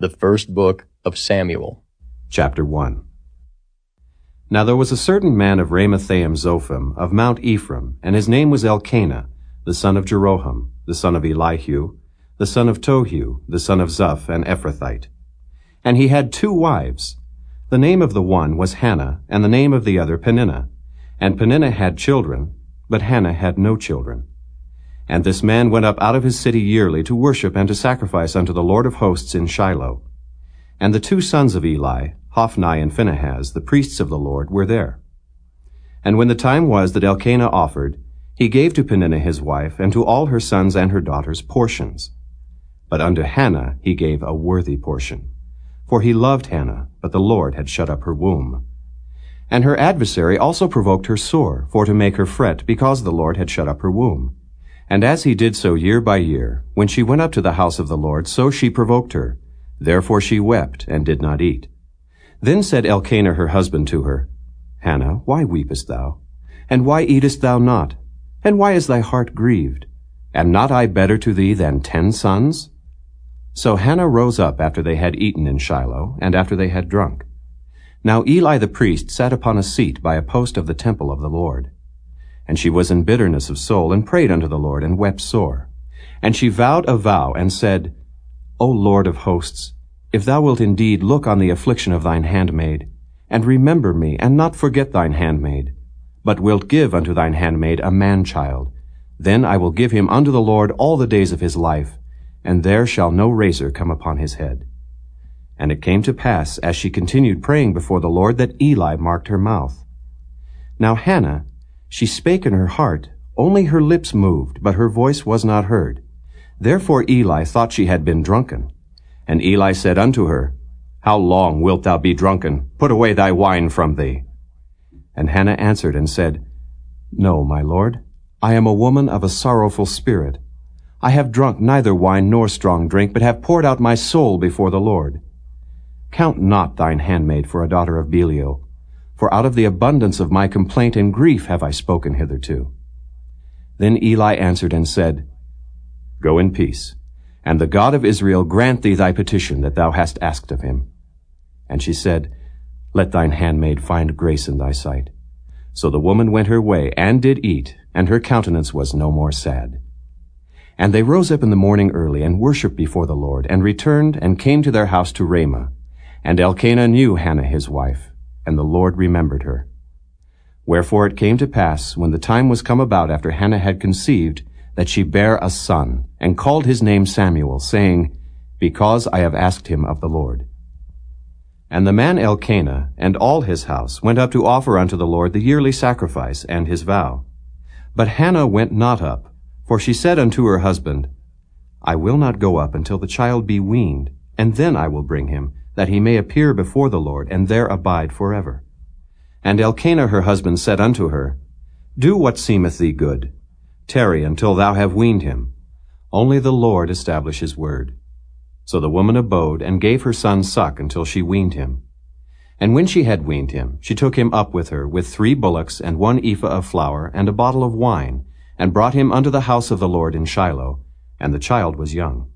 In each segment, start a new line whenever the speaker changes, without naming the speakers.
The First Book of Samuel.
Chapter 1 Now there was a certain man of Ramathaim Zophim, of Mount Ephraim, and his name was Elkanah, the son of Jeroham, the son of Elihu, the son of Tohu, the son of Zuph, an Ephrathite. And he had two wives. The name of the one was Hannah, and the name of the other Peninnah. And Peninnah had children, but Hannah had no children. And this man went up out of his city yearly to worship and to sacrifice unto the Lord of hosts in Shiloh. And the two sons of Eli, Hophni and Phinehas, the priests of the Lord, were there. And when the time was that Elkanah offered, he gave to Peninnah his wife, and to all her sons and her daughters portions. But unto Hannah he gave a worthy portion. For he loved Hannah, but the Lord had shut up her womb. And her adversary also provoked her sore, for to make her fret, because the Lord had shut up her womb. And as he did so year by year, when she went up to the house of the Lord, so she provoked her. Therefore she wept, and did not eat. Then said Elkanah her husband to her, Hannah, why weepest thou? And why eatest thou not? And why is thy heart grieved? Am not I better to thee than ten sons? So Hannah rose up after they had eaten in Shiloh, and after they had drunk. Now Eli the priest sat upon a seat by a post of the temple of the Lord. And she was in bitterness of soul, and prayed unto the Lord, and wept sore. And she vowed a vow, and said, O Lord of hosts, if thou wilt indeed look on the affliction of thine handmaid, and remember me, and not forget thine handmaid, but wilt give unto thine handmaid a man-child, then I will give him unto the Lord all the days of his life, and there shall no razor come upon his head. And it came to pass, as she continued praying before the Lord, that Eli marked her mouth. Now Hannah, she spake in her heart, only her lips moved, but her voice was not heard. Therefore Eli thought she had been drunken. And Eli said unto her, How long wilt thou be drunken? Put away thy wine from thee. And Hannah answered and said, No, my lord, I am a woman of a sorrowful spirit. I have drunk neither wine nor strong drink, but have poured out my soul before the Lord. Count not thine handmaid for a daughter of Belial, for out of the abundance of my complaint and grief have I spoken hitherto. Then Eli answered and said, Go in peace, and the God of Israel grant thee thy petition that thou hast asked of him. And she said, Let thine handmaid find grace in thy sight. So the woman went her way, and did eat, and her countenance was no more sad. And they rose up in the morning early, and worshipped before the Lord, and returned, and came to their house to Ramah. And Elkanah knew Hannah his wife, and the Lord remembered her. Wherefore it came to pass, when the time was come about after Hannah had conceived, that she bare a son, and called his name Samuel, saying, Because I have asked him of the Lord. And the man Elkanah and all his house went up to offer unto the Lord the yearly sacrifice and his vow. But Hannah went not up, for she said unto her husband, I will not go up until the child be weaned, and then I will bring him, that he may appear before the Lord, and there abide forever. And Elkanah her husband said unto her, Do what seemeth thee good. Tarry until thou have weaned him. Only the Lord establish his word. So the woman abode, and gave her son suck until she weaned him. And when she had weaned him, she took him up with her, with three bullocks, and one ephah of flour, and a bottle of wine, and brought him unto the house of the Lord in Shiloh, and the child was young.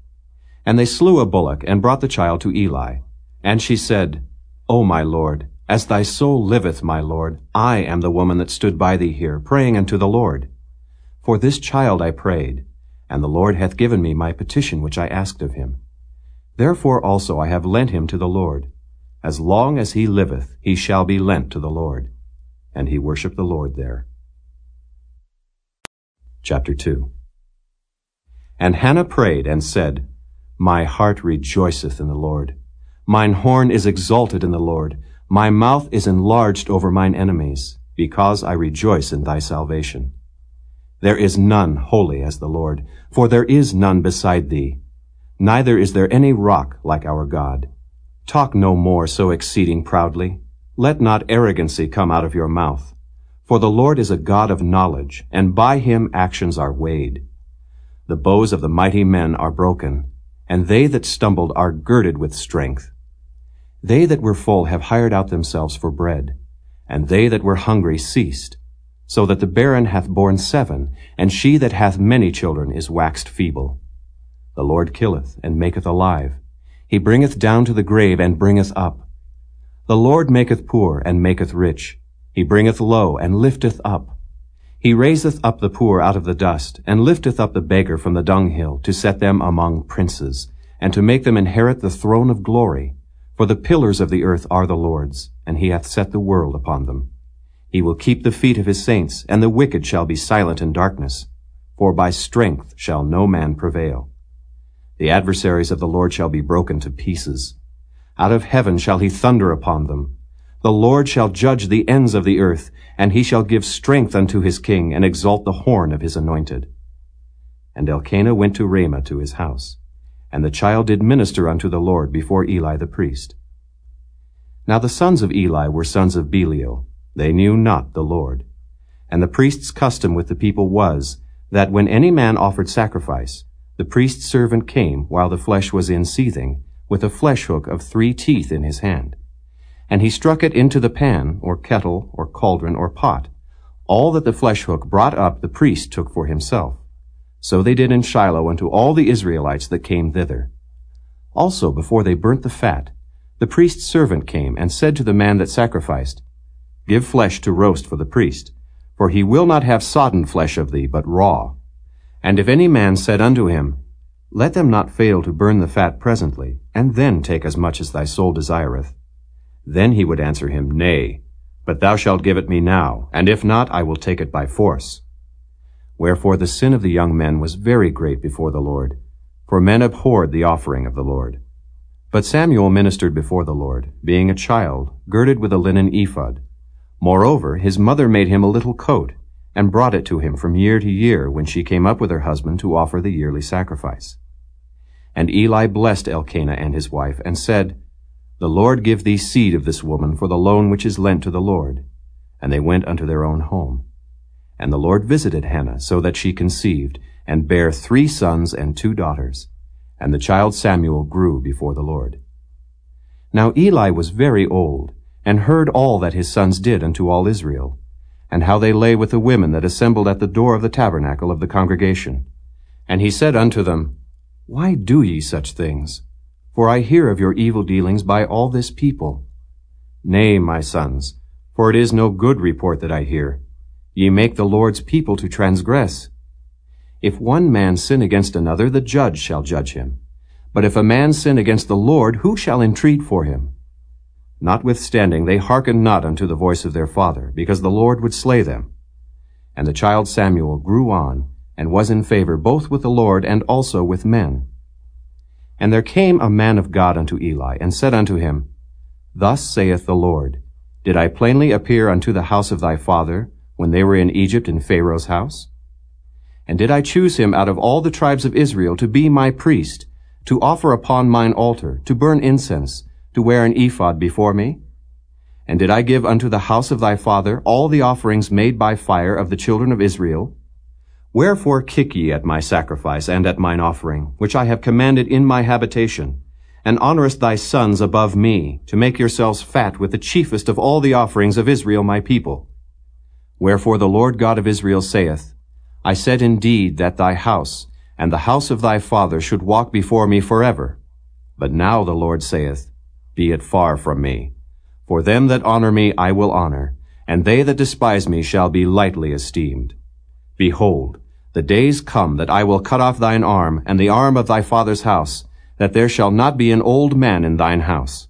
And they slew a bullock, and brought the child to Eli. And she said, O my Lord, as thy soul liveth, my Lord, I am the woman that stood by thee here, praying unto the Lord. For this child I prayed, and the Lord hath given me my petition which I asked of him. Therefore also I have lent him to the Lord. As long as he liveth, he shall be lent to the Lord. And he worshipped the Lord there. Chapter 2 And Hannah prayed and said, My heart rejoiceth in the Lord. Mine horn is exalted in the Lord. My mouth is enlarged over mine enemies, because I rejoice in thy salvation. There is none holy as the Lord, for there is none beside thee. Neither is there any rock like our God. Talk no more so exceeding proudly. Let not arrogancy come out of your mouth. For the Lord is a God of knowledge, and by him actions are weighed. The bows of the mighty men are broken, and they that stumbled are girded with strength. They that were full have hired out themselves for bread, and they that were hungry ceased, so that the barren hath borne seven, and she that hath many children is waxed feeble. The Lord killeth and maketh alive. He bringeth down to the grave and bringeth up. The Lord maketh poor and maketh rich. He bringeth low and lifteth up. He raiseth up the poor out of the dust, and lifteth up the beggar from the dunghill, to set them among princes, and to make them inherit the throne of glory. For the pillars of the earth are the Lord's, and he hath set the world upon them. He will keep the feet of his saints, and the wicked shall be silent in darkness. For by strength shall no man prevail. The adversaries of the Lord shall be broken to pieces. Out of heaven shall he thunder upon them. The Lord shall judge the ends of the earth, and he shall give strength unto his king, and exalt the horn of his anointed. And Elkanah went to Ramah to his house. And the child did minister unto the Lord before Eli the priest. Now the sons of Eli were sons of Belial, they knew not the Lord. And the priest's custom with the people was, that when any man offered sacrifice, the priest's servant came while the flesh was in seething, with a flesh hook of three teeth in his hand. And he struck it into the pan, or kettle, or cauldron, or pot. All that the flesh hook brought up the priest took for himself. So they did in Shiloh unto all the Israelites that came thither. Also before they burnt the fat, the priest's servant came and said to the man that sacrificed, Give flesh to roast for the priest, for he will not have sodden flesh of thee, but raw. And if any man said unto him, Let them not fail to burn the fat presently, and then take as much as thy soul desireth, then he would answer him, Nay, but thou shalt give it me now, and if not, I will take it by force. Wherefore the sin of the young men was very great before the Lord, for men abhorred the offering of the Lord. But Samuel ministered before the Lord, being a child, girded with a linen ephod, Moreover, his mother made him a little coat, and brought it to him from year to year when she came up with her husband to offer the yearly sacrifice. And Eli blessed Elkanah and his wife, and said, The Lord give thee seed of this woman for the loan which is lent to the Lord. And they went unto their own home. And the Lord visited Hannah, so that she conceived, and bare three sons and two daughters. And the child Samuel grew before the Lord. Now Eli was very old, and heard all that his sons did unto all Israel, and how they lay with the women that assembled at the door of the tabernacle of the congregation. And he said unto them, Why do ye such things? For I hear of your evil dealings by all this people. Nay, my sons, for it is no good report that I hear. Ye make the Lord's people to transgress. If one man sin against another, the judge shall judge him. But if a man sin against the Lord, who shall entreat for him? Notwithstanding, they hearkened not unto the voice of their father, because the Lord would slay them. And the child Samuel grew on, and was in favor both with the Lord and also with men. And there came a man of God unto Eli, and said unto him, Thus saith the Lord, Did I plainly appear unto the house of thy father, when they were in Egypt in Pharaoh's house? And did I choose him out of all the tribes of Israel to be my priest, to offer upon mine altar, to burn incense, to wear an ephod before me? And did I give unto the house of thy father all the offerings made by fire of the children of Israel? Wherefore kick ye at my sacrifice and at mine offering, which I have commanded in my habitation, and honorest thy sons above me, to make yourselves fat with the chiefest of all the offerings of Israel my people? Wherefore the Lord God of Israel saith, I said indeed that thy house, and the house of thy father should walk before me forever. But now the Lord saith, be it far from me. For them that honor me I will honor, and they that despise me shall be lightly esteemed. Behold, the days come that I will cut off thine arm, and the arm of thy father's house, that there shall not be an old man in thine house.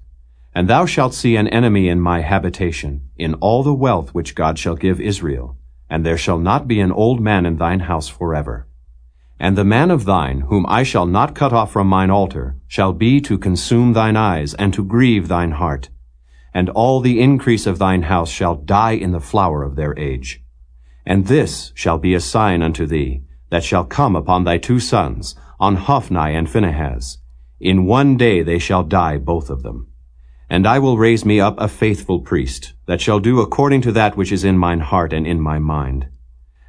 And thou shalt see an enemy in my habitation, in all the wealth which God shall give Israel, and there shall not be an old man in thine house forever. And the man of thine, whom I shall not cut off from mine altar, shall be to consume thine eyes, and to grieve thine heart. And all the increase of thine house shall die in the flower of their age. And this shall be a sign unto thee, that shall come upon thy two sons, on Hophni and Phinehas. In one day they shall die both of them. And I will raise me up a faithful priest, that shall do according to that which is in mine heart and in my mind.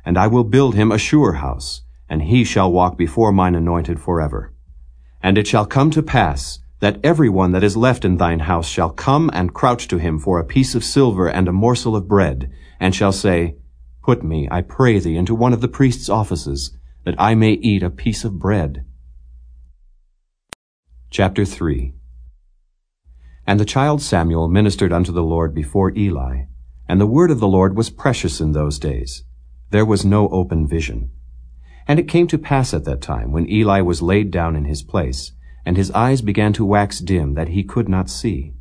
And I will build him a sure house, and he shall walk before mine anointed forever. And it shall come to pass, that every one that is left in thine house shall come and crouch to him for a piece of silver and a morsel of bread, and shall say, Put me, I pray thee, into one of the priest's offices, that I may eat a piece of bread. Chapter 3 And the child Samuel ministered unto the Lord before Eli, and the word of the Lord was precious in those days. There was no open vision. And it came to pass at that time, when Eli was laid down in his place, and his eyes began to wax dim, that he could not see.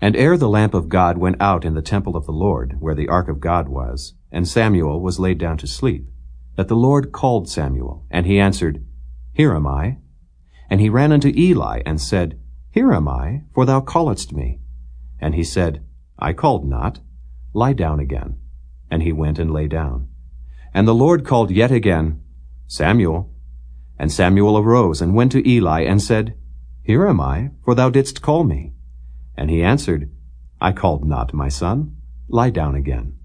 And ere the lamp of God went out in the temple of the Lord, where the ark of God was, and Samuel was laid down to sleep, that the Lord called Samuel, and he answered, Here am I. And he ran unto Eli, and said, Here am I, for thou calledst me. And he said, I called not. Lie down again. And he went and lay down. And the Lord called yet again, Samuel. And Samuel arose and went to Eli, and said, Here am I, for thou didst call me. And he answered, I called not, my son. Lie down again.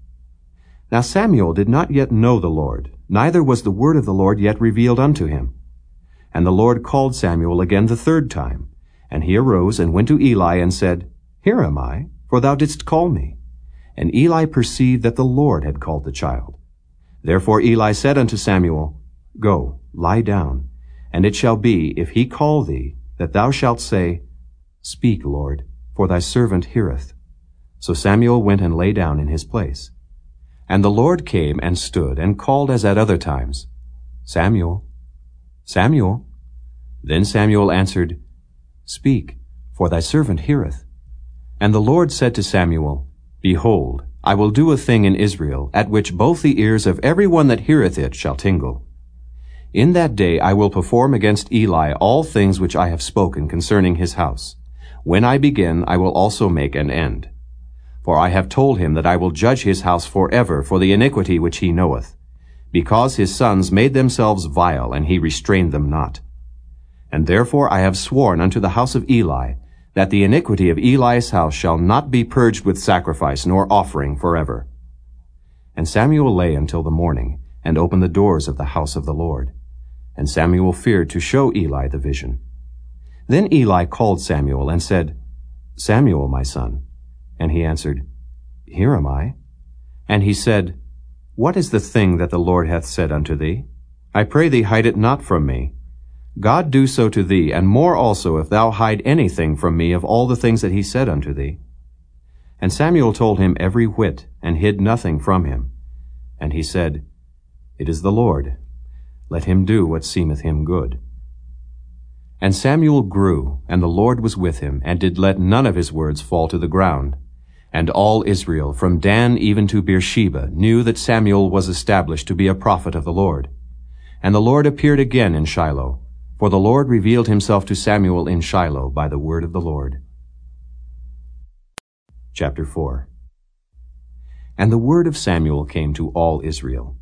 Now Samuel did not yet know the Lord, neither was the word of the Lord yet revealed unto him. And the Lord called Samuel again the third time. And he arose and went to Eli and said, Here am I, for thou didst call me. And Eli perceived that the Lord had called the child. Therefore Eli said unto Samuel, Go, lie down, and it shall be, if he call thee, that thou shalt say, Speak, Lord, for thy servant heareth. So Samuel went and lay down in his place. And the Lord came and stood and called as at other times, Samuel, Samuel. Then Samuel answered, Speak, for thy servant heareth. And the Lord said to Samuel, Behold, I will do a thing in Israel, at which both the ears of every one that heareth it shall tingle. In that day I will perform against Eli all things which I have spoken concerning his house. When I begin, I will also make an end. For I have told him that I will judge his house forever for the iniquity which he knoweth, because his sons made themselves vile, and he restrained them not. And therefore I have sworn unto the house of Eli, that the iniquity of Eli's house shall not be purged with sacrifice nor offering forever. And Samuel lay until the morning, and opened the doors of the house of the Lord. And Samuel feared to show Eli the vision. Then Eli called Samuel and said, Samuel, my son. And he answered, Here am I. And he said, What is the thing that the Lord hath said unto thee? I pray thee hide it not from me. God do so to thee, and more also if thou hide anything from me of all the things that he said unto thee. And Samuel told him every whit, and hid nothing from him. And he said, It is the Lord. Let him do what seemeth him good. And Samuel grew, and the Lord was with him, and did let none of his words fall to the ground. And all Israel, from Dan even to Beersheba, knew that Samuel was established to be a prophet of the Lord. And the Lord appeared again in Shiloh, for the Lord revealed himself to Samuel in Shiloh by the word of the Lord. Chapter 4 And the word of Samuel came to all Israel.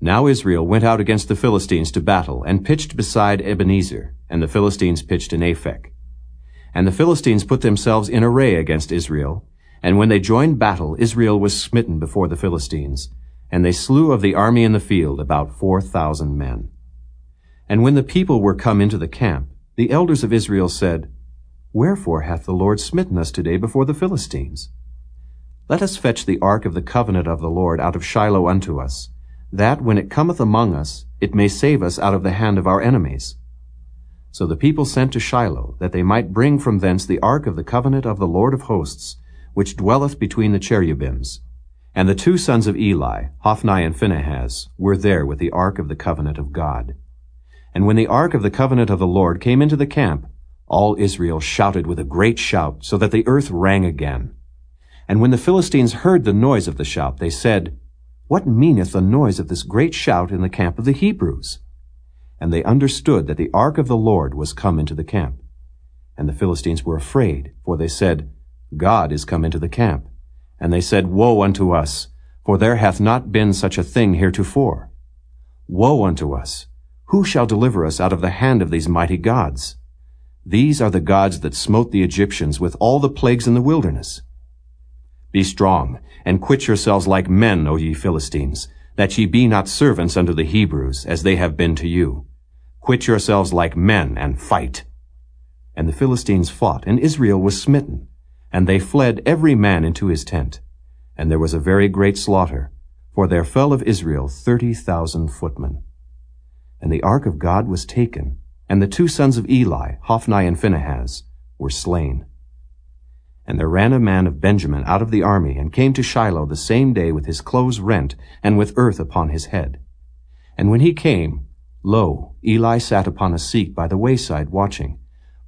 Now Israel went out against the Philistines to battle, and pitched beside Ebenezer, and the Philistines pitched in Aphek. And the Philistines put themselves in array against Israel, and when they joined battle, Israel was smitten before the Philistines, and they slew of the army in the field about four thousand men. And when the people were come into the camp, the elders of Israel said, Wherefore hath the Lord smitten us today before the Philistines? Let us fetch the ark of the covenant of the Lord out of Shiloh unto us, that when it cometh among us, it may save us out of the hand of our enemies. So the people sent to Shiloh, that they might bring from thence the ark of the covenant of the Lord of hosts, which dwelleth between the cherubims. And the two sons of Eli, Hophni and Phinehas, were there with the ark of the covenant of God. And when the ark of the covenant of the Lord came into the camp, all Israel shouted with a great shout, so that the earth rang again. And when the Philistines heard the noise of the shout, they said, what meaneth the noise of this great shout in the camp of the Hebrews? And they understood that the ark of the Lord was come into the camp. And the Philistines were afraid, for they said, God is come into the camp. And they said, Woe unto us, for there hath not been such a thing heretofore. Woe unto us! Who shall deliver us out of the hand of these mighty gods? These are the gods that smote the Egyptians with all the plagues in the wilderness. Be strong, and quit yourselves like men, O ye Philistines, that ye be not servants unto the Hebrews, as they have been to you. Quit yourselves like men, and fight. And the Philistines fought, and Israel was smitten, and they fled every man into his tent. And there was a very great slaughter, for there fell of Israel thirty thousand footmen. And the ark of God was taken, and the two sons of Eli, Hophni and Phinehas, were slain. And there ran a man of Benjamin out of the army, and came to Shiloh the same day with his clothes rent, and with earth upon his head. And when he came, lo, Eli sat upon a seat by the wayside watching,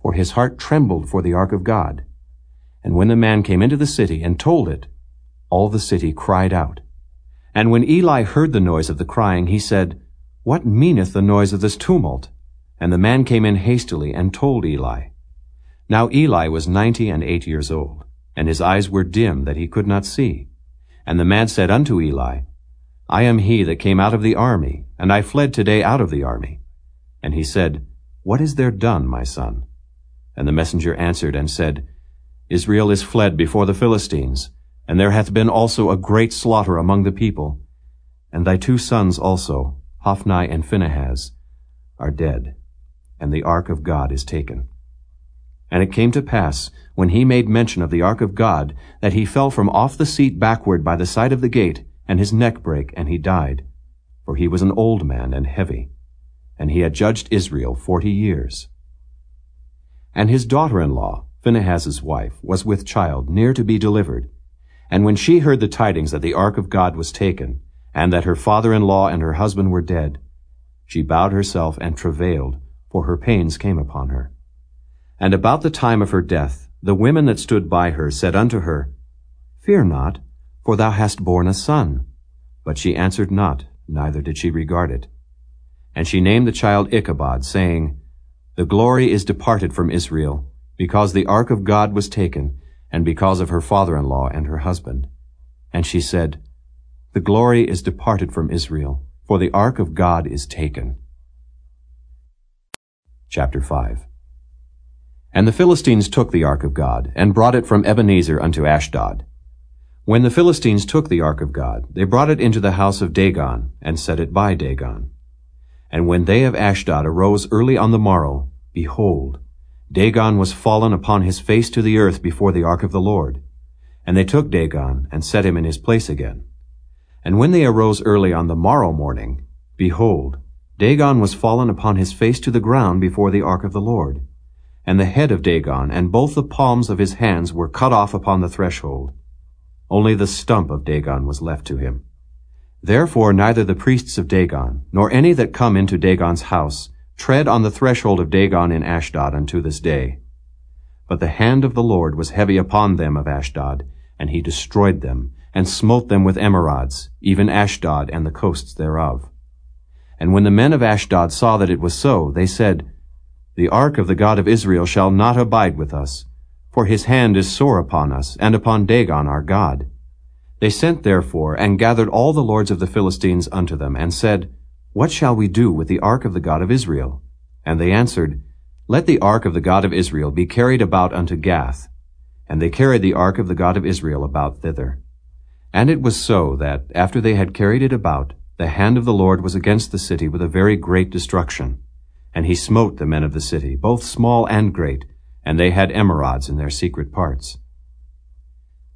for his heart trembled for the ark of God. And when the man came into the city and told it, all the city cried out. And when Eli heard the noise of the crying, he said, What meaneth the noise of this tumult? And the man came in hastily and told Eli. Now Eli was ninety and eight years old, and his eyes were dim that he could not see. And the man said unto Eli, I am he that came out of the army, and I fled today out of the army. And he said, What is there done, my son? And the messenger answered and said, Israel is fled before the Philistines, and there hath been also a great slaughter among the people. And thy two sons also, Hophni and Phinehas, are dead, and the ark of God is taken. And it came to pass, when he made mention of the ark of God, that he fell from off the seat backward by the side of the gate, and his neck brake, and he died. For he was an old man and heavy, and he had judged Israel forty years. And his daughter-in-law, Phinehas's wife, was with child, near to be delivered. And when she heard the tidings that the ark of God was taken, and that her father-in-law and her husband were dead, she bowed herself and travailed, for her pains came upon her. And about the time of her death, the women that stood by her said unto her, Fear not, for thou hast borne a son. But she answered not, neither did she regard it. And she named the child Ichabod, saying, The glory is departed from Israel, because the ark of God was taken, and because of her father-in-law and her husband. And she said, The glory is departed from Israel, for the ark of God is taken. Chapter 5 and the Philistines took the ark of God, and brought it from Ebenezer unto Ashdod. When the Philistines took the ark of God, they brought it into the house of Dagon, and set it by Dagon. And when they of Ashdod arose early on the morrow, behold, Dagon was fallen upon his face to the earth before the ark of the Lord. And they took Dagon, and set him in his place again. And when they arose early on the morrow morning, behold, Dagon was fallen upon his face to the ground before the ark of the Lord and the head of Dagon, and both the palms of his hands were cut off upon the threshold. Only the stump of Dagon was left to him. Therefore neither the priests of Dagon, nor any that come into Dagon's house, tread on the threshold of Dagon in Ashdod unto this day. But the hand of the Lord was heavy upon them of Ashdod, and he destroyed them, and smote them with emerods, even Ashdod and the coasts thereof. And when the men of Ashdod saw that it was so, they said, the ark of the God of Israel shall not abide with us, for his hand is sore upon us, and upon Dagon our God. They sent therefore, and gathered all the lords of the Philistines unto them, and said, What shall we do with the ark of the God of Israel? And they answered, Let the ark of the God of Israel be carried about unto Gath. And they carried the ark of the God of Israel about thither. And it was so that, after they had carried it about, the hand of the Lord was against the city with a very great destruction. And he smote the men of the city, both small and great, and they had emerods in their secret parts.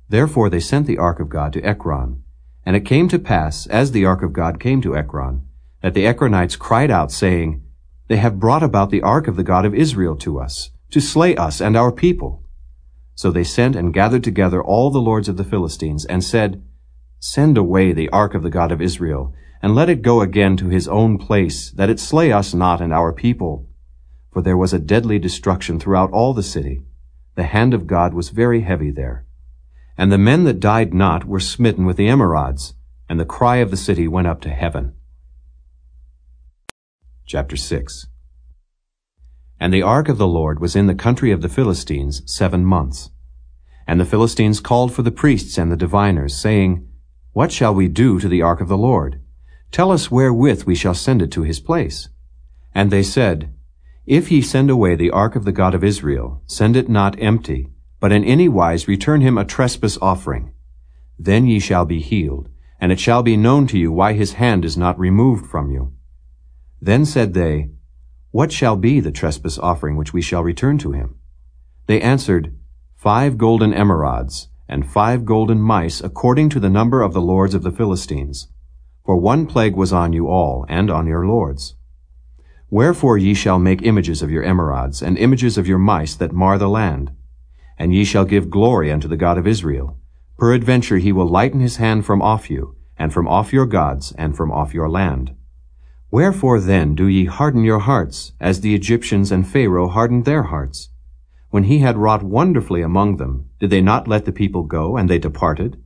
Therefore they sent the ark of God to Ekron. And it came to pass, as the ark of God came to Ekron, that the Ekronites cried out, saying, They have brought about the ark of the God of Israel to us, to slay us and our people. So they sent and gathered together all the lords of the Philistines, and said, Send away the ark of the God of Israel, and let it go again to his own place, that it slay us not and our people. For there was a deadly destruction throughout all the city. The hand of God was very heavy there. And the men that died not were smitten with the emerods, and the cry of the city went up to heaven. Chapter 6 And the ark of the Lord was in the country of the Philistines seven months. And the Philistines called for the priests and the diviners, saying, What shall we do to the ark of the Lord? Tell us wherewith we shall send it to his place. And they said, If ye send away the ark of the God of Israel, send it not empty, but in any wise return him a trespass offering. Then ye shall be healed, and it shall be known to you why his hand is not removed from you. Then said they, What shall be the trespass offering which we shall return to him? They answered, Five golden emerods, and five golden mice according to the number of the lords of the Philistines. For one plague was on you all, and on your lords. Wherefore ye shall make images of your emerods, and images of your mice that mar the land. and ye shall give glory unto the God of Israel. Peradventure he will lighten his hand from off you, and from off your gods, and from off your land. Wherefore then do ye harden your hearts, as the Egyptians and Pharaoh hardened their hearts? When he had wrought wonderfully among them, did they not let the people go, and they departed?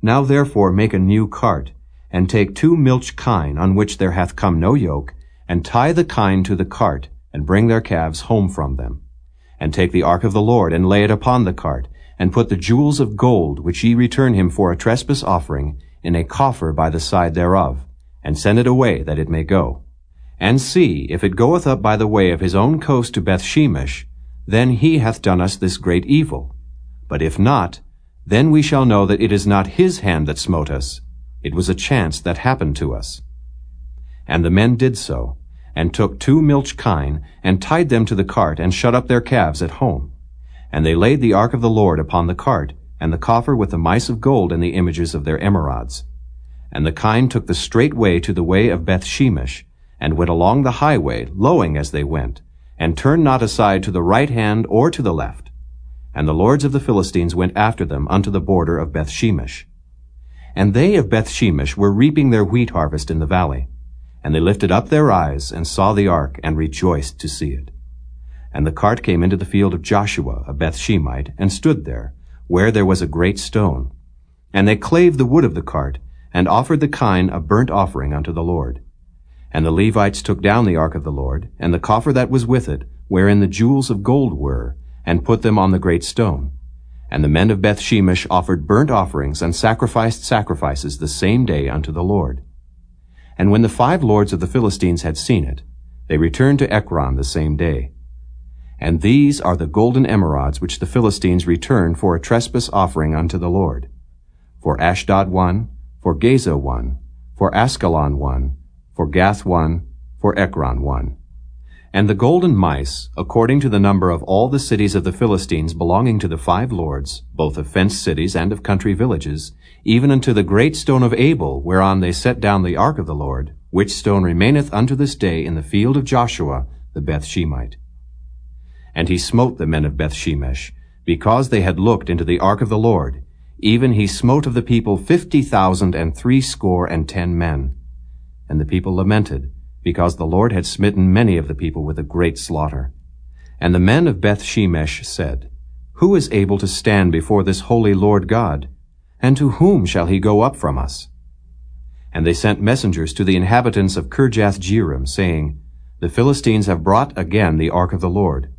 Now therefore make a new cart, and take two milch kine, on which there hath come no yoke, and tie the kine to the cart, and bring their calves home from them. And take the ark of the Lord, and lay it upon the cart, and put the jewels of gold, which ye return him for a trespass offering, in a coffer by the side thereof, and send it away that it may go. And see, if it goeth up by the way of his own coast to Bethshemesh, then he hath done us this great evil. But if not, then we shall know that it is not his hand that smote us. It was a chance that happened to us. And the men did so, and took two milch kine, and tied them to the cart, and shut up their calves at home. And they laid the ark of the Lord upon the cart, and the coffer with the mice of gold and the images of their emerods. And the kine took the straight way to the way of Bethshemesh, and went along the highway, lowing as they went, and turned not aside to the right hand or to the left. And the lords of the Philistines went after them unto the border of Bethshemesh. And they of Bethshemesh were reaping their wheat harvest in the valley. And they lifted up their eyes, and saw the ark, and rejoiced to see it. And the cart came into the field of Joshua, a Bethshemite, and stood there, where there was a great stone. And they clave the wood of the cart, and offered the kine a burnt offering unto the Lord. And the Levites took down the ark of the Lord, and the coffer that was with it, wherein the jewels of gold were, and put them on the great stone. And the men of Bethshemesh offered burnt offerings and sacrificed sacrifices the same day unto the Lord. And when the five lords of the Philistines had seen it, they returned to Ekron the same day. And these are the golden emerods which the Philistines returned for a trespass offering unto the Lord. For Ashdod one, for Gaza one, for Askelon one, for Gath one, for Ekron one. And the golden mice, according to the number of all the cities of the Philistines belonging to the five lords, both of fenced cities and of country villages, even unto the great stone of Abel, whereon they set down the ark of the Lord, which stone remaineth unto this day in the field of Joshua the Bethshemite. And he smote the men of Bethshemesh, because they had looked into the ark of the Lord, even he smote of the people fifty thousand and threescore and ten men. And the people lamented, because the Lord had smitten many of the people with a great slaughter. And the men of Beth Shemesh said, Who is able to stand before this holy Lord God? And to whom shall he go up from us? And they sent messengers to the inhabitants of Kirjath Jearim, saying, The Philistines have brought again the ark of the Lord.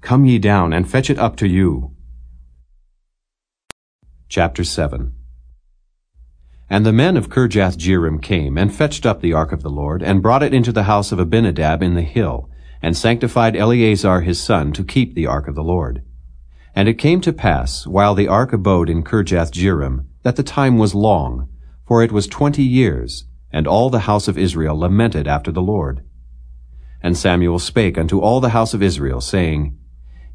Come ye down and fetch it up to you. Chapter 7 And the men of Kirjath Jearim came, and fetched up the ark of the Lord, and brought it into the house of Abinadab in the hill, and sanctified Eleazar his son to keep the ark of the Lord. And it came to pass, while the ark abode in Kirjath Jearim, that the time was long, for it was twenty years, and all the house of Israel lamented after the Lord. And Samuel spake unto all the house of Israel, saying,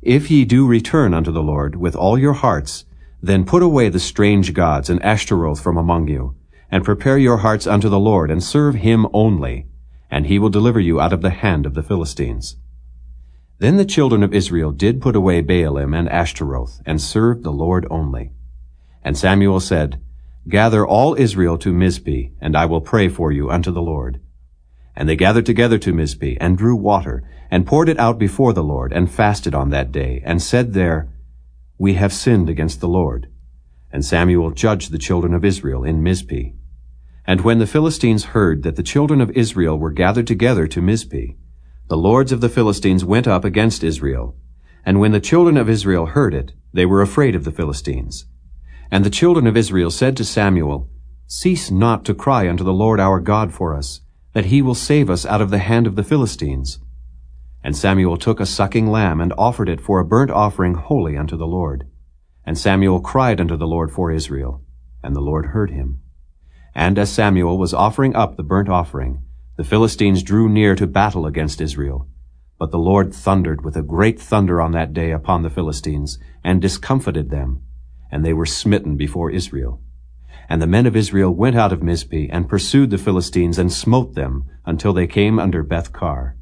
If ye do return unto the Lord with all your hearts, then put away the strange gods and Ashtaroth from among you, and prepare your hearts unto the Lord, and serve him only, and he will deliver you out of the hand of the Philistines. Then the children of Israel did put away Baalim and Ashtaroth, and served the Lord only. And Samuel said, Gather all Israel to Mizpeh, and I will pray for you unto the Lord. And they gathered together to Mizpeh, and drew water, and poured it out before the Lord, and fasted on that day, and said there, we have sinned against the Lord. And Samuel judged the children of Israel in Mizpeh. And when the Philistines heard that the children of Israel were gathered together to Mizpeh, the lords of the Philistines went up against Israel. And when the children of Israel heard it, they were afraid of the Philistines. And the children of Israel said to Samuel, Cease not to cry unto the Lord our God for us, that he will save us out of the hand of the Philistines. And Samuel took a sucking lamb and offered it for a burnt offering holy unto the Lord. And Samuel cried unto the Lord for Israel, and the Lord heard him. And as Samuel was offering up the burnt offering, the Philistines drew near to battle against Israel. But the Lord thundered with a great thunder on that day upon the Philistines, and discomfited them, and they were smitten before Israel. And the men of Israel went out of Mizpeh, and pursued the Philistines, and smote them, until they came under Bethcar.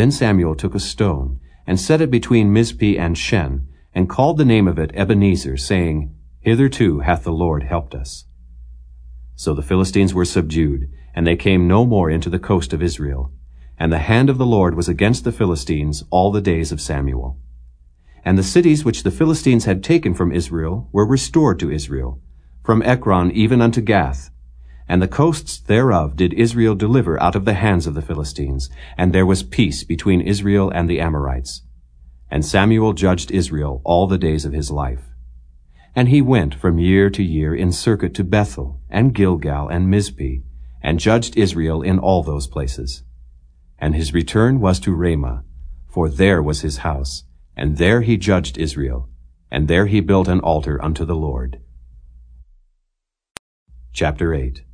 Then Samuel took a stone, and set it between Mizpeh and Shen, and called the name of it Ebenezer, saying, Hitherto hath the Lord helped us. So the Philistines were subdued, and they came no more into the coast of Israel. And the hand of the Lord was against the Philistines all the days of Samuel. And the cities which the Philistines had taken from Israel were restored to Israel, from Ekron even unto Gath. And the coasts thereof did Israel deliver out of the hands of the Philistines, and there was peace between Israel and the Amorites. And Samuel judged Israel all the days of his life. And he went from year to year in circuit to Bethel, and Gilgal, and Mizpeh, and judged Israel in all those places. And his return was to Ramah, for there was his house, and there he judged Israel, and there he built an altar unto the Lord. Chapter 8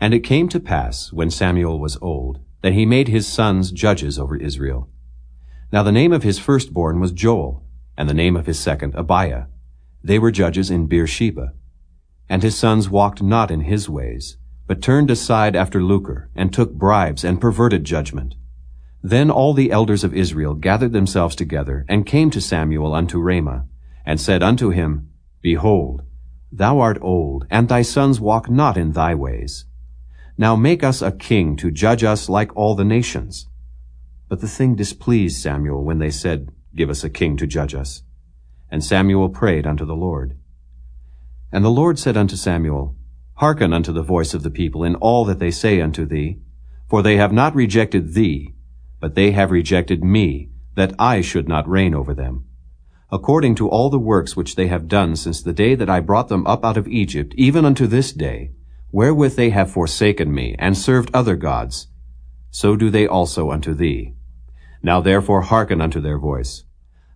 And it came to pass, when Samuel was old, that he made his sons judges over Israel. Now the name of his firstborn was Joel, and the name of his second Abiah. They were judges in Beersheba. And his sons walked not in his ways, but turned aside after lucre, and took bribes, and perverted judgment. Then all the elders of Israel gathered themselves together, and came to Samuel unto Ramah, and said unto him, Behold, thou art old, and thy sons walk not in thy ways. Now make us a king to judge us like all the nations. But the thing displeased Samuel when they said, Give us a king to judge us. And Samuel prayed unto the Lord. And the Lord said unto Samuel, Hearken unto the voice of the people in all that they say unto thee, for they have not rejected thee, but they have rejected me, that I should not reign over them. According to all the works which they have done since the day that I brought them up out of Egypt, even unto this day, wherewith they have forsaken me, and served other gods, so do they also unto thee. Now therefore hearken unto their voice.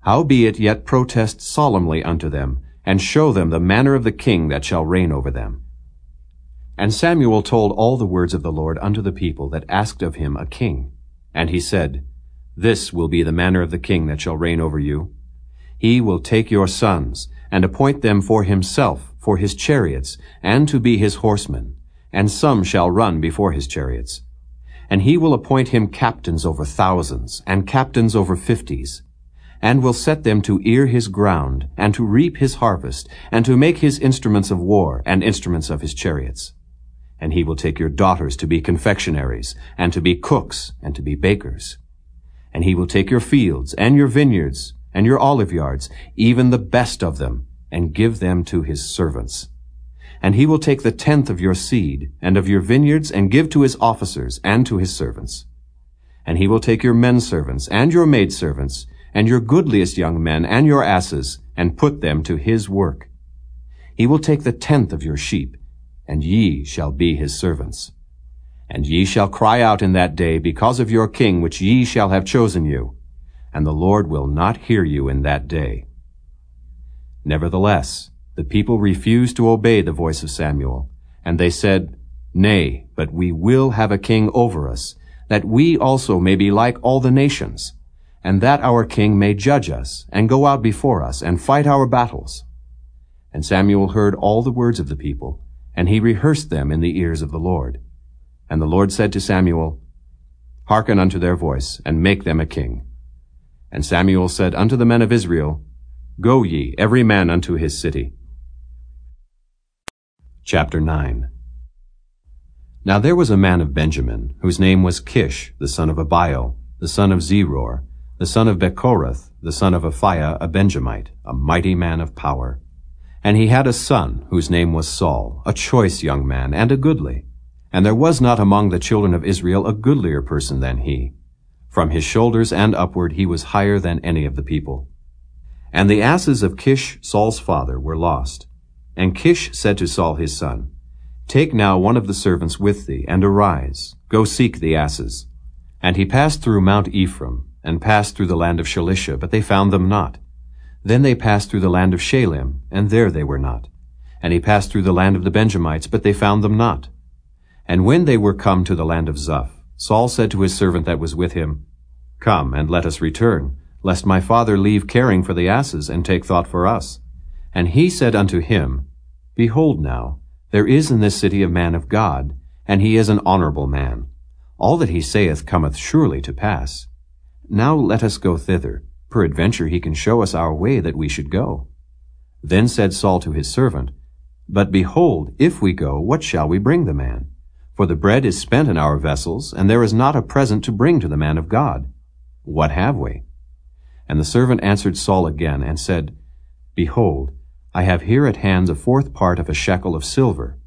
Howbeit yet protest solemnly unto them, and show them the manner of the king that shall reign over them. And Samuel told all the words of the Lord unto the people that asked of him a king. And he said, This will be the manner of the king that shall reign over you. He will take your sons, and appoint them for himself, for his chariots, and to be his horsemen, and some shall run before his chariots. And he will appoint him captains over thousands, and captains over fifties, and will set them to ear his ground, and to reap his harvest, and to make his instruments of war, and instruments of his chariots. And he will take your daughters to be confectionaries, and to be cooks, and to be bakers. And he will take your fields, and your vineyards, and your olive yards, even the best of them, and give them to his servants. And he will take the tenth of your seed, and of your vineyards, and give to his officers, and to his servants. And he will take your men servants, and your maidservants, and your goodliest young men, and your asses, and put them to his work. He will take the tenth of your sheep, and ye shall be his servants. And ye shall cry out in that day because of your king which ye shall have chosen you, and the Lord will not hear you in that day. Nevertheless, the people refused to obey the voice of Samuel, and they said, Nay, but we will have a king over us, that we also may be like all the nations, and that our king may judge us, and go out before us, and fight our battles. And Samuel heard all the words of the people, and he rehearsed them in the ears of the Lord. And the Lord said to Samuel, Hearken unto their voice, and make them a king. And Samuel said unto the men of Israel, Go ye, every man unto his city. Chapter 9 Now there was a man of Benjamin, whose name was Kish, the son of Abiel, the son of Zeror, the son of Bechorath, the son of Aphiah, a Benjamite, a mighty man of power. And he had a son, whose name was Saul, a choice young man, and a goodly. And there was not among the children of Israel a goodlier person than he. From his shoulders and upward he was higher than any of the people. And the asses of Kish, Saul's father, were lost. And Kish said to Saul his son, Take now one of the servants with thee, and arise, go seek the asses. And he passed through Mount Ephraim, and passed through the land of Shalisha, but they found them not. Then they passed through the land of Shalim, and there they were not. And he passed through the land of the Benjamites, but they found them not. And when they were come to the land of Zuph, Saul said to his servant that was with him, Come, and let us return, lest my father leave caring for the asses, and take thought for us. And he said unto him, Behold now, there is in this city a man of God, and he is an honorable man. All that he saith cometh surely to pass. Now let us go thither, peradventure he can show us our way that we should go. Then said Saul to his servant, But behold, if we go, what shall we bring the man? For the bread is spent in our vessels, and there is not a present to bring to the man of God. What have we? And the servant answered Saul again, and said, Behold, I have here at hand a fourth part of a shekel of silver.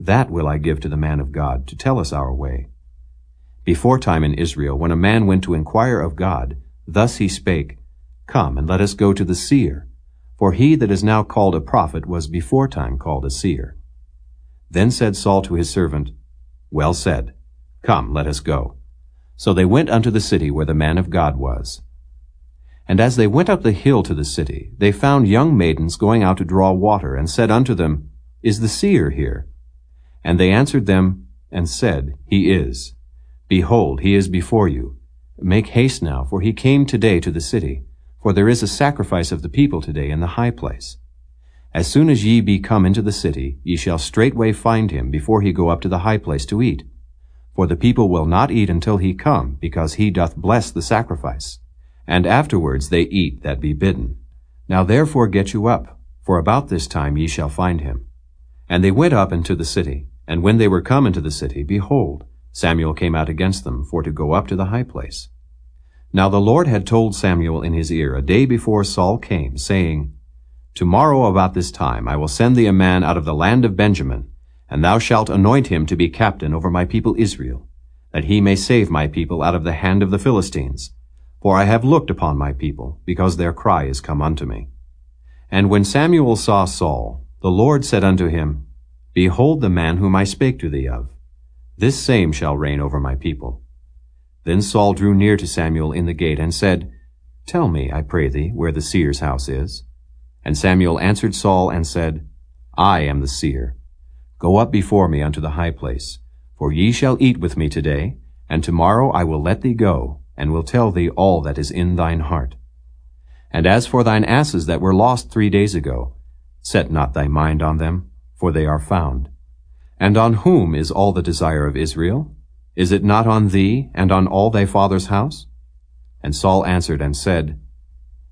That will I give to the man of God, to tell us our way. Before time in Israel, when a man went to inquire of God, thus he spake, Come, and let us go to the seer. For he that is now called a prophet was before time called a seer. Then said Saul to his servant, Well said. Come, let us go. So they went unto the city where the man of God was. And as they went up the hill to the city, they found young maidens going out to draw water, and said unto them, Is the seer here? And they answered them, and said, He is. Behold, he is before you. Make haste now, for he came today to the city. For there is a sacrifice of the people today in the high place. As soon as ye be come into the city, ye shall straightway find him before he go up to the high place to eat. For the people will not eat until he come, because he doth bless the sacrifice. And afterwards they eat that be bidden. Now therefore get you up, for about this time ye shall find him. And they went up into the city. And when they were come into the city, behold, Samuel came out against them for to go up to the high place. Now the Lord had told Samuel in his ear a day before Saul came, saying, Tomorrow about this time I will send thee a man out of the land of Benjamin, and thou shalt anoint him to be captain over my people Israel, that he may save my people out of the hand of the Philistines. For I have looked upon my people, because their cry is come unto me. And when Samuel saw Saul, the Lord said unto him, Behold the man whom I spake to thee of. This same shall reign over my people. Then Saul drew near to Samuel in the gate and said, Tell me, I pray thee, where the seer's house is. And Samuel answered Saul and said, I am the seer. Go up before me unto the high place, for ye shall eat with me today, and tomorrow I will let thee go, and will tell thee all that is in thine heart. And as for thine asses that were lost three days ago, set not thy mind on them, for they are found. And on whom is all the desire of Israel? Is it not on thee, and on all thy father's house? And Saul answered and said,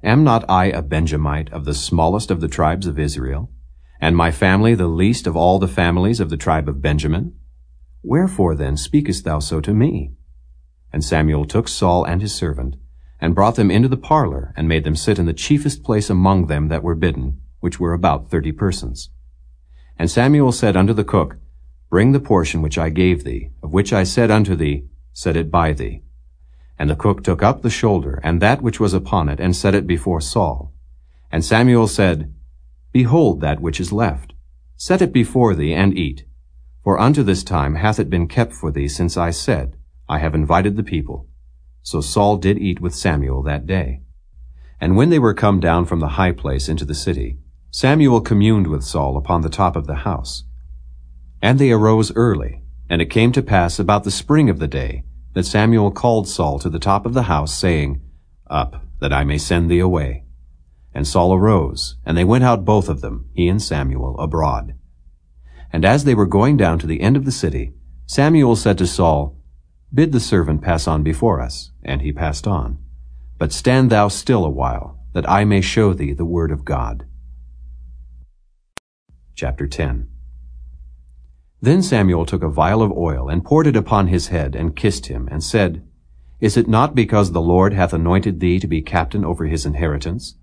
Am not I a Benjamite of the smallest of the tribes of Israel, and my family the least of all the families of the tribe of Benjamin? Wherefore then speakest thou so to me? And Samuel took Saul and his servant, and brought them into the parlor, and made them sit in the chiefest place among them that were bidden, which were about thirty persons. And Samuel said unto the cook, Bring the portion which I gave thee, of which I said unto thee, Set it by thee. And the cook took up the shoulder, and that which was upon it, and set it before Saul. And Samuel said, Behold that which is left. Set it before thee, and eat. For unto this time hath it been kept for thee since I said, I have invited the people. So Saul did eat with Samuel that day. And when they were come down from the high place into the city, Samuel communed with Saul upon the top of the house. And they arose early, and it came to pass about the spring of the day, that Samuel called Saul to the top of the house, saying, Up, that I may send thee away. And Saul arose, and they went out both of them, he and Samuel, abroad. And as they were going down to the end of the city, Samuel said to Saul, Bid the servant pass on before us. And he passed on. But stand thou still a while, that I may show thee the word of God. Chapter 10 then Samuel took a vial of oil, and poured it upon his head, and kissed him, and said, Is it not because the Lord hath anointed thee to be captain over his inheritance?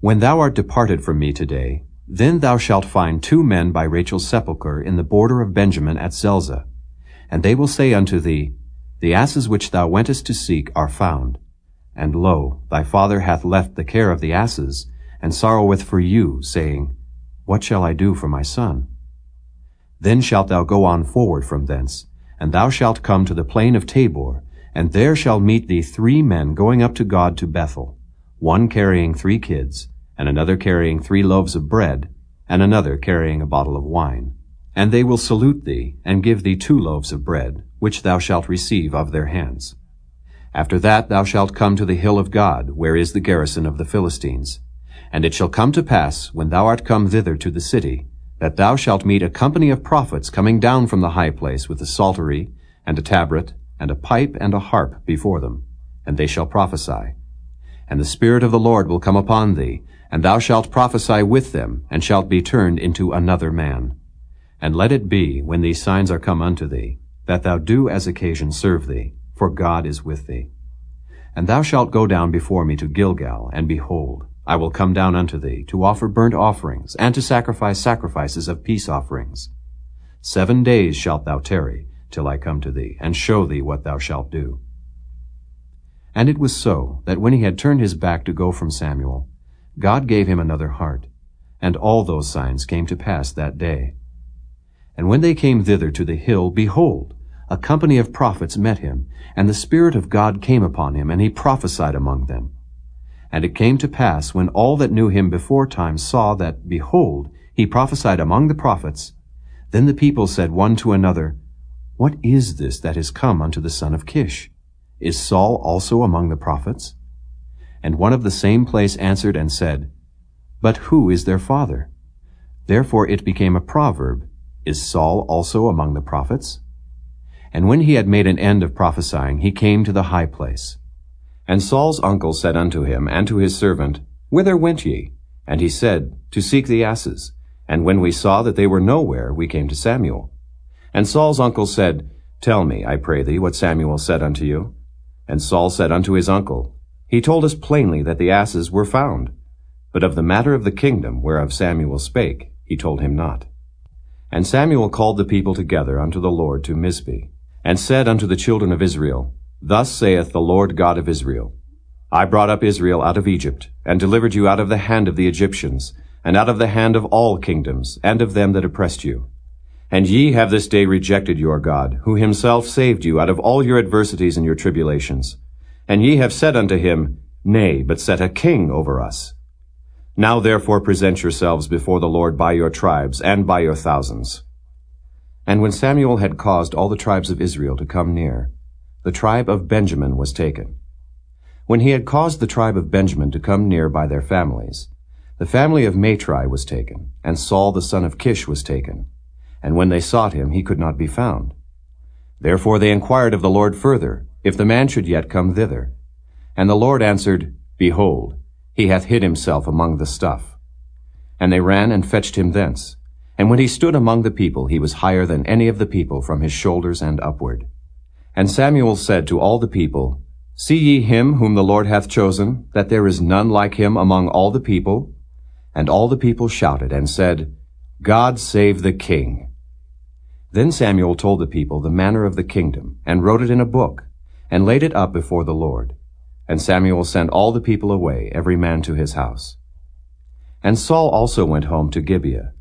When thou art departed from me today, then thou shalt find two men by Rachel's sepulchre in the border of Benjamin at Zelzah. And they will say unto thee, The asses which thou wentest to seek are found. And lo, thy father hath left the care of the asses, and sorroweth for you, saying, What shall I do for my son? Then shalt thou go on forward from thence, and thou shalt come to the plain of Tabor, and there shall meet thee three men going up to God to Bethel, one carrying three kids, and another carrying three loaves of bread, and another carrying a bottle of wine. And they will salute thee, and give thee two loaves of bread, which thou shalt receive of their hands. After that thou shalt come to the hill of God, where is the garrison of the Philistines. And it shall come to pass, when thou art come thither to the city, that thou shalt meet a company of prophets coming down from the high place with a psaltery, and a tabret, and a pipe, and a harp before them, and they shall prophesy. And the Spirit of the Lord will come upon thee, and thou shalt prophesy with them, and shalt be turned into another man. And let it be, when these signs are come unto thee, that thou do as occasion serve thee, for God is with thee. And thou shalt go down before me to Gilgal, and behold, I will come down unto thee, to offer burnt offerings, and to sacrifice sacrifices of peace offerings. Seven days shalt thou tarry, till I come to thee, and show thee what thou shalt do. And it was so, that when he had turned his back to go from Samuel, God gave him another heart, and all those signs came to pass that day. And when they came thither to the hill, behold, a company of prophets met him, and the Spirit of God came upon him, and he prophesied among them. And it came to pass, when all that knew him before time saw that, behold, he prophesied among the prophets, then the people said one to another, What is this that is come unto the son of Kish? Is Saul also among the prophets? And one of the same place answered and said, But who is their father? Therefore it became a proverb, Is Saul also among the prophets? And when he had made an end of prophesying, he came to the high place. And Saul's uncle said unto him and to his servant, Whither went ye? And he said, To seek the asses. And when we saw that they were nowhere, we came to Samuel. And Saul's uncle said, Tell me, I pray thee, what Samuel said unto you. And Saul said unto his uncle, He told us plainly that the asses were found. But of the matter of the kingdom whereof Samuel spake, he told him not. And Samuel called the people together unto the Lord to Mizpeh and said unto the children of Israel, Thus saith the Lord God of Israel, I brought up Israel out of Egypt, and delivered you out of the hand of the Egyptians, and out of the hand of all kingdoms, and of them that oppressed you. And ye have this day rejected your God, who himself saved you out of all your adversities and your tribulations. And ye have said unto him, Nay, but set a king over us. Now therefore present yourselves before the Lord by your tribes, and by your thousands. And when Samuel had caused all the tribes of Israel to come near, the tribe of Benjamin was taken. When he had caused the tribe of Benjamin to come near by their families, the family of Matri was taken, and Saul the son of Kish was taken. And when they sought him, he could not be found. Therefore they inquired of the Lord further, if the man should yet come thither. And the Lord answered, Behold, he hath hid himself among the stuff. And they ran and fetched him thence. And when he stood among the people, he was higher than any of the people from his shoulders and upward. And Samuel said to all the people, See ye him whom the Lord hath chosen, that there is none like him among all the people? And all the people shouted and said, God save the king. Then Samuel told the people the manner of the kingdom, and wrote it in a book, and laid it up before the Lord. And Samuel sent all the people away, every man to his house. And Saul also went home to Gibeah,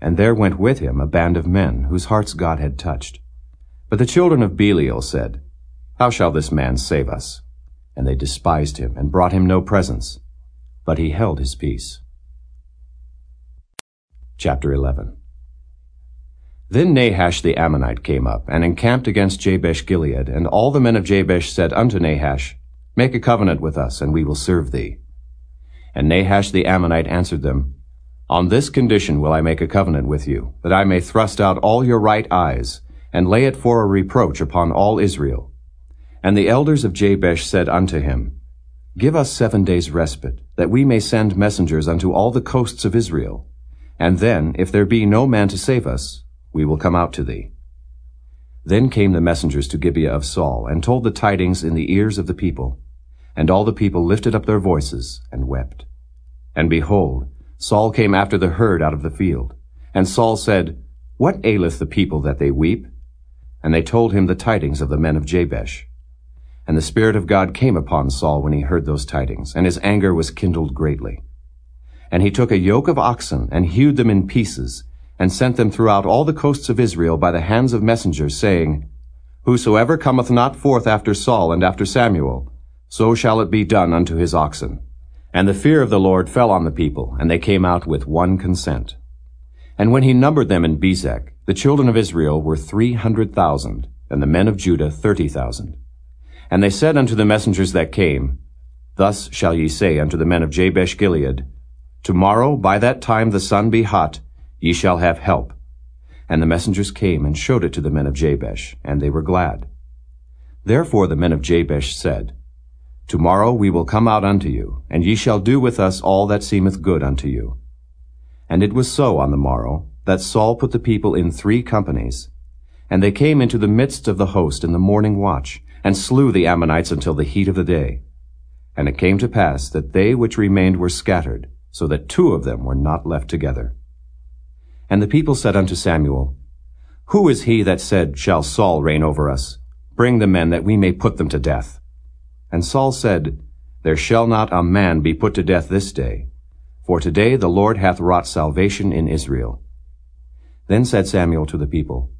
and there went with him a band of men, whose hearts God had touched. But the children of Belial said, How shall this man save us? And they despised him, and brought him no presents. But he held his peace. Chapter 11 Then Nahash the Ammonite came up, and encamped against Jabesh Gilead, and all the men of Jabesh said unto Nahash, Make a covenant with us, and we will serve thee. And Nahash the Ammonite answered them, on this condition will I make a covenant with you, that I may thrust out all your right eyes, and lay it for a reproach upon all Israel. And the elders of Jabesh said unto him, Give us seven days' respite, that we may send messengers unto all the coasts of Israel. And then, if there be no man to save us, we will come out to thee. Then came the messengers to Gibeah of Saul, and told the tidings in the ears of the people. And all the people lifted up their voices, and wept. And behold, Saul came after the herd out of the field. And Saul said, What aileth the people that they weep? And they told him the tidings of the men of Jabesh. And the Spirit of God came upon Saul when he heard those tidings, and his anger was kindled greatly. And he took a yoke of oxen, and hewed them in pieces, and sent them throughout all the coasts of Israel by the hands of messengers, saying, Whosoever cometh not forth after Saul and after Samuel, so shall it be done unto his oxen. And the fear of the Lord fell on the people, and they came out with one consent. And when he numbered them in Bezek, the children of Israel were three hundred thousand, and the men of Judah thirty thousand. And they said unto the messengers that came, Thus shall ye say unto the men of Jabesh Gilead, Tomorrow by that time the sun be hot, ye shall have help. And the messengers came and showed it to the men of Jabesh, and they were glad. Therefore the men of Jabesh said, Tomorrow we will come out unto you, and ye shall do with us all that seemeth good unto you. And it was so on the morrow, that Saul put the people in three companies. And they came into the midst of the host in the morning watch, and slew the Ammonites until the heat of the day. And it came to pass that they which remained were scattered, so that two of them were not left together. And the people said unto Samuel, Who is he that said, Shall Saul reign over us? Bring the men that we may put them to death. And Saul said, There shall not a man be put to death this day, for today the Lord hath wrought salvation in Israel. Then said Samuel to the people,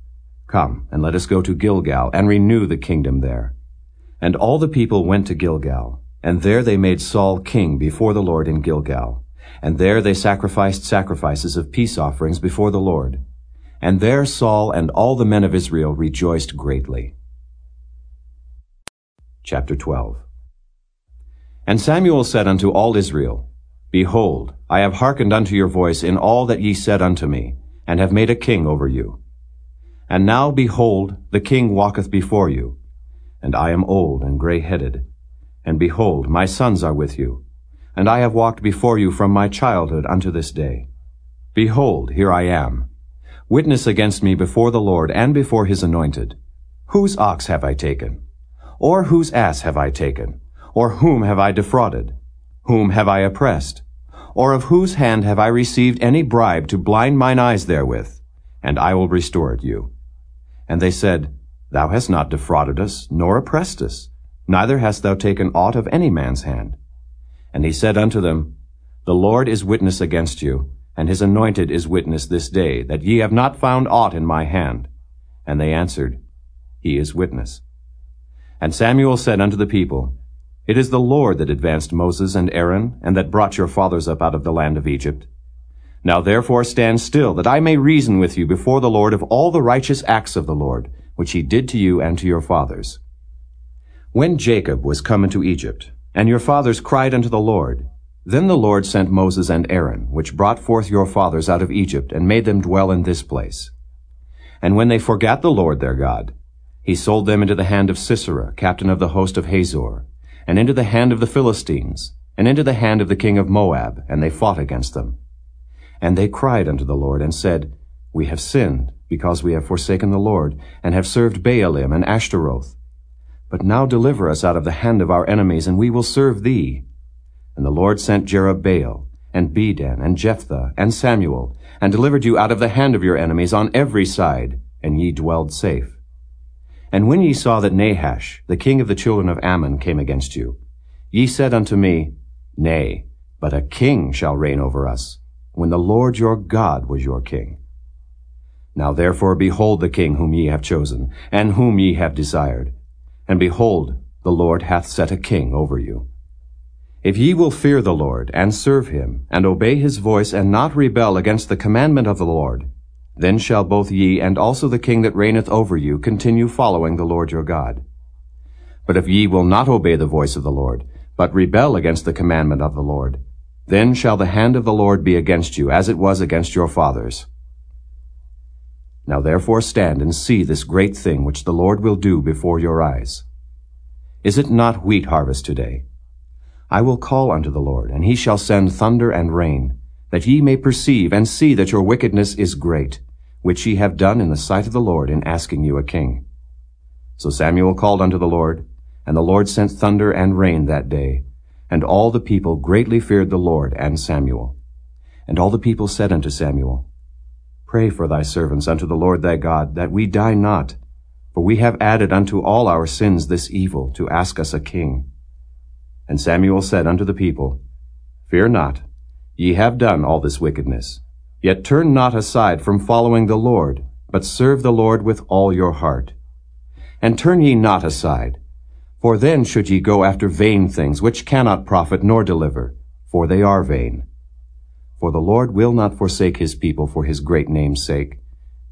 Come, and let us go to Gilgal, and renew the kingdom there. And all the people went to Gilgal, and there they made Saul king before the Lord in Gilgal. And there they sacrificed sacrifices of peace offerings before the Lord. And there Saul and all the men of Israel rejoiced greatly. Chapter 12 And Samuel said unto all Israel, Behold, I have hearkened unto your voice in all that ye said unto me, and have made a king over you. And now, behold, the king walketh before you, and I am old and grey-headed. And behold, my sons are with you, and I have walked before you from my childhood unto this day. Behold, here I am. Witness against me before the Lord and before his anointed. Whose ox have I taken? Or whose ass have I taken? Or whom have I defrauded? Whom have I oppressed? Or of whose hand have I received any bribe to blind mine eyes therewith? And I will restore it you. And they said, Thou hast not defrauded us, nor oppressed us, neither hast thou taken aught of any man's hand. And he said unto them, The Lord is witness against you, and his anointed is witness this day, that ye have not found aught in my hand. And they answered, He is witness. And Samuel said unto the people, It is the Lord that advanced Moses and Aaron, and that brought your fathers up out of the land of Egypt. Now therefore stand still, that I may reason with you before the Lord of all the righteous acts of the Lord, which he did to you and to your fathers. When Jacob was come into Egypt, and your fathers cried unto the Lord, then the Lord sent Moses and Aaron, which brought forth your fathers out of Egypt, and made them dwell in this place. And when they forgat the Lord their God, he sold them into the hand of Sisera, captain of the host of Hazor, and into the hand of the Philistines, and into the hand of the king of Moab, and they fought against them. And they cried unto the Lord, and said, We have sinned, because we have forsaken the Lord, and have served Baalim and Ashtaroth. But now deliver us out of the hand of our enemies, and we will serve thee. And the Lord sent Jerubbaal, and Bedan, and Jephthah, and Samuel, and delivered you out of the hand of your enemies on every side, and ye dwelled safe. And when ye saw that Nahash, the king of the children of Ammon, came against you, ye said unto me, Nay, but a king shall reign over us, when the Lord your God was your king. Now therefore behold the king whom ye have chosen, and whom ye have desired. And behold, the Lord hath set a king over you. If ye will fear the Lord, and serve him, and obey his voice, and not rebel against the commandment of the Lord, then shall both ye and also the king that reigneth over you continue following the Lord your God. But if ye will not obey the voice of the Lord, but rebel against the commandment of the Lord, then shall the hand of the Lord be against you, as it was against your fathers. Now therefore stand and see this great thing which the Lord will do before your eyes. Is it not wheat harvest today? I will call unto the Lord, and he shall send thunder and rain, that ye may perceive and see that your wickedness is great, which ye have done in the sight of the Lord in asking you a king. So Samuel called unto the Lord, and the Lord sent thunder and rain that day, and all the people greatly feared the Lord and Samuel. And all the people said unto Samuel, Pray for thy servants unto the Lord thy God, that we die not, for we have added unto all our sins this evil, to ask us a king. And Samuel said unto the people, Fear not, Ye have done all this wickedness. Yet turn not aside from following the Lord, but serve the Lord with all your heart. And turn ye not aside, for then should ye go after vain things, which cannot profit nor deliver, for they are vain. For the Lord will not forsake his people for his great name's sake,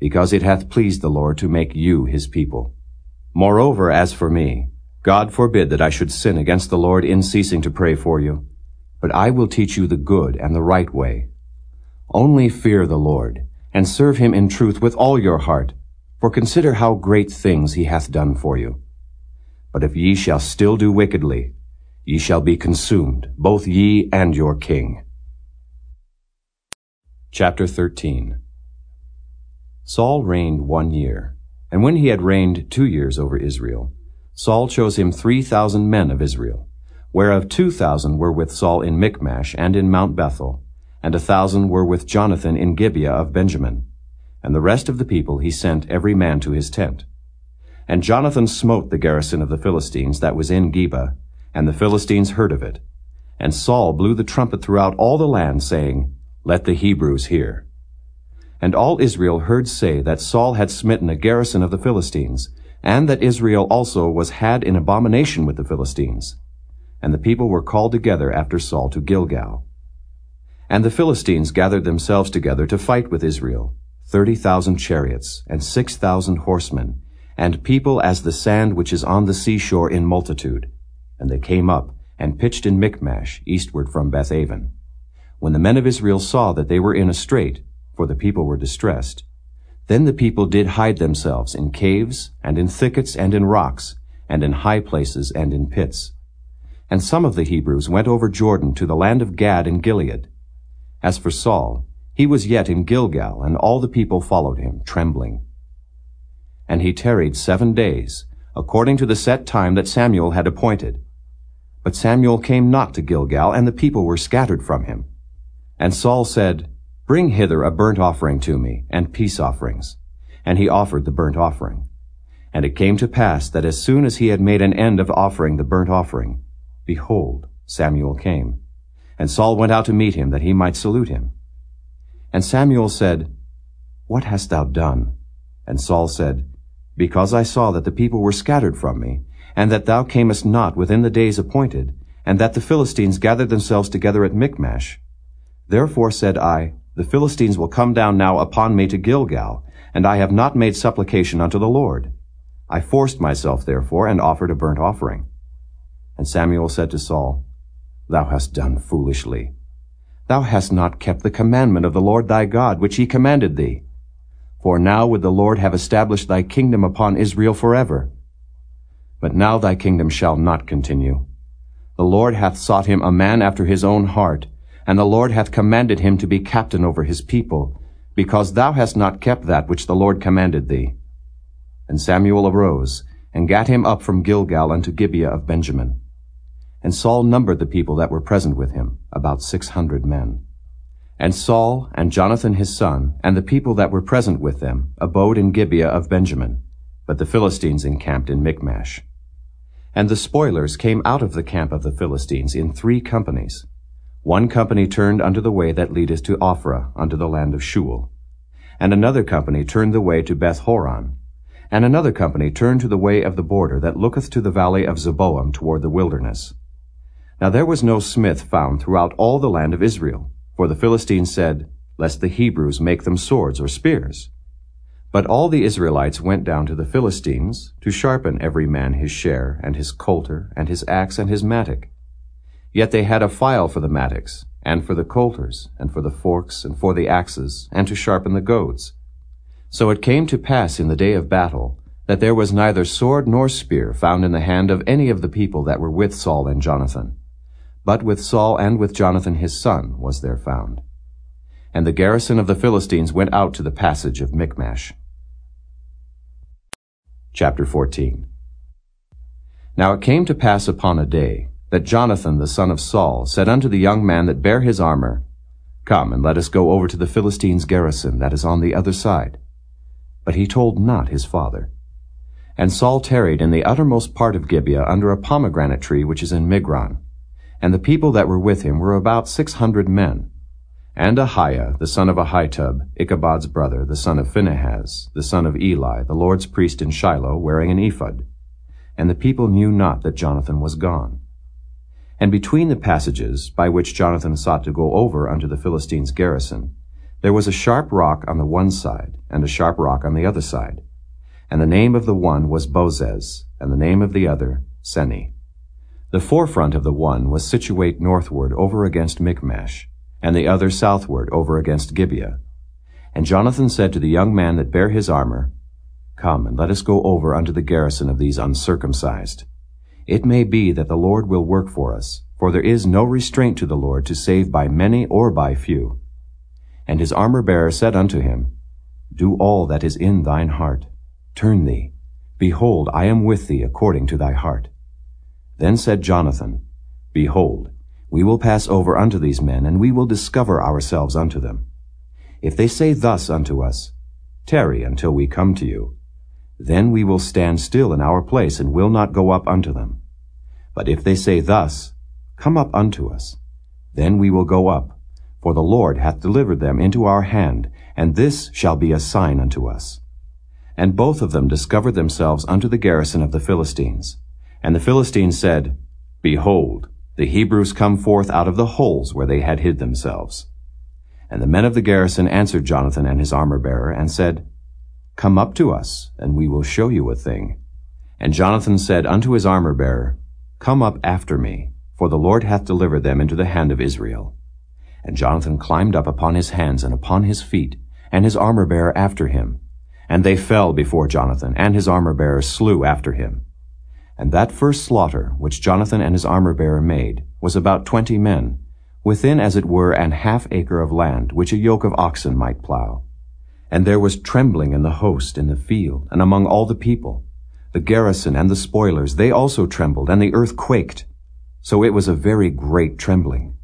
because it hath pleased the Lord to make you his people. Moreover, as for me, God forbid that I should sin against the Lord in ceasing to pray for you. But I will teach you the good and the right way. Only fear the Lord, and serve him in truth with all your heart, for consider how great things he hath done for you. But if ye shall still do wickedly, Ye shall be consumed, both ye and your king. Chapter 13 Saul reigned one year, and when he had reigned two years over Israel, Saul chose him three thousand men of Israel, whereof two thousand were with Saul in Michmash and in Mount Bethel, and a thousand were with Jonathan in Gibeah of Benjamin. And the rest of the people he sent every man to his tent. And Jonathan smote the garrison of the Philistines that was in Geba, and the Philistines heard of it. And Saul blew the trumpet throughout all the land, saying, Let the Hebrews hear. And all Israel heard say that Saul had smitten a garrison of the Philistines, and that Israel also was had in abomination with the Philistines. And the people were called together after Saul to Gilgal. And the Philistines gathered themselves together to fight with Israel, thirty thousand chariots, and six thousand horsemen, and people as the sand which is on the seashore in multitude. And they came up, and pitched in Michmash, eastward from Bethaven. When the men of Israel saw that they were in a strait, for the people were distressed, then the people did hide themselves in caves, and in thickets, and in rocks, and in high places, and in pits. And some of the Hebrews went over Jordan to the land of Gad and Gilead. As for Saul, he was yet in Gilgal, and all the people followed him, trembling. And he tarried seven days, according to the set time that Samuel had appointed. But Samuel came not to Gilgal, and the people were scattered from him. And Saul said, Bring hither a burnt offering to me, and peace offerings. And he offered the burnt offering. And it came to pass that as soon as he had made an end of offering the burnt offering, behold, Samuel came. And Saul went out to meet him, that he might salute him. And Samuel said, What hast thou done? And Saul said, Because I saw that the people were scattered from me, and that thou camest not within the days appointed, and that the Philistines gathered themselves together at Michmash. Therefore said I, the Philistines will come down now upon me to Gilgal, and I have not made supplication unto the Lord. I forced myself, therefore, and offered a burnt offering. And Samuel said to Saul, Thou hast done foolishly. Thou hast not kept the commandment of the Lord thy God, which he commanded thee. For now would the Lord have established thy kingdom upon Israel forever. But now thy kingdom shall not continue. The Lord hath sought him a man after his own heart, and the Lord hath commanded him to be captain over his people, because thou hast not kept that which the Lord commanded thee. And Samuel arose, and gat him up from Gilgal unto Gibeah of Benjamin. And Saul numbered the people that were present with him, about six hundred men. And Saul, and Jonathan his son, and the people that were present with them, abode in Gibeah of Benjamin, but the Philistines encamped in Michmash. And the spoilers came out of the camp of the Philistines in three companies, one company turned unto the way that leadeth to Ophrah, unto the land of Shual. And another company turned the way to Beth-horon. And another company turned to the way of the border that looketh to the valley of Zeboim toward the wilderness. Now there was no smith found throughout all the land of Israel, for the Philistines said, Lest the Hebrews make them swords or spears. But all the Israelites went down to the Philistines, to sharpen every man his share, and his coulter, and his axe, and his mattock. Yet they had a file for the mattocks, and for the coulters, and for the forks, and for the axes, and to sharpen the goads. So it came to pass in the day of battle, that there was neither sword nor spear found in the hand of any of the people that were with Saul and Jonathan. But with Saul and with Jonathan his son was there found. And the garrison of the Philistines went out to the passage of Michmash. Chapter 14 Now it came to pass upon a day, that Jonathan the son of Saul said unto the young man that bare his armor, Come, and let us go over to the Philistines' garrison that is on the other side. But he told not his father. And Saul tarried in the uttermost part of Gibeah under a pomegranate tree which is in Migron. And the people that were with him were about six hundred men. And Ahiah, the son of Ahitub, Ichabod's brother, the son of Phinehas, the son of Eli, the Lord's priest in Shiloh, wearing an ephod. And the people knew not that Jonathan was gone. And between the passages by which Jonathan sought to go over unto the Philistines' garrison, there was a sharp rock on the one side, and a sharp rock on the other side. And the name of the one was Bozez, and the name of the other Seneh. The forefront of the one was situate northward over against Michmash, and the other southward over against Gibeah. And Jonathan said to the young man that bare his armor, Come, and let us go over unto the garrison of these uncircumcised. It may be that the Lord will work for us, for there is no restraint to the Lord to save by many or by few. And his armor-bearer said unto him, Do all that is in thine heart. Turn thee. Behold, I am with thee according to thy heart. Then said Jonathan, Behold, we will pass over unto these men, and we will discover ourselves unto them. If they say thus unto us, Tarry until we come to you, then we will stand still in our place, and will not go up unto them. But if they say thus, Come up unto us, then we will go up, for the Lord hath delivered them into our hand, and this shall be a sign unto us. And both of them discovered themselves unto the garrison of the Philistines. And the Philistines said, Behold, the Hebrews come forth out of the holes where they had hid themselves. And the men of the garrison answered Jonathan and his armor-bearer, and said, Come up to us, and we will show you a thing. And Jonathan said unto his armor-bearer, Come up after me, for the Lord hath delivered them into the hand of Israel. And Jonathan climbed up upon his hands and upon his feet, and his armor-bearer after him. And they fell before Jonathan, and his armor-bearer slew after him. And that first slaughter which Jonathan and his armor-bearer made was about twenty men, within as it were an half acre of land, which a yoke of oxen might plow. And there was trembling in the host in the field, and among all the people. The garrison and the spoilers, they also trembled, and the earth quaked. So it was a very great trembling.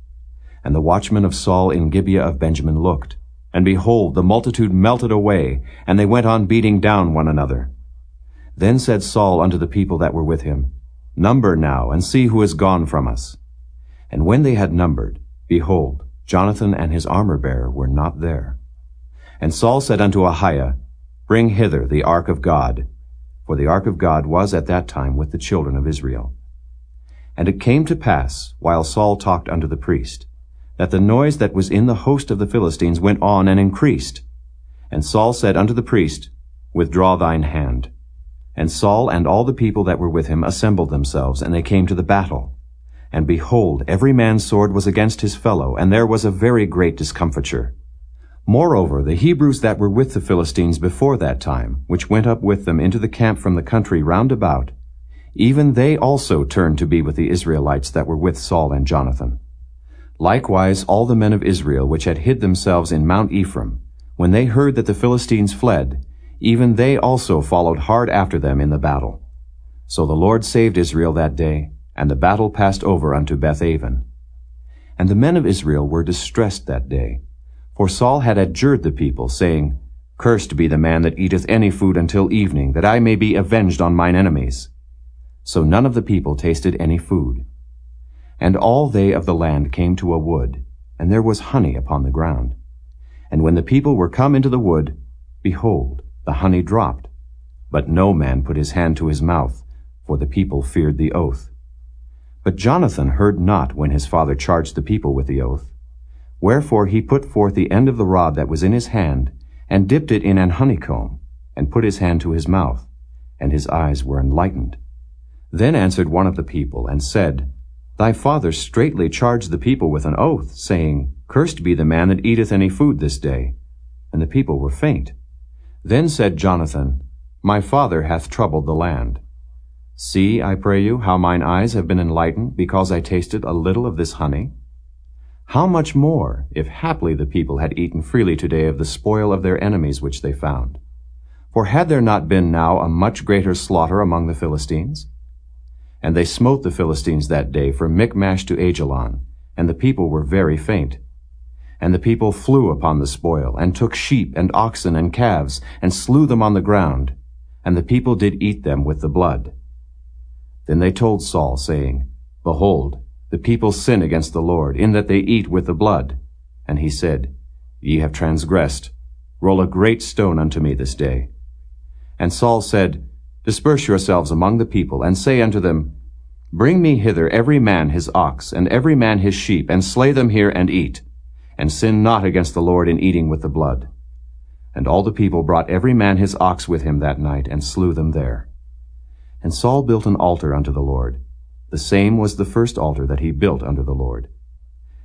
And the watchmen of Saul in Gibeah of Benjamin looked, and behold, the multitude melted away, and they went on beating down one another. Then said Saul unto the people that were with him, Number now, and see who is gone from us. And when they had numbered, behold, Jonathan and his armor-bearer were not there. And Saul said unto Ahiah, Bring hither the ark of God. For the ark of God was at that time with the children of Israel. And it came to pass, while Saul talked unto the priest, that the noise that was in the host of the Philistines went on and increased. And Saul said unto the priest, Withdraw thine hand. And Saul and all the people that were with him assembled themselves, and they came to the battle. And behold, every man's sword was against his fellow, and there was a very great discomfiture. Moreover, the Hebrews that were with the Philistines before that time, which went up with them into the camp from the country round about, even they also turned to be with the Israelites that were with Saul and Jonathan. Likewise all the men of Israel which had hid themselves in Mount Ephraim, when they heard that the Philistines fled, even they also followed hard after them in the battle. So the Lord saved Israel that day, and the battle passed over unto Bethaven. And the men of Israel were distressed that day, for Saul had adjured the people, saying, Cursed be the man that eateth any food until evening, that I may be avenged on mine enemies. So none of the people tasted any food. And all they of the land came to a wood, and there was honey upon the ground. And when the people were come into the wood, behold, the honey dropped, but no man put his hand to his mouth, for the people feared the oath. But Jonathan heard not when his father charged the people with the oath. Wherefore he put forth the end of the rod that was in his hand, and dipped it in an honeycomb, and put his hand to his mouth, and his eyes were enlightened. Then answered one of the people, and said, Thy father straitly charged the people with an oath, saying, Cursed be the man that eateth any food this day. And the people were faint. Then said Jonathan, My father hath troubled the land. See, I pray you, how mine eyes have been enlightened, because I tasted a little of this honey. How much more, if haply the people had eaten freely today of the spoil of their enemies which they found? For had there not been now a much greater slaughter among the Philistines? And they smote the Philistines that day from Michmash to Aijalon, and the people were very faint. And the people flew upon the spoil, and took sheep and oxen and calves, and slew them on the ground. And the people did eat them with the blood. Then they told Saul, saying, Behold, the people sin against the Lord, in that they eat with the blood. And he said, Ye have transgressed. Roll a great stone unto me this day. And Saul said, Disperse yourselves among the people, and say unto them, Bring me hither every man his ox, and every man his sheep, and slay them here and eat and sin not against the Lord in eating with the blood. And all the people brought every man his ox with him that night, and slew them there. And Saul built an altar unto the Lord. The same was the first altar that he built unto the Lord.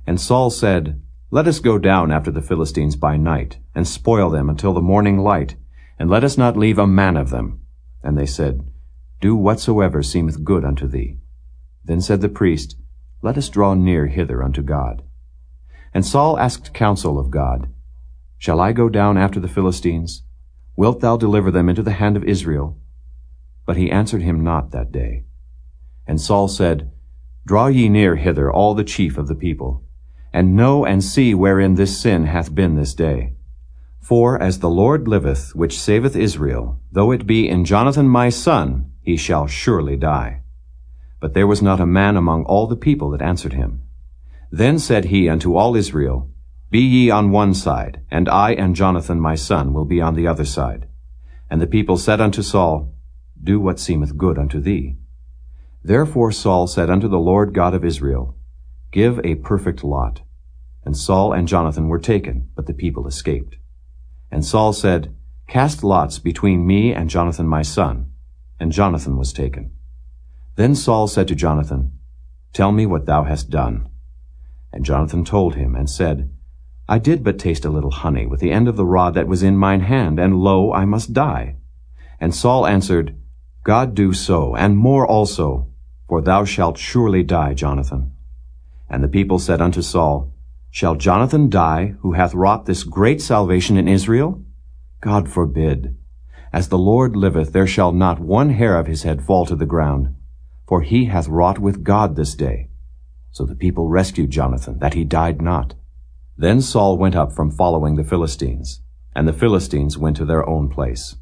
And Saul said, Let us go down after the Philistines by night, and spoil them until the morning light, and let us not leave a man of them. And they said, Do whatsoever seemeth good unto thee. Then said the priest, Let us draw near hither unto God. And Saul asked counsel of God, Shall I go down after the Philistines? Wilt thou deliver them into the hand of Israel? But he answered him not that day. And Saul said, Draw ye near hither all the chief of the people, and know and see wherein this sin hath been this day. For as the Lord liveth, which saveth Israel, though it be in Jonathan my son, he shall surely die. But there was not a man among all the people that answered him. Then said he unto all Israel, Be ye on one side, and I and Jonathan my son will be on the other side. And the people said unto Saul, Do what seemeth good unto thee. Therefore Saul said unto the Lord God of Israel, Give a perfect lot. And Saul and Jonathan were taken, but the people escaped. And Saul said, Cast lots between me and Jonathan my son. And Jonathan was taken. Then Saul said to Jonathan, Tell me what thou hast done. And Jonathan told him, and said, I did but taste a little honey with the end of the rod that was in mine hand, and lo, I must die. And Saul answered, God do so, and more also, for thou shalt surely die, Jonathan. And the people said unto Saul, Shall Jonathan die, who hath wrought this great salvation in Israel? God forbid. As the Lord liveth, there shall not one hair of his head fall to the ground. For he hath wrought with God this day. So the people rescued Jonathan, that he died not. Then Saul went up from following the Philistines, and the Philistines went to their own place.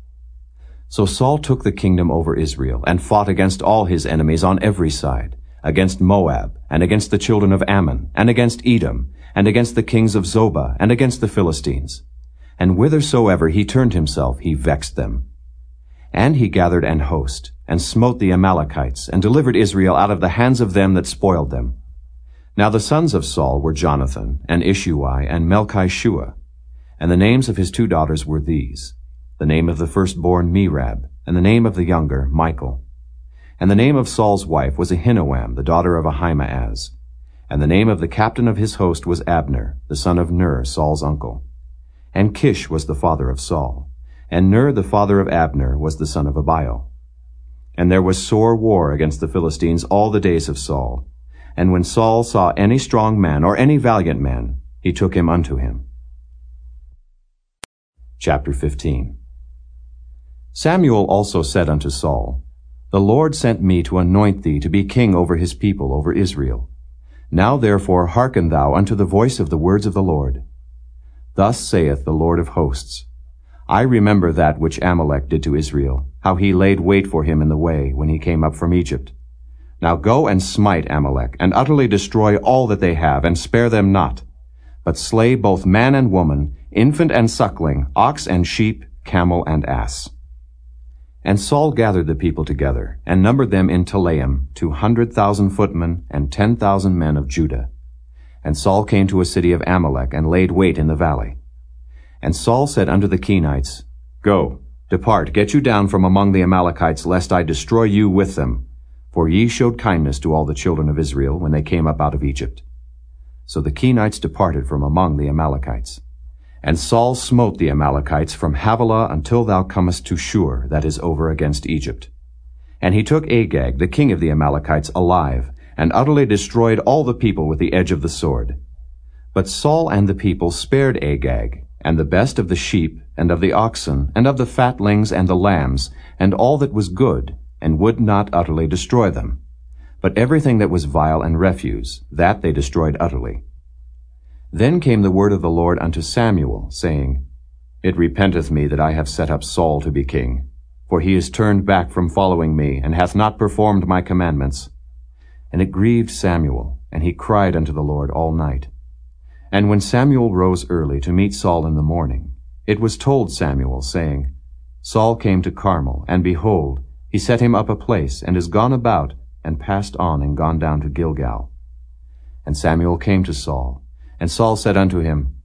So Saul took the kingdom over Israel, and fought against all his enemies on every side, against Moab, and against the children of Ammon, and against Edom, and against the kings of Zobah, and against the Philistines. And whithersoever he turned himself, he vexed them. And he gathered an host, and smote the Amalekites, and delivered Israel out of the hands of them that spoiled them. Now the sons of Saul were Jonathan, and Ishui, and Melchishua. And the names of his two daughters were these, the name of the firstborn Merab, and the name of the younger Michal. And the name of Saul's wife was Ahinoam, the daughter of Ahimaaz. And the name of the captain of his host was Abner, the son of Ner, Saul's uncle. And Kish was the father of Saul. And Ner, the father of Abner, was the son of Abiel. And there was sore war against the Philistines all the days of Saul. And when Saul saw any strong man or any valiant man, he took him unto him. Chapter 15 Samuel also said unto Saul, The Lord sent me to anoint thee to be king over his people, over Israel. Now therefore hearken thou unto the voice of the words of the Lord. Thus saith the Lord of hosts, I remember that which Amalek did to Israel, how he laid wait for him in the way when he came up from Egypt. Now go and smite Amalek, and utterly destroy all that they have, and spare them not. But slay both man and woman, infant and suckling, ox and sheep, camel and ass. And Saul gathered the people together, and numbered them in Telaim, two hundred thousand footmen, and ten thousand men of Judah. And Saul came to a city of Amalek, and laid wait in the valley. And Saul said unto the Kenites, Go, depart, get you down from among the Amalekites, lest I destroy you with them. For ye showed kindness to all the children of Israel when they came up out of Egypt. So the Kenites departed from among the Amalekites. And Saul smote the Amalekites from Havilah until thou comest to Shur, that is over against Egypt. And he took Agag, the king of the Amalekites, alive, and utterly destroyed all the people with the edge of the sword. But Saul and the people spared Agag, and the best of the sheep, and of the oxen, and of the fatlings and the lambs, and all that was good, and would not utterly destroy them. But everything that was vile and refuse, that they destroyed utterly. Then came the word of the Lord unto Samuel, saying, It repenteth me that I have set up Saul to be king, for he is turned back from following me, and hath not performed my commandments. And it grieved Samuel, and he cried unto the Lord all night. And when Samuel rose early to meet Saul in the morning, it was told Samuel, saying, Saul came to Carmel, and behold, he set him up a place, and is gone about, and passed on, and gone down to Gilgal. And Samuel came to Saul, and Saul said unto him,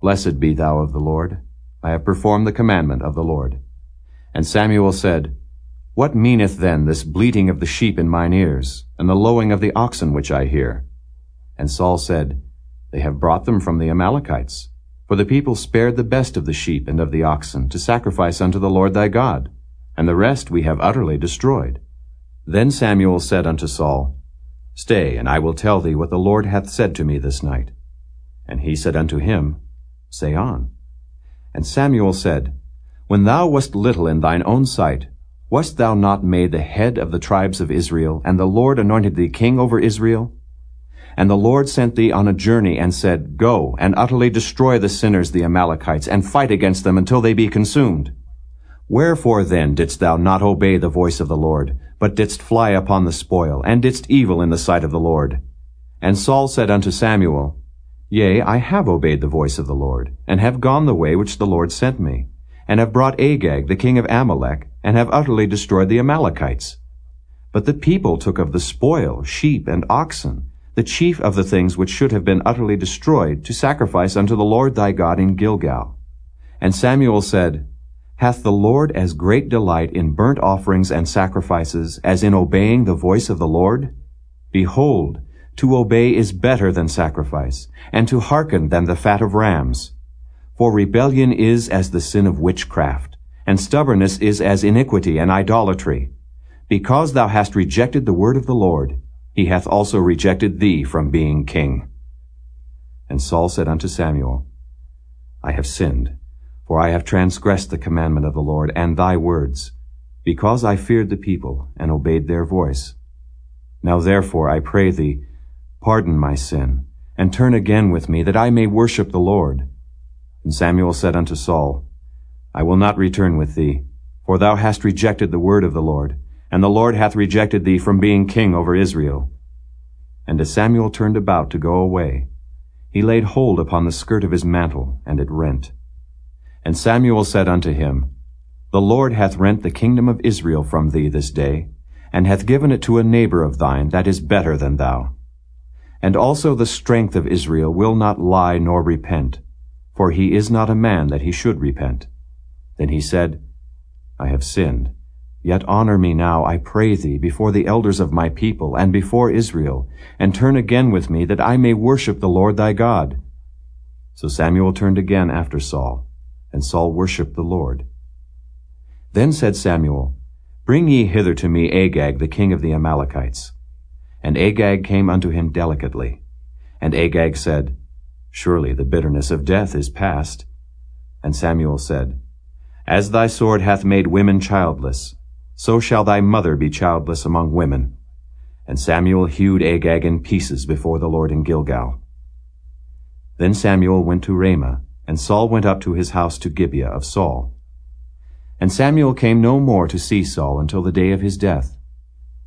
Blessed be thou of the Lord. I have performed the commandment of the Lord. And Samuel said, What meaneth then this bleating of the sheep in mine ears, and the lowing of the oxen which I hear? And Saul said, They have brought them from the Amalekites. For the people spared the best of the sheep and of the oxen to sacrifice unto the Lord thy God, and the rest we have utterly destroyed. Then Samuel said unto Saul, Stay, and I will tell thee what the Lord hath said to me this night. And he said unto him, Say on. And Samuel said, When thou wast little in thine own sight, wast thou not made the head of the tribes of Israel, and the Lord anointed thee king over Israel? And the Lord sent thee on a journey, and said, Go, and utterly destroy the sinners, the Amalekites, and fight against them until they be consumed. Wherefore then didst thou not obey the voice of the Lord, but didst fly upon the spoil, and didst evil in the sight of the Lord? And Saul said unto Samuel, Yea, I have obeyed the voice of the Lord, and have gone the way which the Lord sent me, and have brought Agag the king of Amalek, and have utterly destroyed the Amalekites. But the people took of the spoil sheep and oxen, the chief of the things which should have been utterly destroyed, to sacrifice unto the Lord thy God in Gilgal. And Samuel said, Hath the Lord as great delight in burnt offerings and sacrifices as in obeying the voice of the Lord? Behold, to obey is better than sacrifice, and to hearken than the fat of rams. For rebellion is as the sin of witchcraft, and stubbornness is as iniquity and idolatry. Because thou hast rejected the word of the Lord, he hath also rejected thee from being king. And Saul said unto Samuel, I have sinned, for I have transgressed the commandment of the Lord and thy words, because I feared the people and obeyed their voice. Now therefore I pray thee, pardon my sin, and turn again with me, that I may worship the Lord. And Samuel said unto Saul, I will not return with thee, for thou hast rejected the word of the Lord, and the Lord hath rejected thee from being king over Israel. And as Samuel turned about to go away, he laid hold upon the skirt of his mantle, and it rent. And Samuel said unto him, The Lord hath rent the kingdom of Israel from thee this day, and hath given it to a neighbor of thine that is better than thou. And also the strength of Israel will not lie nor repent, for he is not a man that he should repent. Then he said, I have sinned. Yet honor me now, I pray thee, before the elders of my people, and before Israel, and turn again with me, that I may worship the Lord thy God. So Samuel turned again after Saul, and Saul worshipped the Lord. Then said Samuel, Bring ye hither to me Agag, the king of the Amalekites. And Agag came unto him delicately. And Agag said, Surely the bitterness of death is past. And Samuel said, As thy sword hath made women childless, so shall thy mother be childless among women. And Samuel hewed Agag in pieces before the Lord in Gilgal. Then Samuel went to Ramah, and Saul went up to his house to Gibeah of Saul. And Samuel came no more to see Saul until the day of his death.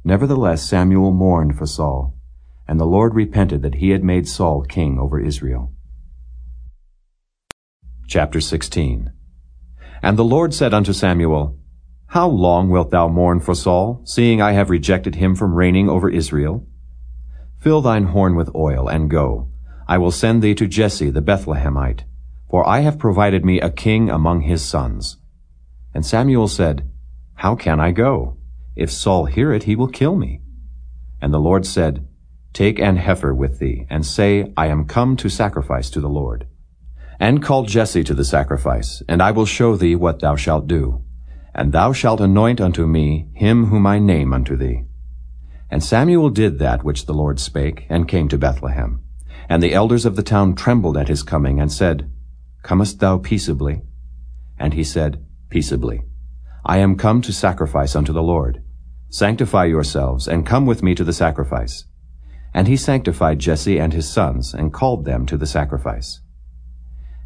Nevertheless Samuel mourned for Saul, and the Lord repented that he had made Saul king over Israel. Chapter 16 And the Lord said unto Samuel, how long wilt thou mourn for Saul, seeing I have rejected him from reigning over Israel? Fill thine horn with oil, and go. I will send thee to Jesse the Bethlehemite, for I have provided me a king among his sons. And Samuel said, How can I go? If Saul hear it, he will kill me. And the Lord said, Take an heifer with thee, and say, I am come to sacrifice to the Lord. And call Jesse to the sacrifice, and I will show thee what thou shalt do. And thou shalt anoint unto me him whom I name unto thee. And Samuel did that which the Lord spake, and came to Bethlehem. And the elders of the town trembled at his coming, and said, Comest thou peaceably? And he said, Peaceably. I am come to sacrifice unto the Lord. Sanctify yourselves, and come with me to the sacrifice. And he sanctified Jesse and his sons, and called them to the sacrifice.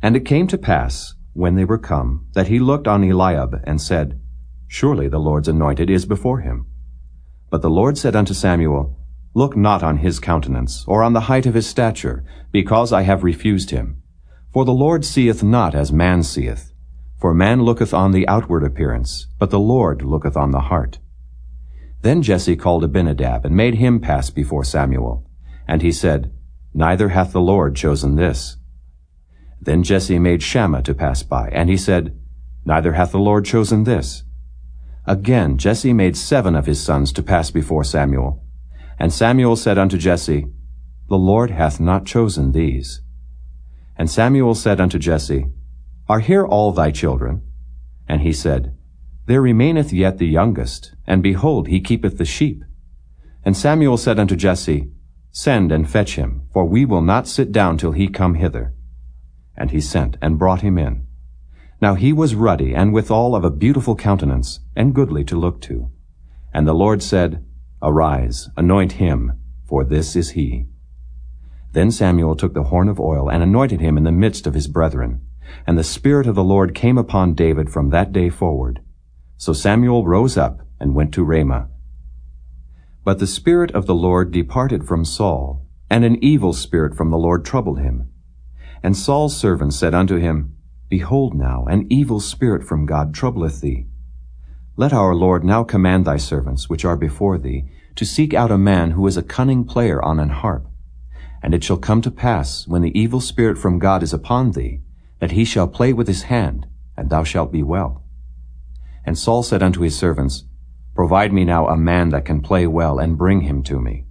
And it came to pass, when they were come, that he looked on Eliab, and said, Surely the Lord's anointed is before him. But the Lord said unto Samuel, Look not on his countenance, or on the height of his stature, because I have refused him. For the Lord seeth not as man seeth. For man looketh on the outward appearance, but the Lord looketh on the heart. Then Jesse called Abinadab, and made him pass before Samuel. And he said, Neither hath the Lord chosen this. Then Jesse made Shammah to pass by, and he said, Neither hath the Lord chosen this. Again Jesse made seven of his sons to pass before Samuel. And Samuel said unto Jesse, The Lord hath not chosen these. And Samuel said unto Jesse, Are here all thy children? And he said, There remaineth yet the youngest, and behold, he keepeth the sheep. And Samuel said unto Jesse, Send and fetch him, for we will not sit down till he come hither. And he sent and brought him in. Now he was ruddy, and withal of a beautiful countenance, and goodly to look to. And the Lord said, Arise, anoint him, for this is he. Then Samuel took the horn of oil, and anointed him in the midst of his brethren. And the Spirit of the Lord came upon David from that day forward. So Samuel rose up, and went to Ramah. But the Spirit of the Lord departed from Saul, and an evil spirit from the Lord troubled him. And Saul's servants said unto him, Behold now, an evil spirit from God troubleth thee. Let our Lord now command thy servants, which are before thee, to seek out a man who is a cunning player on an harp. And it shall come to pass, when the evil spirit from God is upon thee, that he shall play with his hand, and thou shalt be well. And Saul said unto his servants, Provide me now a man that can play well, and bring him to me.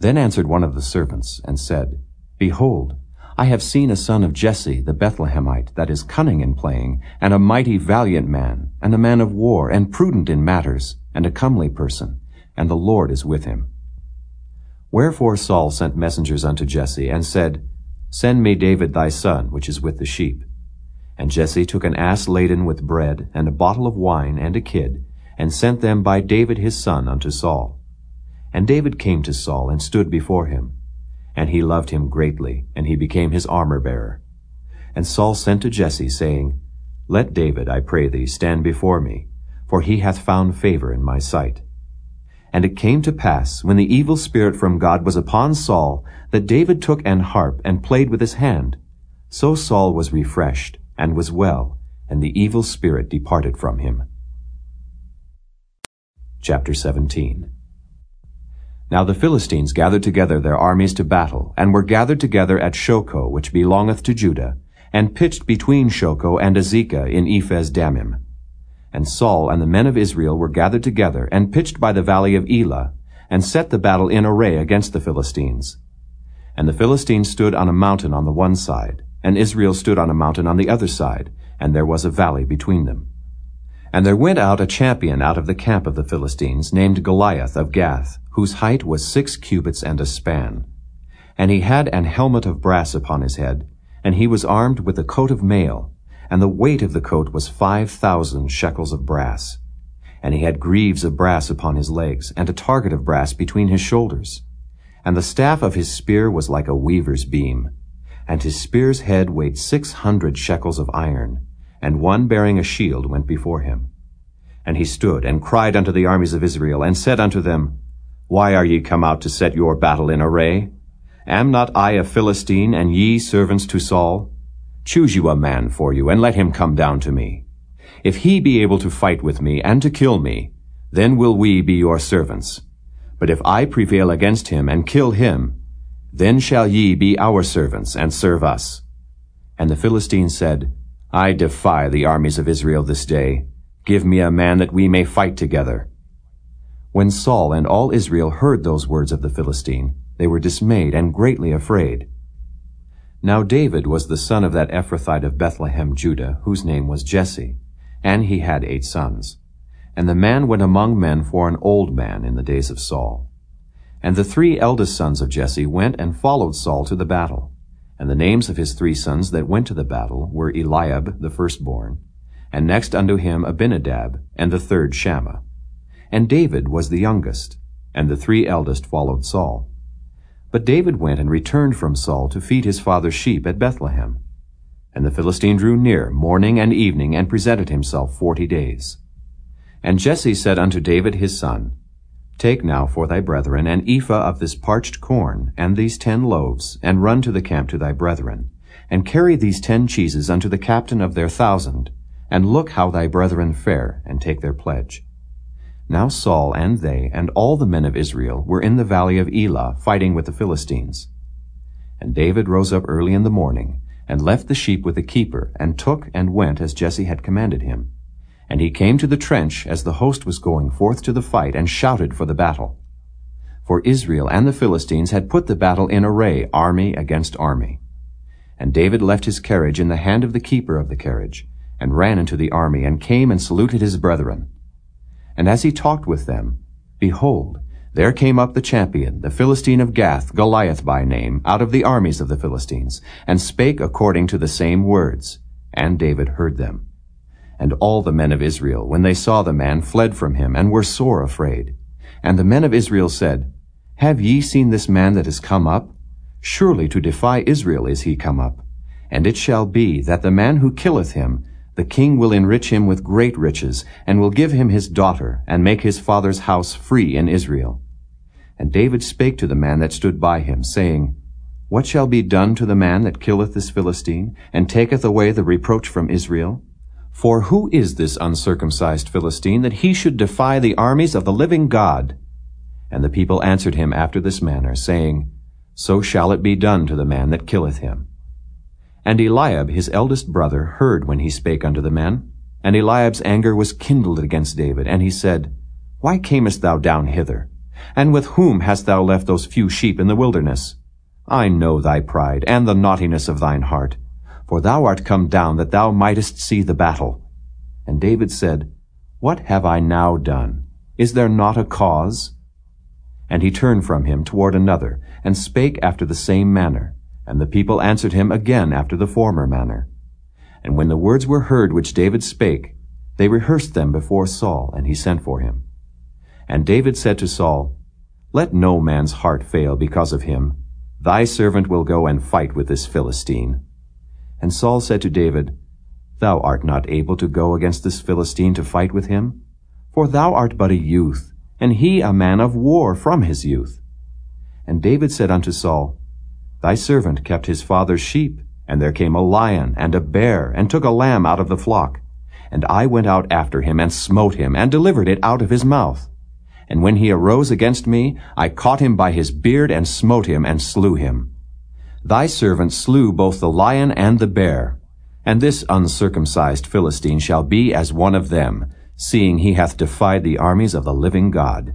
Then answered one of the servants, and said, Behold, I have seen a son of Jesse the Bethlehemite that is cunning in playing, and a mighty valiant man, and a man of war, and prudent in matters, and a comely person, and the Lord is with him. Wherefore Saul sent messengers unto Jesse, and said, Send me David thy son, which is with the sheep. And Jesse took an ass laden with bread, and a bottle of wine, and a kid, and sent them by David his son unto Saul. And David came to Saul and stood before him. And he loved him greatly, and he became his armor-bearer. And Saul sent to Jesse, saying, Let David, I pray thee, stand before me, for he hath found favor in my sight. And it came to pass, when the evil spirit from God was upon Saul, that David took an harp and played with his hand. So Saul was refreshed, and was well, and the evil spirit departed from him. Chapter 17 Now the Philistines gathered together their armies to battle, and were gathered together at Shochoh, which belongeth to Judah, and pitched between Shochoh and Azekah in Ephesdammim. And Saul and the men of Israel were gathered together, and pitched by the valley of Elah, and set the battle in array against the Philistines. And the Philistines stood on a mountain on the one side, and Israel stood on a mountain on the other side, and there was a valley between them. And there went out a champion out of the camp of the Philistines, named Goliath of Gath, whose height was six cubits and a span. And he had an helmet of brass upon his head, and he was armed with a coat of mail, and the weight of the coat was five thousand shekels of brass. And he had greaves of brass upon his legs, and a target of brass between his shoulders. And the staff of his spear was like a weaver's beam, and his spear's head weighed six hundred shekels of iron, and one bearing a shield went before him. And he stood and cried unto the armies of Israel, and said unto them, Why are ye come out to set your battle in array? Am not I a Philistine, and ye servants to Saul? Choose you a man for you, and let him come down to me. If he be able to fight with me, and to kill me, then will we be your servants. But if I prevail against him, and kill him, then shall ye be our servants, and serve us. And the Philistines said, I defy the armies of Israel this day. Give me a man that we may fight together. When Saul and all Israel heard those words of the Philistine, they were dismayed and greatly afraid. Now David was the son of that Ephrathite of Bethlehem, Judah, whose name was Jesse, and he had eight sons. And the man went among men for an old man in the days of Saul. And the three eldest sons of Jesse went and followed Saul to the battle. And the names of his three sons that went to the battle were Eliab the firstborn, and next unto him Abinadab, and the third Shammah. And David was the youngest, and the three eldest followed Saul. But David went and returned from Saul to feed his father's sheep at Bethlehem. And the Philistine drew near morning and evening, and presented himself forty days. And Jesse said unto David his son, Take now for thy brethren an ephah of this parched corn, and these ten loaves, and run to the camp to thy brethren, and carry these ten cheeses unto the captain of their thousand, and look how thy brethren fare, and take their pledge. Now Saul and they, and all the men of Israel, were in the valley of Elah, fighting with the Philistines. And David rose up early in the morning, and left the sheep with the keeper, and took and went as Jesse had commanded him. And he came to the trench as the host was going forth to the fight, and shouted for the battle. For Israel and the Philistines had put the battle in array, army against army. And David left his carriage in the hand of the keeper of the carriage, and ran into the army, and came and saluted his brethren. And as he talked with them, behold, There came up the champion, the Philistine of Gath, Goliath by name, out of the armies of the Philistines, and spake according to the same words. And David heard them. And all the men of Israel, when they saw the man, fled from him, and were sore afraid. And the men of Israel said, Have ye seen this man that is come up? Surely to defy Israel is he come up. And it shall be that the man who killeth him, the king will enrich him with great riches, and will give him his daughter, and make his father's house free in Israel. And David spake to the man that stood by him, saying, What shall be done to the man that killeth this Philistine, and taketh away the reproach from Israel? For who is this uncircumcised Philistine, that he should defy the armies of the living God? And the people answered him after this manner, saying, So shall it be done to the man that killeth him. And Eliab his eldest brother heard when he spake unto the men. And Eliab's anger was kindled against David, and he said, Why camest thou down hither? And with whom hast thou left those few sheep in the wilderness? I know thy pride, and the naughtiness of thine heart. For thou art come down that thou mightest see the battle. And David said, What have I now done? Is there not a cause? And he turned from him toward another, and spake after the same manner. And the people answered him again after the former manner. And when the words were heard which David spake, they rehearsed them before Saul, and he sent for him. And David said to Saul, Let no man's heart fail because of him. Thy servant will go and fight with this Philistine. And Saul said to David, Thou art not able to go against this Philistine to fight with him, for thou art but a youth, and he a man of war from his youth. And David said unto Saul, Thy servant kept his father's sheep, and there came a lion and a bear, and took a lamb out of the flock. And I went out after him, and smote him, and delivered it out of his mouth. And when he arose against me, I caught him by his beard and smote him and slew him. Thy servant slew both the lion and the bear. And this uncircumcised Philistine shall be as one of them, seeing he hath defied the armies of the living God.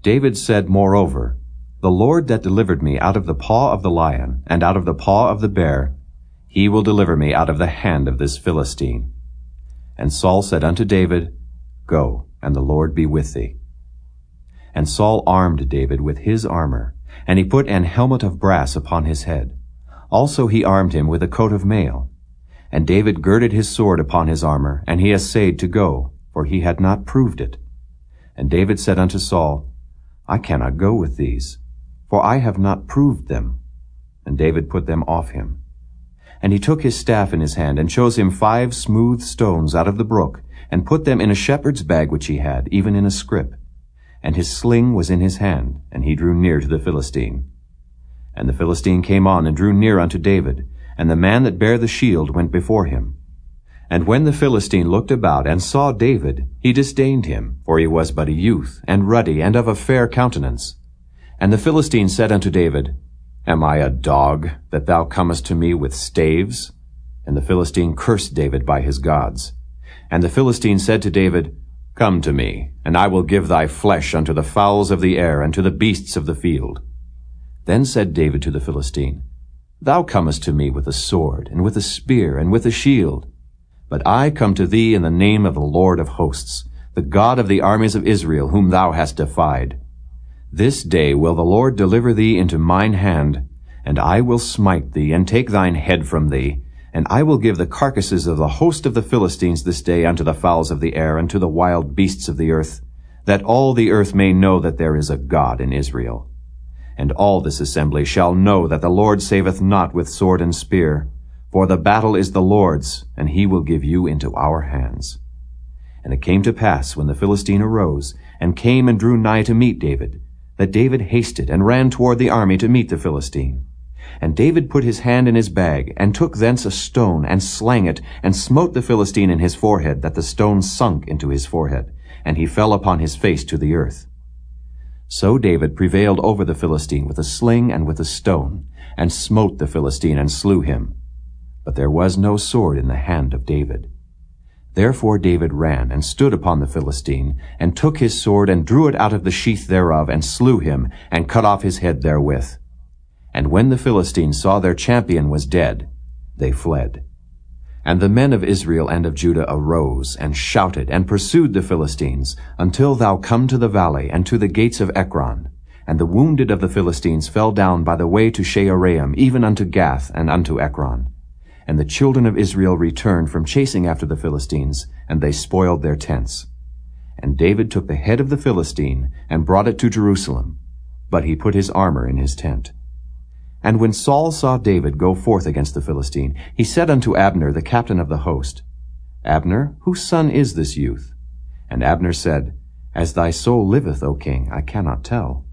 David said moreover, The Lord that delivered me out of the paw of the lion, and out of the paw of the bear, he will deliver me out of the hand of this Philistine. And Saul said unto David, Go, and the Lord be with thee. And Saul armed David with his armor, and he put an helmet of brass upon his head. Also he armed him with a coat of mail. And David girded his sword upon his armor, and he essayed to go, for he had not proved it. And David said unto Saul, I cannot go with these, for I have not proved them. And David put them off him. And he took his staff in his hand, and chose him five smooth stones out of the brook, and put them in a shepherd's bag which he had, even in a scrip and his sling was in his hand, and he drew near to the Philistine. And the Philistine came on and drew near unto David, and the man that bare the shield went before him. And when the Philistine looked about and saw David, he disdained him, for he was but a youth, and ruddy, and of a fair countenance. And the Philistine said unto David, Am I a dog, that thou comest to me with staves? And the Philistine cursed David by his gods. And the Philistine said to David, Come to me, and I will give thy flesh unto the fowls of the air and to the beasts of the field. Then said David to the Philistine, Thou comest to me with a sword, and with a spear, and with a shield. But I come to thee in the name of the Lord of hosts, the God of the armies of Israel, whom thou hast defied. This day will the Lord deliver thee into mine hand, and I will smite thee, and take thine head from thee, and I will give the carcasses of the host of the Philistines this day unto the fowls of the air and to the wild beasts of the earth, that all the earth may know that there is a God in Israel. And all this assembly shall know that the Lord saveth not with sword and spear, for the battle is the Lord's, and he will give you into our hands. And it came to pass, when the Philistine arose, and came and drew nigh to meet David, that David hasted and ran toward the army to meet the Philistine. And David put his hand in his bag, and took thence a stone, and slang it, and smote the Philistine in his forehead, that the stone sunk into his forehead, and he fell upon his face to the earth. So David prevailed over the Philistine with a sling and with a stone, and smote the Philistine and slew him. But there was no sword in the hand of David. Therefore David ran and stood upon the Philistine, and took his sword and drew it out of the sheath thereof, and slew him, and cut off his head therewith. And when the Philistines saw their champion was dead, they fled. And the men of Israel and of Judah arose, and shouted, and pursued the Philistines, until thou come to the valley, and to the gates of Ekron. And the wounded of the Philistines fell down by the way to Shaaraim, even unto Gath, and unto Ekron. And the children of Israel returned from chasing after the Philistines, and they spoiled their tents. And David took the head of the Philistine, and brought it to Jerusalem. But he put his armor in his tent. And when Saul saw David go forth against the Philistine, he said unto Abner, the captain of the host, Abner, whose son is this youth? And Abner said, As thy soul liveth, O king, I cannot tell.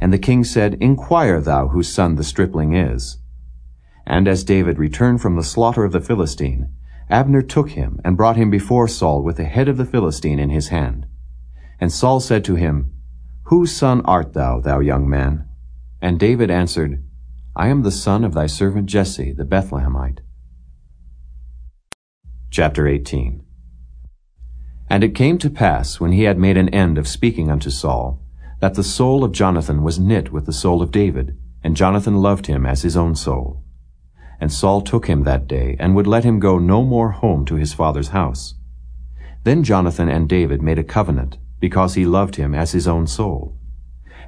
And the king said, Inquire thou whose son the stripling is. And as David returned from the slaughter of the Philistine, Abner took him and brought him before Saul with the head of the Philistine in his hand. And Saul said to him, Whose son art thou, thou young man? And David answered, I am the son of thy servant Jesse, the Bethlehemite. Chapter 18 And it came to pass, when he had made an end of speaking unto Saul, that the soul of Jonathan was knit with the soul of David, and Jonathan loved him as his own soul. And Saul took him that day, and would let him go no more home to his father's house. Then Jonathan and David made a covenant, because he loved him as his own soul.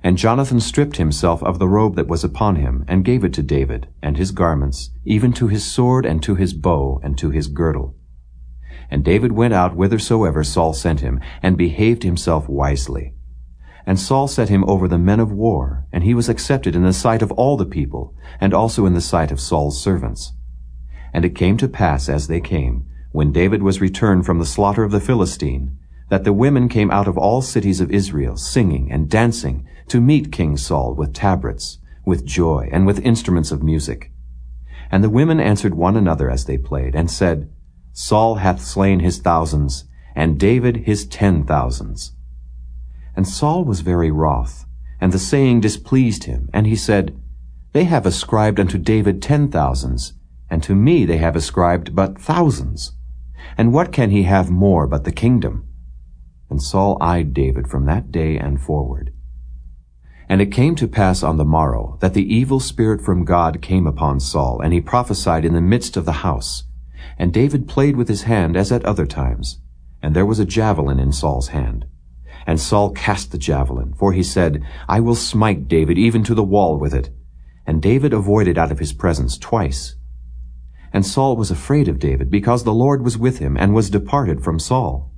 And Jonathan stripped himself of the robe that was upon him, and gave it to David, and his garments, even to his sword, and to his bow, and to his girdle. And David went out whithersoever Saul sent him, and behaved himself wisely. And Saul set him over the men of war, and he was accepted in the sight of all the people, and also in the sight of Saul's servants. And it came to pass as they came, when David was returned from the slaughter of the Philistine, that the women came out of all cities of Israel, singing and dancing, to meet King Saul with tabrets, with joy, and with instruments of music. And the women answered one another as they played, and said, Saul hath slain his thousands, and David his ten thousands. And Saul was very wroth, and the saying displeased him, and he said, They have ascribed unto David ten thousands, and to me they have ascribed but thousands. And what can he have more but the kingdom? And Saul eyed David from that day and forward. And it came to pass on the morrow that the evil spirit from God came upon Saul, and he prophesied in the midst of the house. And David played with his hand as at other times. And there was a javelin in Saul's hand. And Saul cast the javelin, for he said, I will smite David even to the wall with it. And David avoided out of his presence twice. And Saul was afraid of David, because the Lord was with him, and was departed from Saul.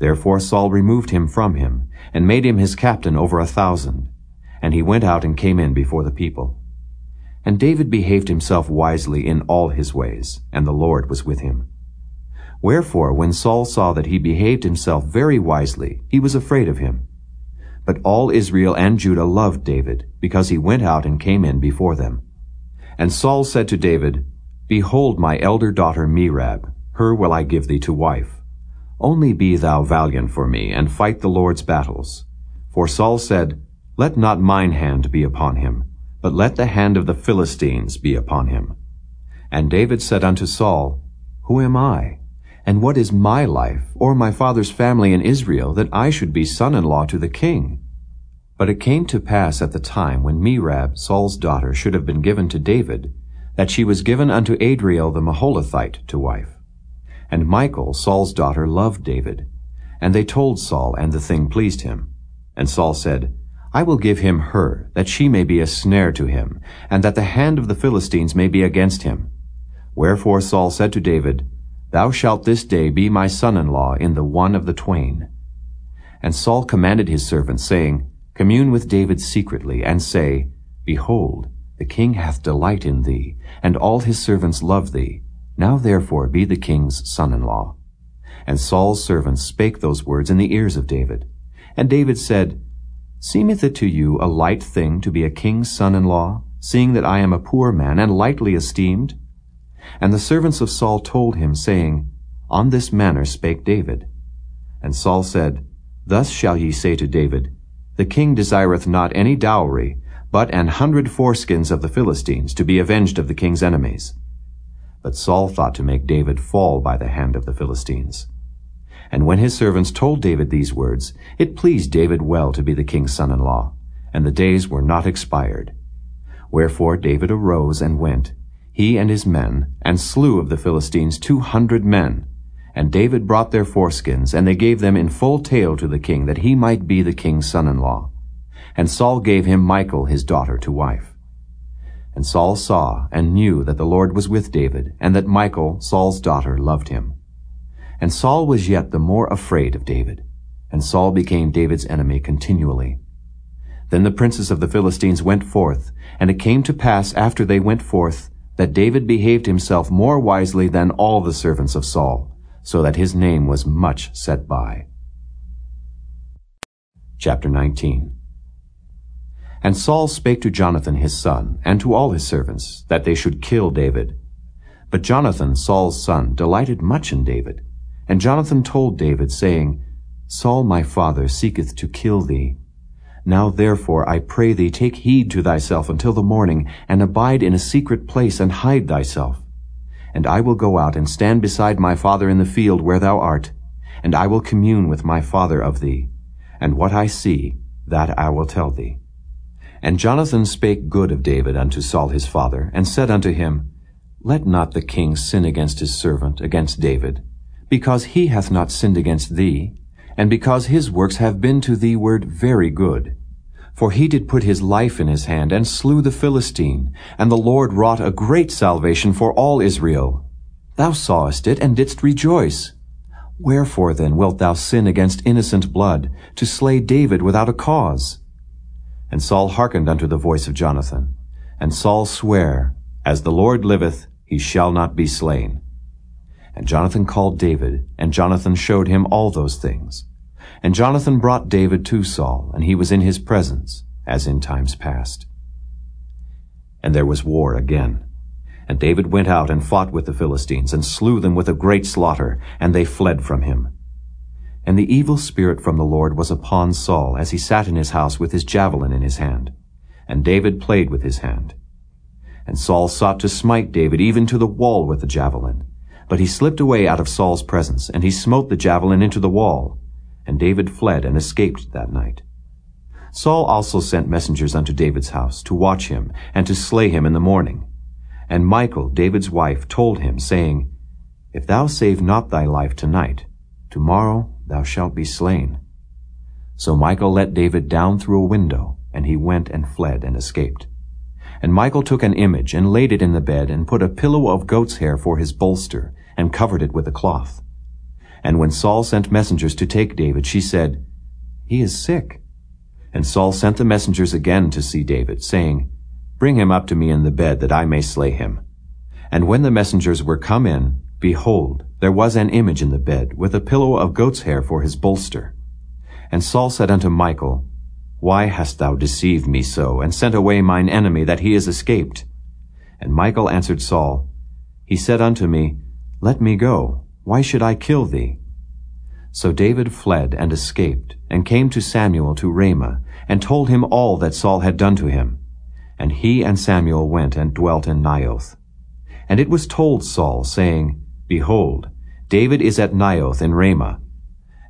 Therefore Saul removed him from him, and made him his captain over a thousand. And he went out and came in before the people. And David behaved himself wisely in all his ways, and the Lord was with him. Wherefore, when Saul saw that he behaved himself very wisely, he was afraid of him. But all Israel and Judah loved David, because he went out and came in before them. And Saul said to David, Behold my elder daughter Merab, her will I give thee to wife. Only be thou valiant for me, and fight the Lord's battles. For Saul said, Let not mine hand be upon him, but let the hand of the Philistines be upon him. And David said unto Saul, Who am I? And what is my life, or my father's family in Israel, that I should be son-in-law to the king? But it came to pass at the time when Merab, Saul's daughter, should have been given to David, that she was given unto Adriel the Meholathite to wife. And Michal, Saul's daughter, loved David. And they told Saul, and the thing pleased him. And Saul said, I will give him her, that she may be a snare to him, and that the hand of the Philistines may be against him. Wherefore Saul said to David, Thou shalt this day be my son-in-law in the one of the twain. And Saul commanded his servants, saying, Commune with David secretly, and say, Behold, the king hath delight in thee, and all his servants love thee. Now therefore be the king's son-in-law. And Saul's servants spake those words in the ears of David. And David said, Seemeth it to you a light thing to be a king's son-in-law, seeing that I am a poor man and lightly esteemed? And the servants of Saul told him, saying, On this manner spake David. And Saul said, Thus shall ye say to David, The king desireth not any dowry, but an hundred foreskins of the Philistines, to be avenged of the king's enemies. But Saul thought to make David fall by the hand of the Philistines. And when his servants told David these words, it pleased David well to be the king's son-in-law, and the days were not expired. Wherefore David arose and went, he and his men, and slew of the Philistines two hundred men. And David brought their foreskins, and they gave them in full tale to the king, that he might be the king's son-in-law. And Saul gave him Michal his daughter to wife. And Saul saw and knew that the Lord was with David, and that Michal, Saul's daughter, loved him. And Saul was yet the more afraid of David, and Saul became David's enemy continually. Then the princes of the Philistines went forth, and it came to pass after they went forth that David behaved himself more wisely than all the servants of Saul, so that his name was much set by. Chapter 19 And Saul spake to Jonathan his son, and to all his servants, that they should kill David. But Jonathan, Saul's son, delighted much in David. And Jonathan told David, saying, Saul my father seeketh to kill thee. Now therefore I pray thee take heed to thyself until the morning, and abide in a secret place, and hide thyself. And I will go out and stand beside my father in the field where thou art, and I will commune with my father of thee. And what I see, that I will tell thee. And Jonathan spake good of David unto Saul his father, and said unto him, Let not the king sin against his servant, against David, because he hath not sinned against thee, and because his works have been to thee word very good. For he did put his life in his hand, and slew the Philistine, and the Lord wrought a great salvation for all Israel. Thou sawest it, and didst rejoice. Wherefore then wilt thou sin against innocent blood, to slay David without a cause? And Saul hearkened unto the voice of Jonathan. And Saul sware, As the Lord liveth, he shall not be slain. And Jonathan called David, and Jonathan showed him all those things. And Jonathan brought David to Saul, and he was in his presence, as in times past. And there was war again. And David went out and fought with the Philistines, and slew them with a great slaughter, and they fled from him. And the evil spirit from the Lord was upon Saul, as he sat in his house with his javelin in his hand. And David played with his hand. And Saul sought to smite David even to the wall with the javelin. But he slipped away out of Saul's presence, and he smote the javelin into the wall. And David fled and escaped that night. Saul also sent messengers unto David's house, to watch him, and to slay him in the morning. And Michal, David's wife, told him, saying, If thou save not thy life tonight, tomorrow thou shalt be slain. So Michal let David down through a window, and he went and fled and escaped. And Michal took an image, and laid it in the bed, and put a pillow of goat's hair for his bolster, and covered it with a cloth. And when Saul sent messengers to take David, she said, He is sick. And Saul sent the messengers again to see David, saying, Bring him up to me in the bed, that I may slay him. And when the messengers were come in, behold, there was an image in the bed, with a pillow of goat's hair for his bolster. And Saul said unto Michal, Why hast thou deceived me so, and sent away mine enemy, that he is escaped? And Michal answered Saul, He said unto me, let me go. Why should I kill thee? So David fled and escaped, and came to Samuel to Ramah, and told him all that Saul had done to him. And he and Samuel went and dwelt in Naioth. And it was told Saul, saying, Behold, David is at Naioth in Ramah.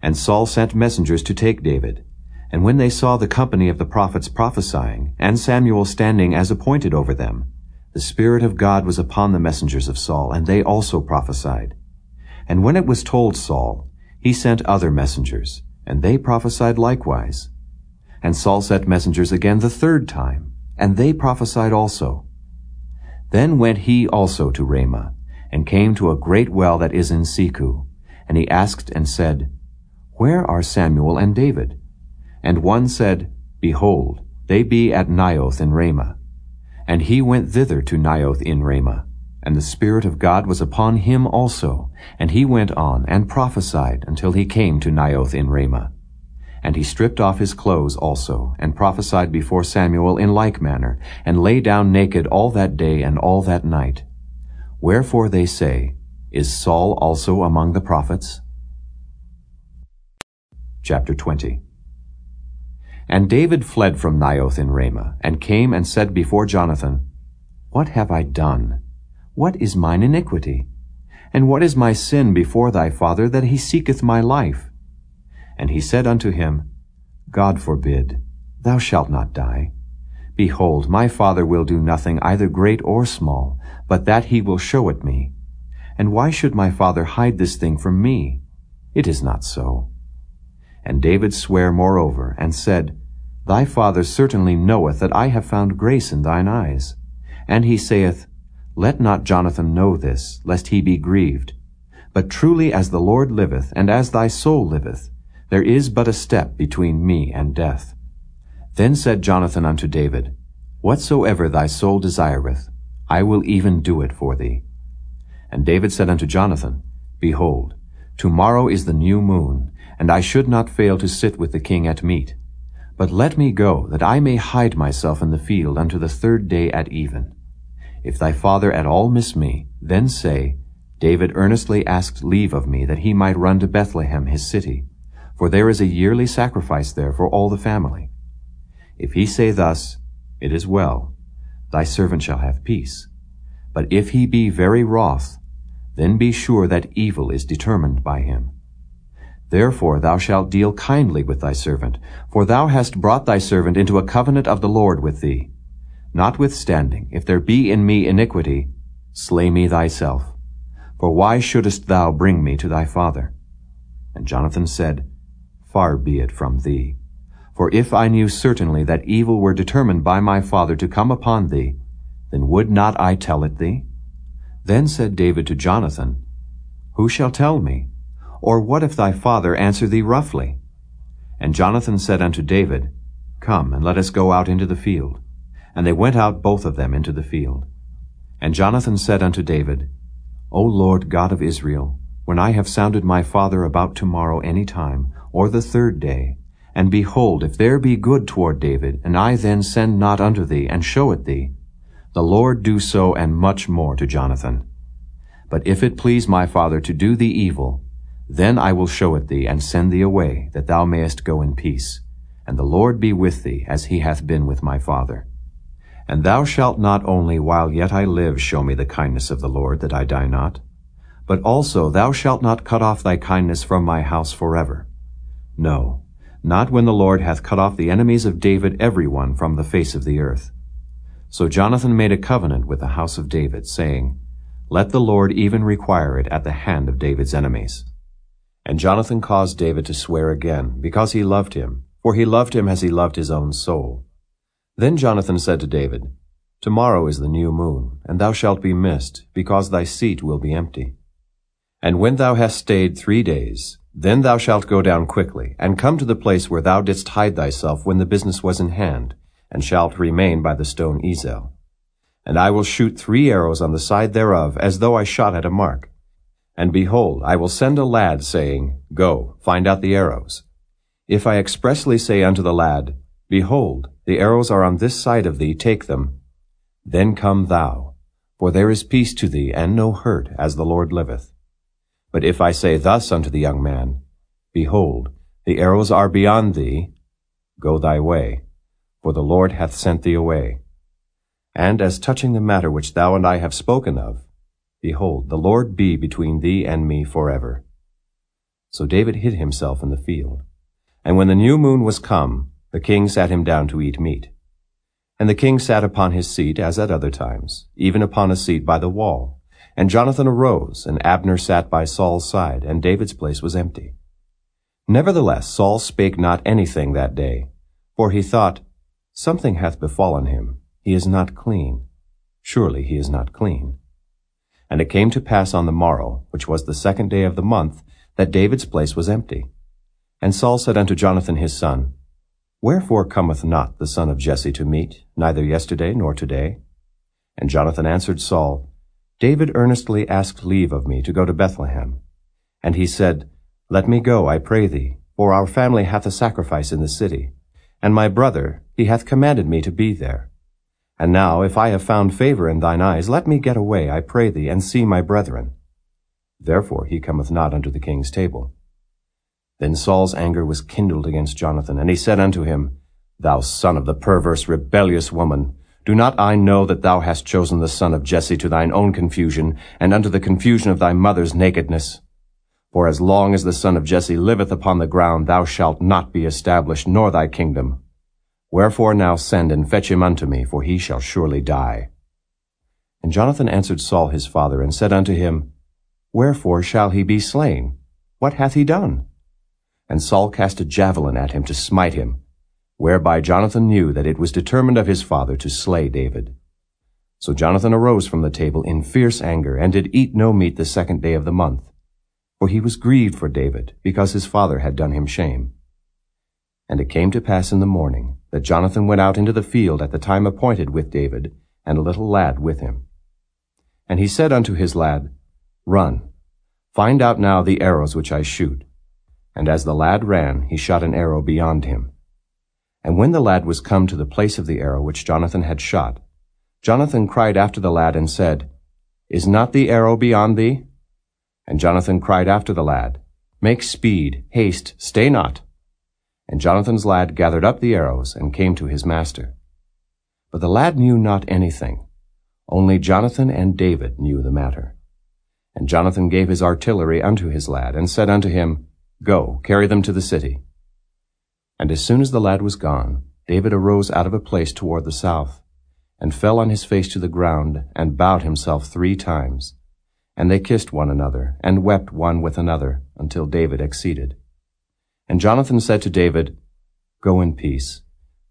And Saul sent messengers to take David. And when they saw the company of the prophets prophesying, and Samuel standing as appointed over them, the Spirit of God was upon the messengers of Saul, and they also prophesied. And when it was told Saul, he sent other messengers, and they prophesied likewise. And Saul sent messengers again the third time, and they prophesied also. Then went he also to Ramah, and came to a great well that is in Sechu. And he asked and said, Where are Samuel and David? And one said, Behold, they be at Naioth in Ramah. And he went thither to Naioth in Ramah. And the Spirit of God was upon him also. And he went on and prophesied until he came to Naioth in Ramah. And he stripped off his clothes also, and prophesied before Samuel in like manner, and lay down naked all that day and all that night. Wherefore they say, Is Saul also among the prophets? Chapter 20 and David fled from Naioth in Ramah, and came and said before Jonathan, What have I done? What is mine iniquity? And what is my sin before thy father, that he seeketh my life? And he said unto him, God forbid, thou shalt not die. Behold, my father will do nothing either great or small, but that he will show it me. And why should my father hide this thing from me? It is not so. And David sware moreover, and said, Thy father certainly knoweth that I have found grace in thine eyes. And he saith, Let not Jonathan know this, lest he be grieved. But truly as the Lord liveth, and as thy soul liveth, there is but a step between me and death. Then said Jonathan unto David, Whatsoever thy soul desireth, I will even do it for thee. And David said unto Jonathan, Behold, tomorrow is the new moon, and I should not fail to sit with the king at meat. But let me go, that I may hide myself in the field unto the third day at even. If thy father at all miss me, then say, David earnestly asked leave of me that he might run to Bethlehem his city, for there is a yearly sacrifice there for all the family. If he say thus, It is well, thy servant shall have peace. But if he be very wroth, then be sure that evil is determined by him. Therefore thou shalt deal kindly with thy servant, for thou hast brought thy servant into a covenant of the Lord with thee. Notwithstanding, if there be in me iniquity, slay me thyself. For why shouldest thou bring me to thy father? And Jonathan said, Far be it from thee. For if I knew certainly that evil were determined by my father to come upon thee, then would not I tell it thee? Then said David to Jonathan, Who shall tell me? Or what if thy father answer thee roughly? And Jonathan said unto David, Come, and let us go out into the field. And they went out both of them into the field. And Jonathan said unto David, O Lord God of Israel, when I have sounded my father about tomorrow any time, or the third day, and behold, if there be good toward David, and I then send not unto thee, and show it thee, the Lord do so and much more to Jonathan. But if it please my father to do thee evil, then I will show it thee, and send thee away, that thou mayest go in peace. And the Lord be with thee, as he hath been with my father. And thou shalt not only while yet I live show me the kindness of the Lord, that I die not, but also thou shalt not cut off thy kindness from my house forever. No, not when the Lord hath cut off the enemies of David every one from the face of the earth. So Jonathan made a covenant with the house of David, saying, Let the Lord even require it at the hand of David's enemies. And Jonathan caused David to swear again, because he loved him, for he loved him as he loved his own soul. Then Jonathan said to David, Tomorrow is the new moon, and thou shalt be missed, because thy seat will be empty. And when thou hast stayed three days, then thou shalt go down quickly, and come to the place where thou didst hide thyself when the business was in hand, and shalt remain by the stone Ezel. And I will shoot three arrows on the side thereof, as though I shot at a mark. And behold, I will send a lad, saying, Go, find out the arrows. If I expressly say unto the lad, Behold, the arrows are on this side of thee, take them. Then come thou, for there is peace to thee, and no hurt, as the Lord liveth. But if I say thus unto the young man, Behold, the arrows are beyond thee, go thy way, for the Lord hath sent thee away. And as touching the matter which thou and I have spoken of, behold, the Lord be between thee and me forever. So David hid himself in the field. And when the new moon was come, the king sat him down to eat meat. And the king sat upon his seat as at other times, even upon a seat by the wall. And Jonathan arose, and Abner sat by Saul's side, and David's place was empty. Nevertheless Saul spake not anything that day, for he thought, Something hath befallen him, he is not clean. Surely he is not clean. And it came to pass on the morrow, which was the second day of the month, that David's place was empty. And Saul said unto Jonathan his son, Wherefore cometh not the son of Jesse to meat, neither yesterday nor today? And Jonathan answered Saul, David earnestly asked leave of me to go to Bethlehem. And he said, Let me go, I pray thee, for our family hath a sacrifice in the city. And my brother, he hath commanded me to be there. And now, if I have found favor in thine eyes, let me get away, I pray thee, and see my brethren. Therefore he cometh not unto the king's table. Then Saul's anger was kindled against Jonathan, and he said unto him, Thou son of the perverse, rebellious woman, do not I know that thou hast chosen the son of Jesse to thine own confusion, and unto the confusion of thy mother's nakedness? For as long as the son of Jesse liveth upon the ground, thou shalt not be established, nor thy kingdom. Wherefore now send and fetch him unto me, for he shall surely die. And Jonathan answered Saul his father, and said unto him, Wherefore shall he be slain? What hath he done? And Saul cast a javelin at him to smite him, whereby Jonathan knew that it was determined of his father to slay David. So Jonathan arose from the table in fierce anger, and did eat no meat the second day of the month. For he was grieved for David, because his father had done him shame. And it came to pass in the morning that Jonathan went out into the field at the time appointed with David, and a little lad with him. And he said unto his lad, Run, find out now the arrows which I shoot. And as the lad ran, he shot an arrow beyond him. And when the lad was come to the place of the arrow which Jonathan had shot, Jonathan cried after the lad and said, Is not the arrow beyond thee? And Jonathan cried after the lad, Make speed, haste, stay not. And Jonathan's lad gathered up the arrows and came to his master. But the lad knew not anything. Only Jonathan and David knew the matter. And Jonathan gave his artillery unto his lad, and said unto him, Go, carry them to the city. And as soon as the lad was gone, David arose out of a place toward the south, and fell on his face to the ground, and bowed himself three times. And they kissed one another, and wept one with another, until David exceeded. And Jonathan said to David, Go in peace,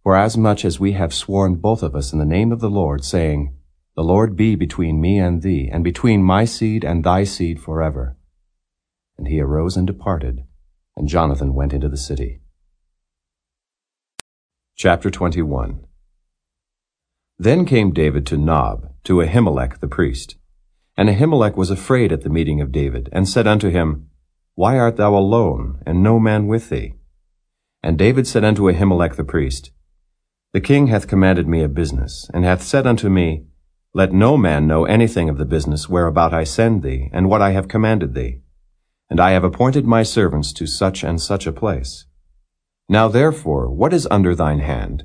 for as much as we have sworn both of us in the name of the Lord, saying, The Lord be between me and thee, and between my seed and thy seed forever. And he arose and departed, and Jonathan went into the city. Chapter 21 Then came David to Nob, to Ahimelech the priest. And Ahimelech was afraid at the meeting of David, and said unto him, Why art thou alone, and no man with thee? And David said unto Ahimelech the priest, The king hath commanded me a business, and hath said unto me, Let no man know anything of the business whereabout I send thee, and what I have commanded thee. And I have appointed my servants to such and such a place. Now therefore, what is under thine hand?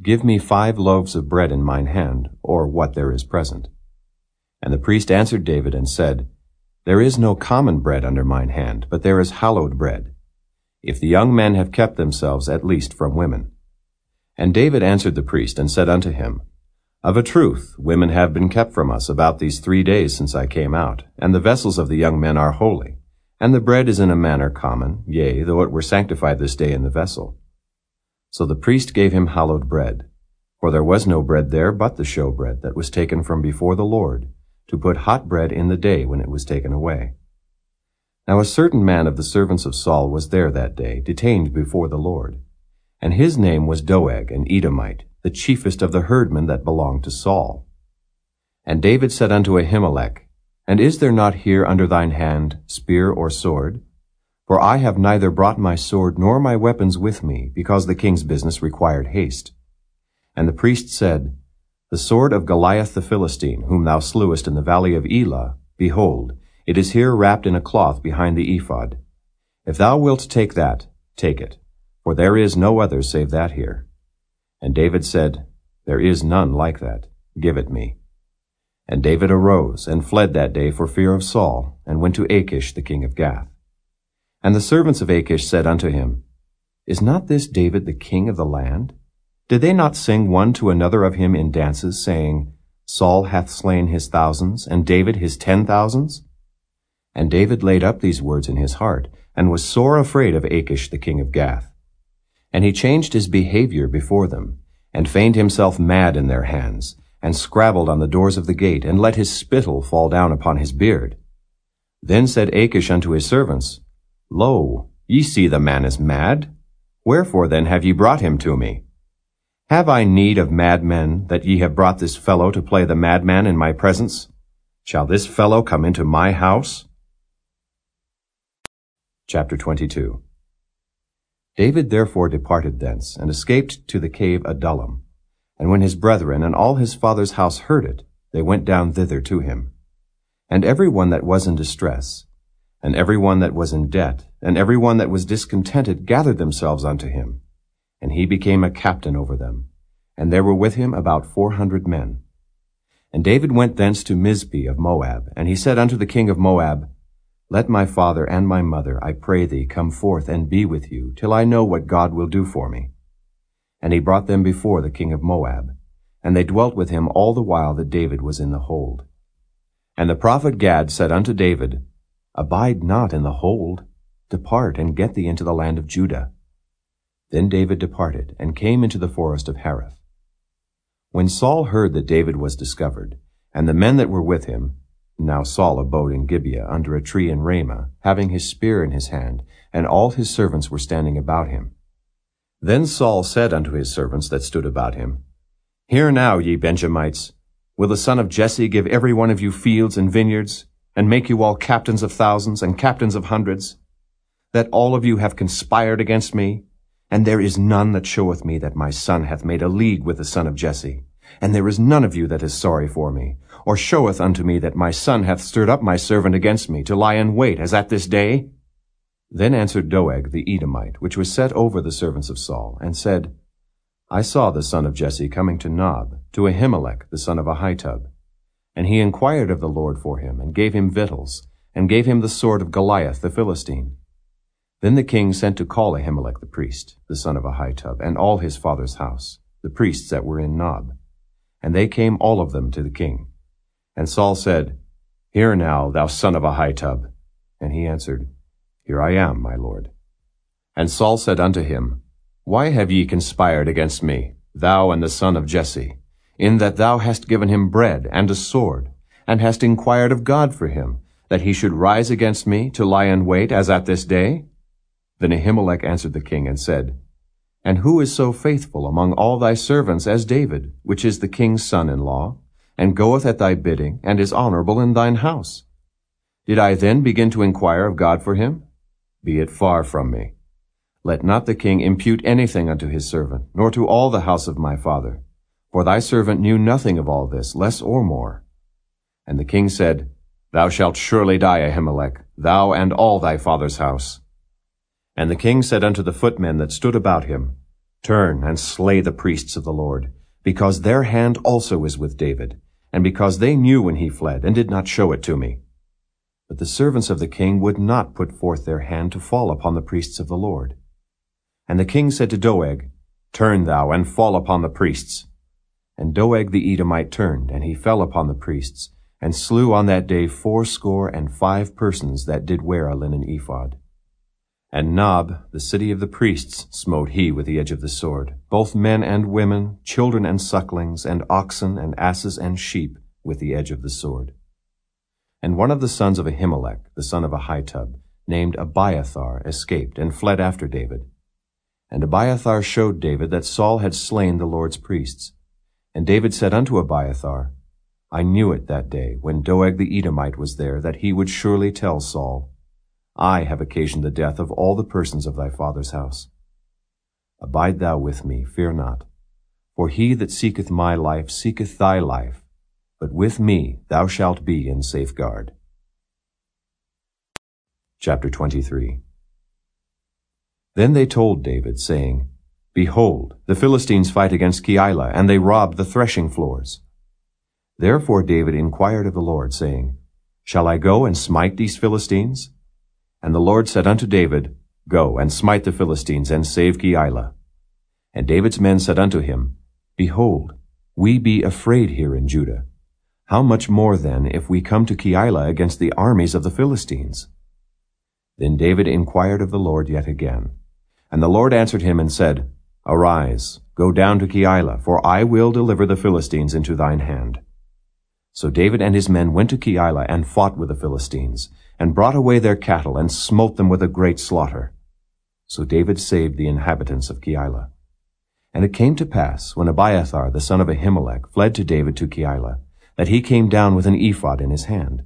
Give me five loaves of bread in mine hand, or what there is present. And the priest answered David and said, There is no common bread under mine hand, but there is hallowed bread. If the young men have kept themselves at least from women. And David answered the priest and said unto him, Of a truth, women have been kept from us about these three days since I came out, and the vessels of the young men are holy. And the bread is in a manner common, yea, though it were sanctified this day in the vessel. So the priest gave him hallowed bread, for there was no bread there but the showbread that was taken from before the Lord, to put hot bread in the day when it was taken away. Now a certain man of the servants of Saul was there that day, detained before the Lord. And his name was Doeg, an Edomite, the chiefest of the herdmen that belonged to Saul. And David said unto Ahimelech, and is there not here under thine hand spear or sword? For I have neither brought my sword nor my weapons with me, because the king's business required haste. And the priest said, The sword of Goliath the Philistine, whom thou slewest in the valley of Elah, behold, it is here wrapped in a cloth behind the ephod. If thou wilt take that, take it, for there is no other save that here. And David said, There is none like that. Give it me. And David arose and fled that day for fear of Saul, and went to Achish the king of Gath. And the servants of Achish said unto him, Is not this David the king of the land? Did they not sing one to another of him in dances, saying, Saul hath slain his thousands, and David his ten thousands? And David laid up these words in his heart, and was sore afraid of Achish the king of Gath. And he changed his behavior before them, and feigned himself mad in their hands, and scrabbled on the doors of the gate, and let his spittle fall down upon his beard. Then said Achish unto his servants, Lo, ye see the man is mad. Wherefore then have ye brought him to me? Have I need of madmen, that ye have brought this fellow to play the madman in my presence? Shall this fellow come into my house? Chapter 22 David therefore departed thence, and escaped to the cave Adullam. And when his brethren and all his father's house heard it, they went down thither to him. And every one that was in distress, and every one that was in debt, and every one that was discontented gathered themselves unto him. And he became a captain over them. And there were with him about four hundred men. And David went thence to Mizpeh of Moab, and he said unto the king of Moab, Let my father and my mother, I pray thee, come forth and be with you, till I know what God will do for me. And he brought them before the king of Moab. And they dwelt with him all the while that David was in the hold. And the prophet Gad said unto David, Abide not in the hold. Depart and get thee into the land of Judah. Then David departed, and came into the forest of Hereth. When Saul heard that David was discovered, and the men that were with him, now Saul abode in Gibeah under a tree in Ramah, having his spear in his hand, and all his servants were standing about him. Then Saul said unto his servants that stood about him, Hear now, ye Benjamites, will the son of Jesse give every one of you fields and vineyards, and make you all captains of thousands and captains of hundreds? That all of you have conspired against me, and there is none that showeth me that my son hath made a league with the son of Jesse. And there is none of you that is sorry for me, or showeth unto me that my son hath stirred up my servant against me, to lie in wait, as at this day? Then answered Doeg the Edomite, which was set over the servants of Saul, and said, I saw the son of Jesse coming to Nob, to Ahimelech the son of Ahitub. And he inquired of the Lord for him, and gave him victuals, and gave him the sword of Goliath the Philistine. Then the king sent to call Ahimelech the priest, the son of Ahitub, and all his father's house, the priests that were in Nob. And they came all of them to the king. And Saul said, Hear now, thou son of Ahitub. And he answered, Here I am, my lord. And Saul said unto him, Why have ye conspired against me, thou and the son of Jesse, in that thou hast given him bread and a sword, and hast inquired of God for him, that he should rise against me to lie in wait as at this day? Then Ahimelech answered the king and said, And who is so faithful among all thy servants as David, which is the king's son-in-law, and goeth at thy bidding, and is honorable in thine house? Did I then begin to inquire of God for him? Be it far from me. Let not the king impute anything unto his servant, nor to all the house of my father. For thy servant knew nothing of all this, less or more. And the king said, Thou shalt surely die, Ahimelech, thou and all thy father's house. And the king said unto the footmen that stood about him, Turn and slay the priests of the Lord, because their hand also is with David, and because they knew when he fled, and did not show it to me. But the servants of the king would not put forth their hand to fall upon the priests of the Lord. And the king said to Doeg, Turn thou and fall upon the priests. And Doeg the Edomite turned, and he fell upon the priests, and slew on that day fourscore and five persons that did wear a linen ephod. And Nob, the city of the priests, smote he with the edge of the sword, both men and women, children and sucklings, and oxen and asses and sheep, with the edge of the sword. And one of the sons of Ahimelech, the son of Ahitub, named Abiathar, escaped and fled after David. And Abiathar showed David that Saul had slain the Lord's priests. And David said unto Abiathar, I knew it that day, when Doeg the Edomite was there, that he would surely tell Saul, I have occasioned the death of all the persons of thy father's house. Abide thou with me, fear not. For he that seeketh my life seeketh thy life, but with me thou shalt be in safeguard. Chapter 23 Then they told David, saying, Behold, the Philistines fight against Keilah, and they rob the threshing floors. Therefore David inquired of the Lord, saying, Shall I go and smite these Philistines? And the Lord said unto David, Go and smite the Philistines and save Keilah. And David's men said unto him, Behold, we be afraid here in Judah. How much more then if we come to Keilah against the armies of the Philistines? Then David inquired of the Lord yet again. And the Lord answered him and said, Arise, go down to Keilah, for I will deliver the Philistines into thine hand. So David and his men went to Keilah and fought with the Philistines, and brought away their cattle, and smote them with a great slaughter. So David saved the inhabitants of Keilah. And it came to pass, when Abiathar the son of Ahimelech fled to David to Keilah, that he came down with an ephod in his hand.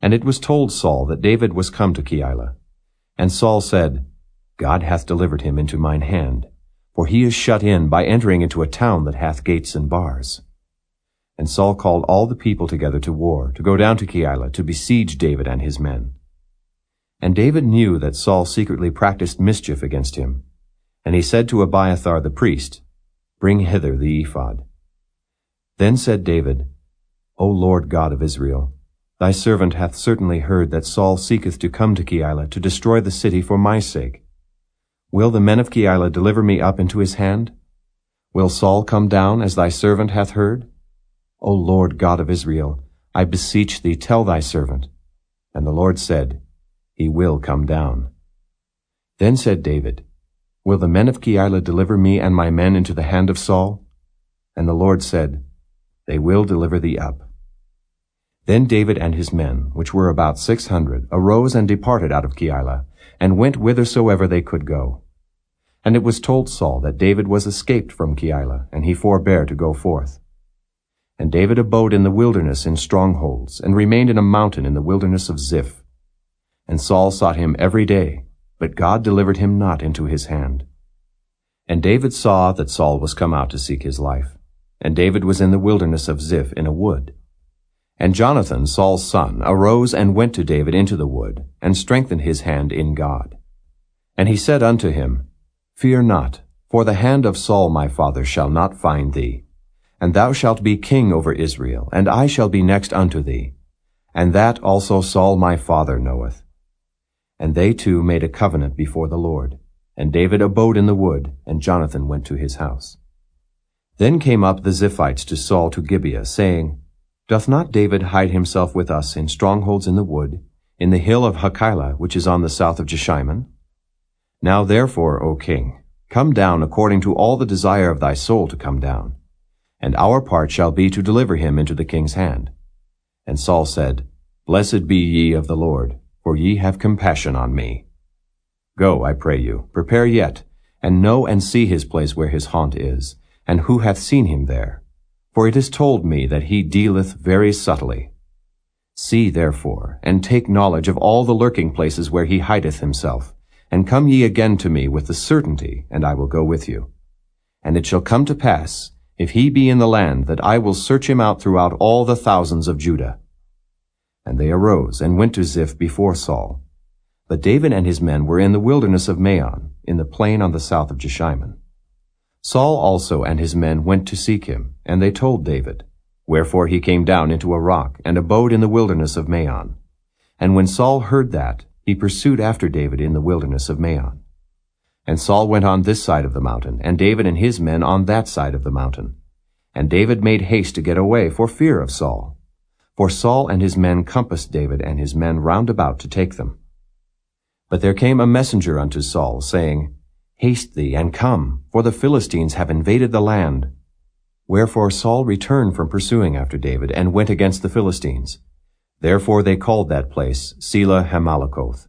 And it was told Saul that David was come to Keilah. And Saul said, God hath delivered him into mine hand, for he is shut in by entering into a town that hath gates and bars. And Saul called all the people together to war, to go down to Keilah, to besiege David and his men. And David knew that Saul secretly practiced mischief against him. And he said to Abiathar the priest, Bring hither the ephod. Then said David, O Lord God of Israel, thy servant hath certainly heard that Saul seeketh to come to Keilah to destroy the city for my sake. Will the men of Keilah deliver me up into his hand? Will Saul come down as thy servant hath heard? O Lord God of Israel, I beseech thee, tell thy servant. And the Lord said, He will come down. Then said David, Will the men of Keilah deliver me and my men into the hand of Saul? And the Lord said, They will deliver thee up. Then David and his men, which were about six hundred, arose and departed out of Keilah, and went whithersoever they could go. And it was told Saul that David was escaped from Keilah, and he forbare to go forth. And David abode in the wilderness in strongholds, and remained in a mountain in the wilderness of Ziph. And Saul sought him every day, but God delivered him not into his hand. And David saw that Saul was come out to seek his life. And David was in the wilderness of Ziph in a wood. And Jonathan, Saul's son, arose and went to David into the wood, and strengthened his hand in God. And he said unto him, Fear not, for the hand of Saul my father shall not find thee. And thou shalt be king over Israel, and I shall be next unto thee. And that also Saul my father knoweth. And they two made a covenant before the Lord. And David abode in the wood, and Jonathan went to his house. Then came up the Ziphites to Saul to Gibeah, saying, Doth not David hide himself with us in strongholds in the wood, in the hill of Hachilah, which is on the south of Jeshimon? Now therefore, O king, come down according to all the desire of thy soul to come down, and our part shall be to deliver him into the king's hand. And Saul said, Blessed be ye of the Lord, for ye have compassion on me. Go, I pray you, prepare yet, and know and see his place where his haunt is, and who hath seen him there for it is told me that he dealeth very subtly. See, therefore, and take knowledge of all the lurking places where he hideth himself, and come ye again to me with the certainty, and I will go with you. And it shall come to pass, if he be in the land, that I will search him out throughout all the thousands of Judah. And they arose, and went to Ziph before Saul. But David and his men were in the wilderness of Maon, in the plain on the south of Jeshimon. Saul also and his men went to seek him, and they told David. Wherefore he came down into a rock, and abode in the wilderness of Maon. And when Saul heard that, he pursued after David in the wilderness of Maon. And Saul went on this side of the mountain, and David and his men on that side of the mountain. And David made haste to get away for fear of Saul. For Saul and his men compassed David and his men round about to take them. But there came a messenger unto Saul, saying, Haste thee, and come, for the Philistines have invaded the land. Wherefore Saul returned from pursuing after David, and went against the Philistines. Therefore they called that place Selahammahlekoth.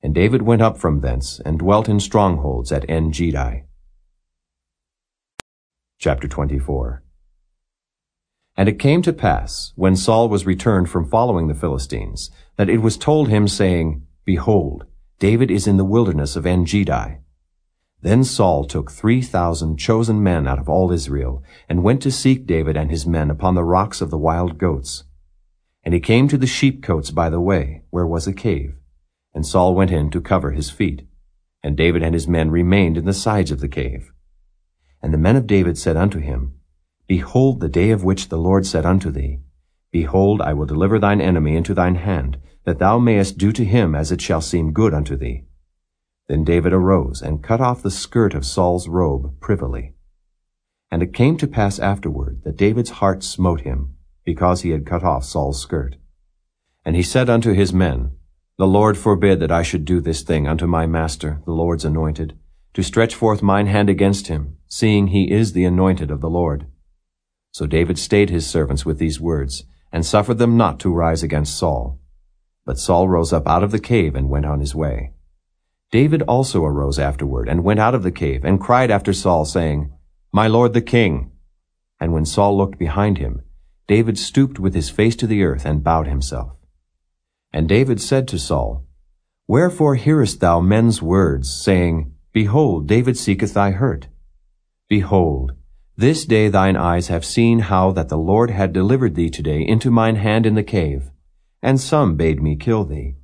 And David went up from thence, and dwelt in strongholds at En-gedi. Chapter 24 And it came to pass, when Saul was returned from following the Philistines, that it was told him, saying, Behold, David is in the wilderness of En-gedi. Then Saul took three thousand chosen men out of all Israel, and went to seek David and his men upon the rocks of the wild goats. And he came to the sheepcotes by the way, where was a cave. And Saul went in to cover his feet. And David and his men remained in the sides of the cave. And the men of David said unto him, Behold the day of which the Lord said unto thee, Behold, I will deliver thine enemy into thine hand, that thou mayest do to him as it shall seem good unto thee. Then David arose and cut off the skirt of Saul's robe privily. And it came to pass afterward that David's heart smote him, because he had cut off Saul's skirt. And he said unto his men, The Lord forbid that I should do this thing unto my master, the Lord's anointed, to stretch forth mine hand against him, seeing he is the anointed of the Lord. So David stayed his servants with these words, and suffered them not to rise against Saul. But Saul rose up out of the cave and went on his way. David also arose afterward, and went out of the cave, and cried after Saul, saying, My lord the king. And when Saul looked behind him, David stooped with his face to the earth, and bowed himself. And David said to Saul, Wherefore hearest thou men's words, saying, Behold, David seeketh thy hurt? Behold, this day thine eyes have seen how that the Lord had delivered thee today into mine hand in the cave, and some bade me kill thee.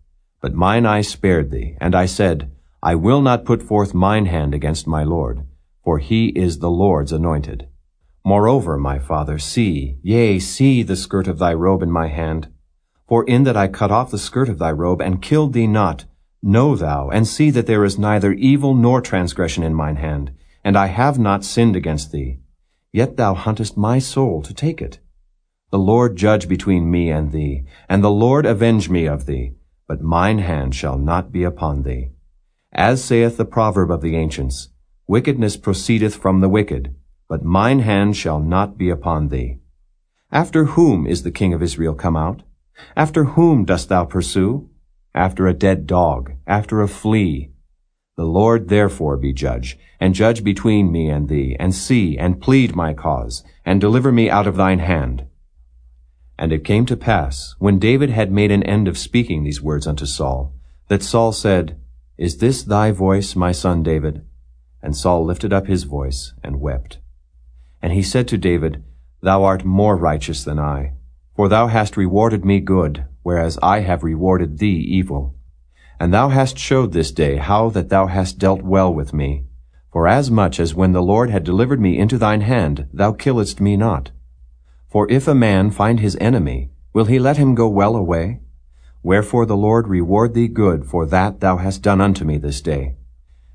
But mine eyes spared thee, and I said, I will not put forth mine hand against my Lord, for he is the Lord's anointed. Moreover, my father, see, yea, see the skirt of thy robe in my hand. For in that I cut off the skirt of thy robe and killed thee not, know thou, and see that there is neither evil nor transgression in mine hand, and I have not sinned against thee. Yet thou huntest my soul to take it. The Lord judge between me and thee, and the Lord avenge me of thee, but mine hand shall not be upon thee. As saith the proverb of the ancients, Wickedness proceedeth from the wicked, but mine hand shall not be upon thee. After whom is the king of Israel come out? After whom dost thou pursue? After a dead dog, after a flea. The Lord therefore be judge, and judge between me and thee, and see, and plead my cause, and deliver me out of thine hand. And it came to pass, when David had made an end of speaking these words unto Saul, that Saul said, Is this thy voice, my son David? And Saul lifted up his voice and wept. And he said to David, Thou art more righteous than I, for thou hast rewarded me good, whereas I have rewarded thee evil. And thou hast showed this day how that thou hast dealt well with me. For as much as when the Lord had delivered me into thine hand, thou killedst me not. For if a man find his enemy, will he let him go well away? Wherefore the Lord reward thee good for that thou hast done unto me this day.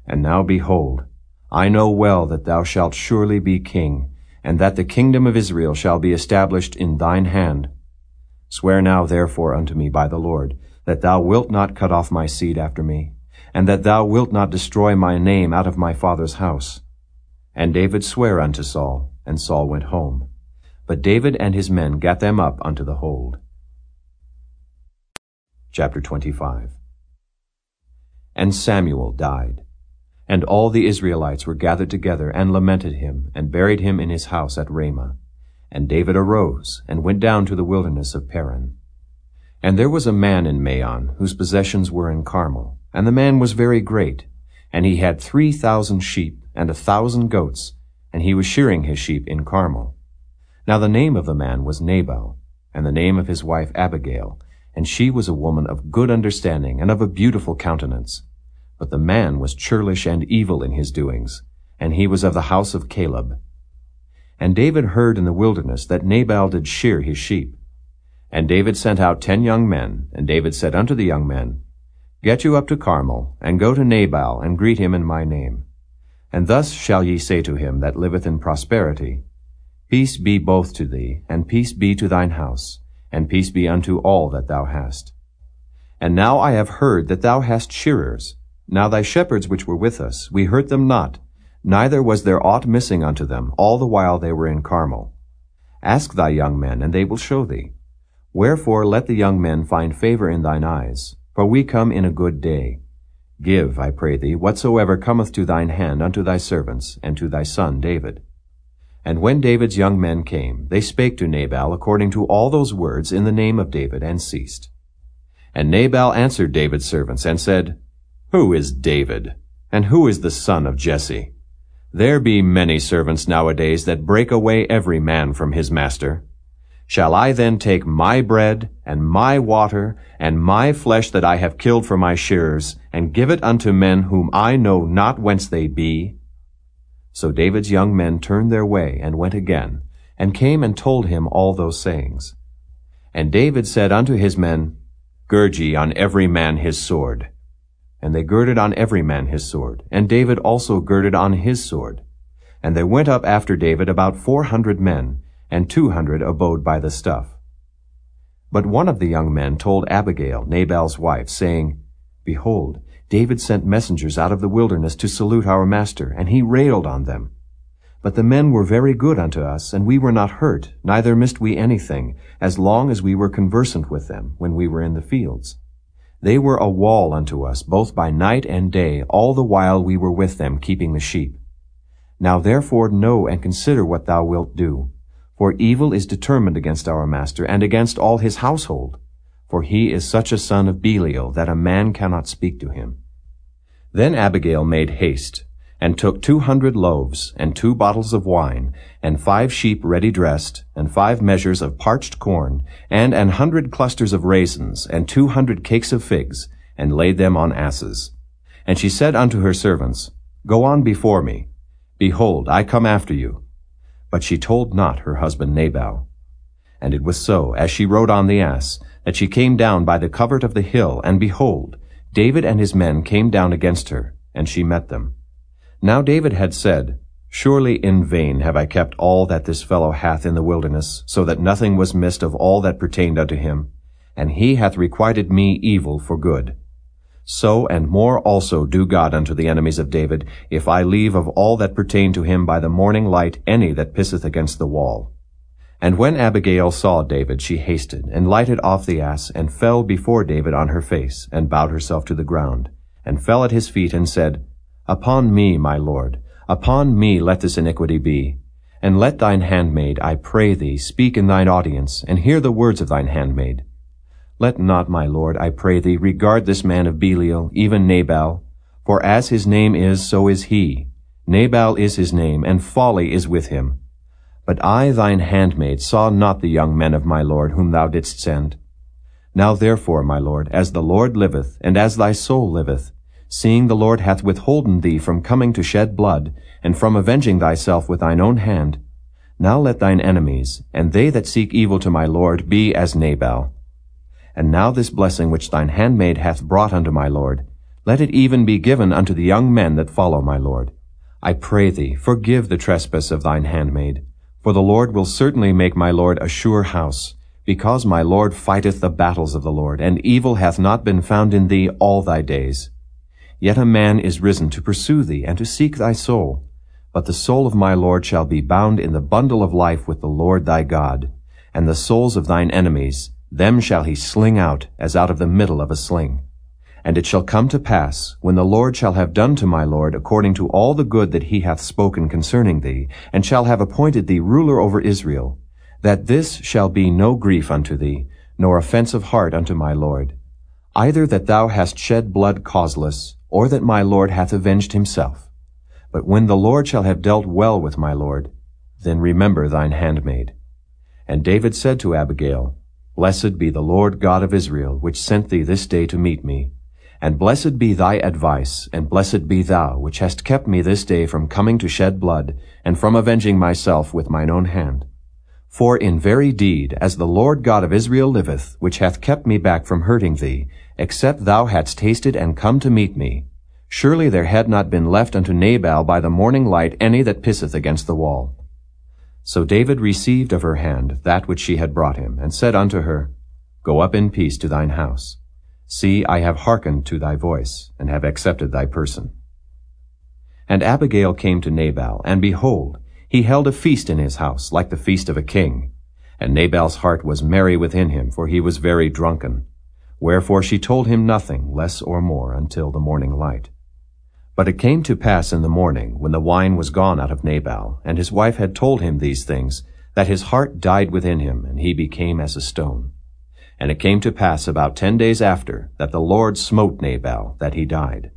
And now behold, I know well that thou shalt surely be king, and that the kingdom of Israel shall be established in thine hand. Swear now therefore unto me by the Lord, that thou wilt not cut off my seed after me, and that thou wilt not destroy my name out of my father's house. And David sware unto Saul, and Saul went home. But David and his men gat them up unto the hold. Chapter 25 And Samuel died. And all the Israelites were gathered together and lamented him, and buried him in his house at Ramah. And David arose, and went down to the wilderness of Paran. And there was a man in Maon, whose possessions were in Carmel, and the man was very great, and he had three thousand sheep, and a thousand goats, and he was shearing his sheep in Carmel. Now the name of the man was Nabal, and the name of his wife Abigail, and she was a woman of good understanding, and of a beautiful countenance. But the man was churlish and evil in his doings, and he was of the house of Caleb. And David heard in the wilderness that Nabal did shear his sheep. And David sent out ten young men, and David said unto the young men, Get you up to Carmel, and go to Nabal, and greet him in my name. And thus shall ye say to him that liveth in prosperity, Peace be both to thee, and peace be to thine house, and peace be unto all that thou hast. And now I have heard that thou hast shearers, now thy shepherds which were with us, we hurt them not, neither was there aught missing unto them, all the while they were in Carmel. Ask thy young men, and they will show thee. Wherefore let the young men find favor in thine eyes, for we come in a good day. Give, I pray thee, whatsoever cometh to thine hand unto thy servants, and to thy son David. And when David's young men came, they spake to Nabal according to all those words in the name of David, and ceased. And Nabal answered David's servants, and said, who is David? And who is the son of Jesse? There be many servants nowadays that break away every man from his master. Shall I then take my bread, and my water, and my flesh that I have killed for my shearers, and give it unto men whom I know not whence they be? So David's young men turned their way, and went again, and came and told him all those sayings. And David said unto his men, Gird ye on every man his sword. And they girded on every man his sword, and David also girded on his sword. And they went up after David about four hundred men, and two hundred abode by the stuff. But one of the young men told Abigail, Nabal's wife, saying, Behold, David sent messengers out of the wilderness to salute our master, and he railed on them. But the men were very good unto us, and we were not hurt, neither missed we anything, as long as we were conversant with them, when we were in the fields. They were a wall unto us, both by night and day, all the while we were with them, keeping the sheep. Now therefore know and consider what thou wilt do. For evil is determined against our master, and against all his household. For he is such a son of Belial, that a man cannot speak to him. Then Abigail made haste, and took two hundred loaves, and two bottles of wine, and five sheep ready dressed, and five measures of parched corn, and an hundred clusters of raisins, and two hundred cakes of figs, and laid them on asses. And she said unto her servants, Go on before me. Behold, I come after you. But she told not her husband Nabal. And it was so, as she rode on the ass, that she came down by the covert of the hill, and behold, David and his men came down against her, and she met them. Now David had said, Surely in vain have I kept all that this fellow hath in the wilderness, so that nothing was missed of all that pertained unto him, and he hath requited me evil for good. So and more also do God unto the enemies of David, if I leave of all that pertain to him by the morning light any that pisseth against the wall. And when Abigail saw David, she hasted, and lighted off the ass, and fell before David on her face, and bowed herself to the ground, and fell at his feet, and said, Upon me, my lord, Upon me let this iniquity be. And let thine handmaid, I pray thee, speak in thine audience, and hear the words of thine handmaid. Let not, my lord, I pray thee, regard this man of Belial, even Nabal, for as his name is, so is he. Nabal is his name, and folly is with him. But I, thine handmaid, saw not the young men of my lord, whom thou didst send. Now therefore, my lord, as the Lord liveth, and as thy soul liveth, seeing the Lord hath withholden thee from coming to shed blood, and from avenging thyself with thine own hand, now let thine enemies, and they that seek evil to my Lord, be as Nabal. And now this blessing which thine handmaid hath brought unto my Lord, let it even be given unto the young men that follow my Lord. I pray thee, forgive the trespass of thine handmaid, for the Lord will certainly make my Lord a sure house, because my Lord fighteth the battles of the Lord, and evil hath not been found in thee all thy days. Yet a man is risen to pursue thee and to seek thy soul. But the soul of my Lord shall be bound in the bundle of life with the Lord thy God. And the souls of thine enemies, them shall he sling out as out of the middle of a sling. And it shall come to pass, when the Lord shall have done to my Lord according to all the good that he hath spoken concerning thee, and shall have appointed thee ruler over Israel, that this shall be no grief unto thee, nor offense of heart unto my Lord, either that thou hast shed blood causeless, or that my Lord hath avenged himself. But when the Lord shall have dealt well with my Lord, then remember thine handmaid. And David said to Abigail, Blessed be the Lord God of Israel, which sent thee this day to meet me. And blessed be thy advice, and blessed be thou, which hast kept me this day from coming to shed blood, and from avenging myself with mine own hand. For in very deed, as the Lord God of Israel liveth, which hath kept me back from hurting thee, except thou hadst tasted and come to meet me. Surely there had not been left unto Nabal by the morning light any that pisseth against the wall. So David received of her hand that which she had brought him, and said unto her, Go up in peace to thine house. See, I have hearkened to thy voice, and have accepted thy person. And Abigail came to Nabal, and behold, he held a feast in his house, like the feast of a king. And Nabal's heart was merry within him, for he was very drunken. Wherefore she told him nothing, less or more, until the morning light. But it came to pass in the morning, when the wine was gone out of Nabal, and his wife had told him these things, that his heart died within him, and he became as a stone. And it came to pass about ten days after, that the Lord smote Nabal, that he died.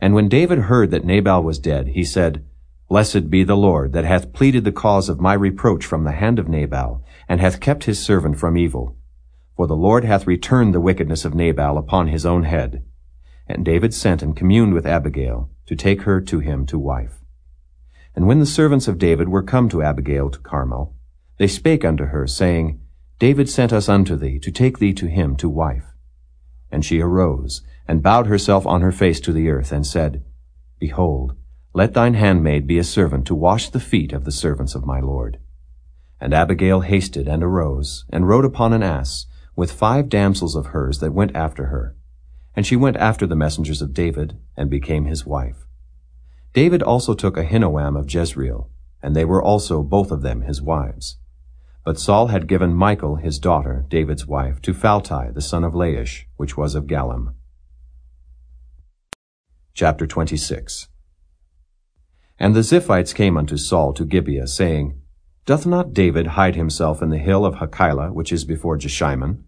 And when David heard that Nabal was dead, he said, Blessed be the Lord, that hath pleaded the cause of my reproach from the hand of Nabal, and hath kept his servant from evil. For the Lord hath returned the wickedness of Nabal upon his own head. And David sent and communed with Abigail, to take her to him to wife. And when the servants of David were come to Abigail to Carmel, they spake unto her, saying, David sent us unto thee, to take thee to him to wife. And she arose, and bowed herself on her face to the earth, and said, Behold, let thine handmaid be a servant to wash the feet of the servants of my Lord. And Abigail hasted and arose, and rode upon an ass, with five damsels of hers that went after her. And she went after the messengers of David, and became his wife. David also took Ahinoam of Jezreel, and they were also both of them his wives. But Saul had given Michal his daughter, David's wife, to Phaltai, the son of Laish, which was of Gallim. Chapter 26 And the Ziphites came unto Saul to Gibeah, saying, Doth not David hide himself in the hill of Hachilah, which is before Jeshimon?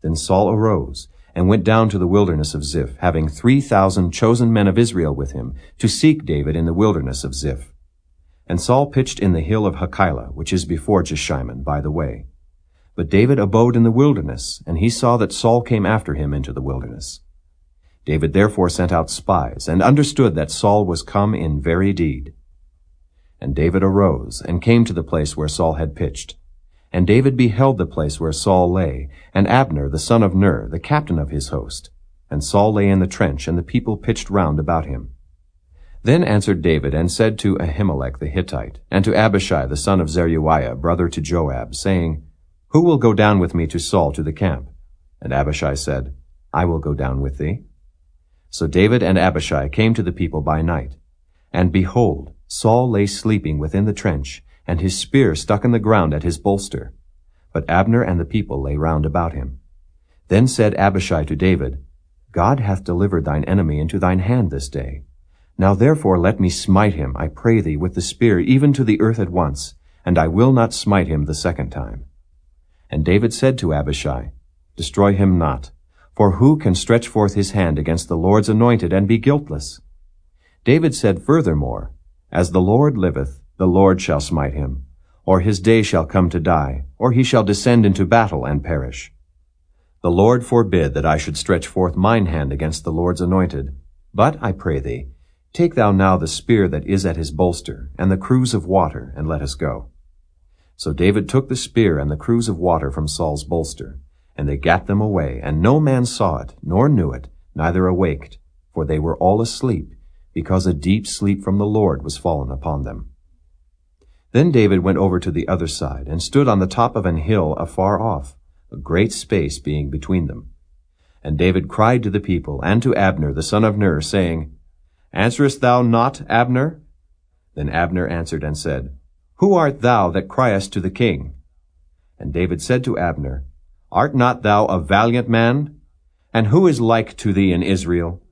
Then Saul arose, and went down to the wilderness of Ziph, having three thousand chosen men of Israel with him, to seek David in the wilderness of Ziph. And Saul pitched in the hill of Hachilah, which is before Jeshimon, by the way. But David abode in the wilderness, and he saw that Saul came after him into the wilderness. David therefore sent out spies, and understood that Saul was come in very deed. And David arose, and came to the place where Saul had pitched. And David beheld the place where Saul lay, and Abner the son of Ner, the captain of his host. And Saul lay in the trench, and the people pitched round about him. Then answered David and said to Ahimelech the Hittite, and to Abishai the son of Zeruiah, brother to Joab, saying, Who will go down with me to Saul to the camp? And Abishai said, I will go down with thee. So David and Abishai came to the people by night. And behold, Saul lay sleeping within the trench, and his spear stuck in the ground at his bolster. But Abner and the people lay round about him. Then said Abishai to David, God hath delivered thine enemy into thine hand this day. Now therefore let me smite him, I pray thee, with the spear, even to the earth at once, and I will not smite him the second time. And David said to Abishai, Destroy him not, for who can stretch forth his hand against the Lord's anointed and be guiltless? David said furthermore, As the Lord liveth, the Lord shall smite him, or his day shall come to die, or he shall descend into battle and perish. The Lord forbid that I should stretch forth mine hand against the Lord's anointed. But, I pray thee, Take thou now the spear that is at his bolster, and the cruse of water, and let us go. So David took the spear and the cruse of water from Saul's bolster, and they gat them away, and no man saw it, nor knew it, neither awaked, for they were all asleep, because a deep sleep from the Lord was fallen upon them. Then David went over to the other side, and stood on the top of an hill afar off, a great space being between them. And David cried to the people, and to Abner the son of Ner, saying, Answerest thou not, Abner? Then Abner answered and said, Who art thou that criest to the king? And David said to Abner, Art not thou a valiant man? And who is like to thee in Israel?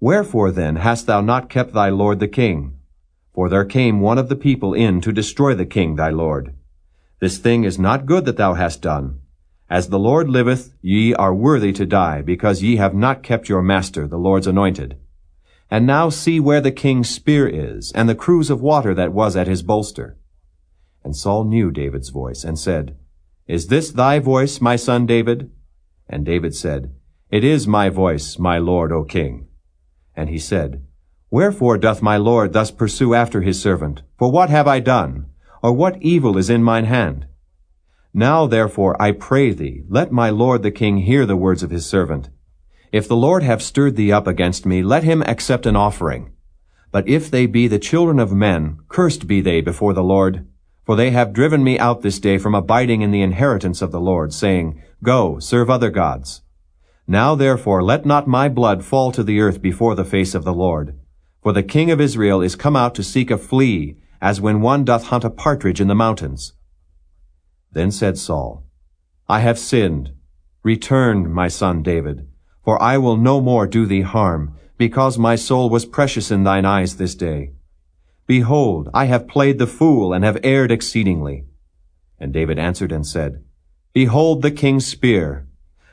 Wherefore then hast thou not kept thy lord the king? For there came one of the people in to destroy the king thy lord. This thing is not good that thou hast done. As the Lord liveth, ye are worthy to die, because ye have not kept your master, the Lord's anointed. And now see where the king's spear is, and the cruse of water that was at his bolster. And Saul knew David's voice, and said, Is this thy voice, my son David? And David said, It is my voice, my lord, O king. And he said, Wherefore doth my lord thus pursue after his servant? For what have I done? Or what evil is in mine hand? Now therefore I pray thee, let my lord the king hear the words of his servant, if the Lord have stirred thee up against me, let him accept an offering. But if they be the children of men, cursed be they before the Lord. For they have driven me out this day from abiding in the inheritance of the Lord, saying, Go, serve other gods. Now therefore let not my blood fall to the earth before the face of the Lord. For the king of Israel is come out to seek a flea, as when one doth hunt a partridge in the mountains. Then said Saul, I have sinned. Return, my son David. For I will no more do thee harm, because my soul was precious in thine eyes this day. Behold, I have played the fool, and have erred exceedingly. And David answered and said, Behold the king's spear,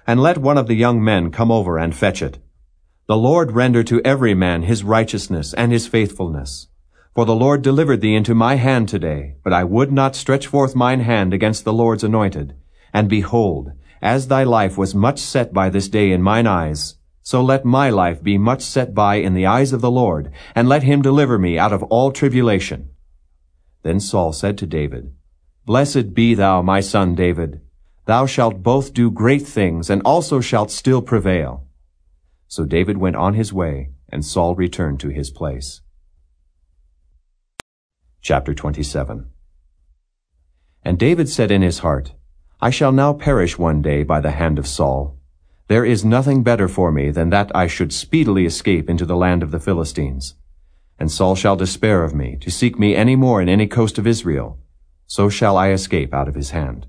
and let one of the young men come over and fetch it. The Lord render to every man his righteousness and his faithfulness. For the Lord delivered thee into my hand today, but I would not stretch forth mine hand against the Lord's anointed. And behold, as thy life was much set by this day in mine eyes, so let my life be much set by in the eyes of the Lord, and let him deliver me out of all tribulation. Then Saul said to David, Blessed be thou, my son David. Thou shalt both do great things, and also shalt still prevail. So David went on his way, and Saul returned to his place. Chapter 27 And David said in his heart, I shall now perish one day by the hand of Saul. There is nothing better for me than that I should speedily escape into the land of the Philistines. And Saul shall despair of me, to seek me any more in any coast of Israel. So shall I escape out of his hand.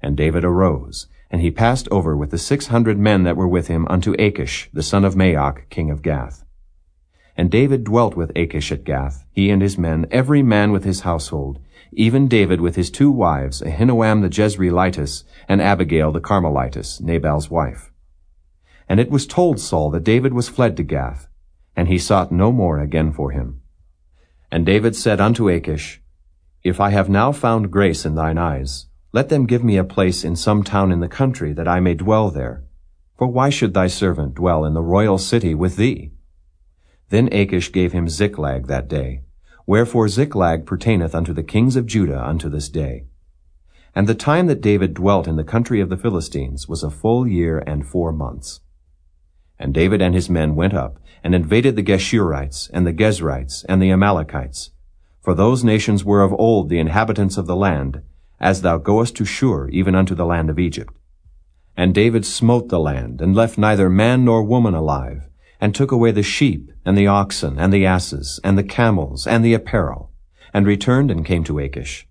And David arose, and he passed over with the six hundred men that were with him unto Achish, the son of Maoch, king of Gath. And David dwelt with Achish at Gath, he and his men, every man with his household, even David with his two wives, Ahinoam the Jezreelitess, and Abigail the Carmelitess, Nabal's wife. And it was told Saul that David was fled to Gath, and he sought no more again for him. And David said unto Achish, If I have now found grace in thine eyes, let them give me a place in some town in the country, that I may dwell there. For why should thy servant dwell in the royal city with thee? Then Achish gave him Ziklag that day, Wherefore Ziklag pertaineth unto the kings of Judah unto this day. And the time that David dwelt in the country of the Philistines was a full year and four months. And David and his men went up, and invaded the Geshurites, and the Gezrites, and the Amalekites. For those nations were of old the inhabitants of the land, as thou goest to Shur, even unto the land of Egypt. And David smote the land, and left neither man nor woman alive, and took away the sheep, and the oxen, and the asses, and the camels, and the apparel, and returned and came to Achish.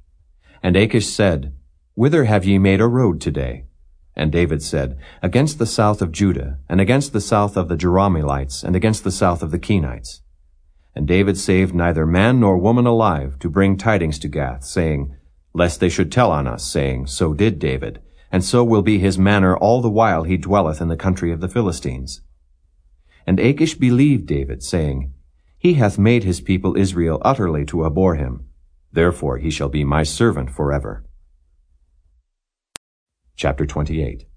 And Achish said, Whither have ye made a road today? And David said, Against the south of Judah, and against the south of the Jerahmeelites, and against the south of the Kenites. And David saved neither man nor woman alive to bring tidings to Gath, saying, Lest they should tell on us, saying, So did David, and so will be his manner all the while he dwelleth in the country of the Philistines. And Achish believed David, saying, He hath made his people Israel utterly to abhor him. Therefore he shall be my servant forever. Chapter 28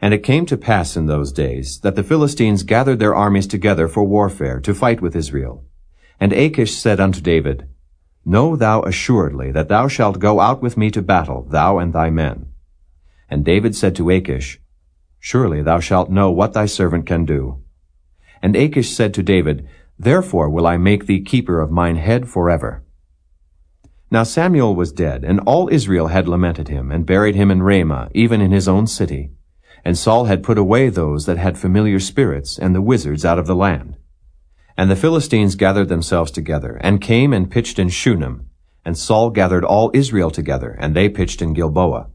And it came to pass in those days that the Philistines gathered their armies together for warfare to fight with Israel. And Achish said unto David, Know thou assuredly that thou shalt go out with me to battle, thou and thy men. And David said to Achish, Surely thou shalt know what thy servant can do. And Achish said to David, Therefore will I make thee keeper of mine head forever. Now Samuel was dead, and all Israel had lamented him, and buried him in Ramah, even in his own city. And Saul had put away those that had familiar spirits, and the wizards out of the land. And the Philistines gathered themselves together, and came and pitched in Shunem. And Saul gathered all Israel together, and they pitched in Gilboa.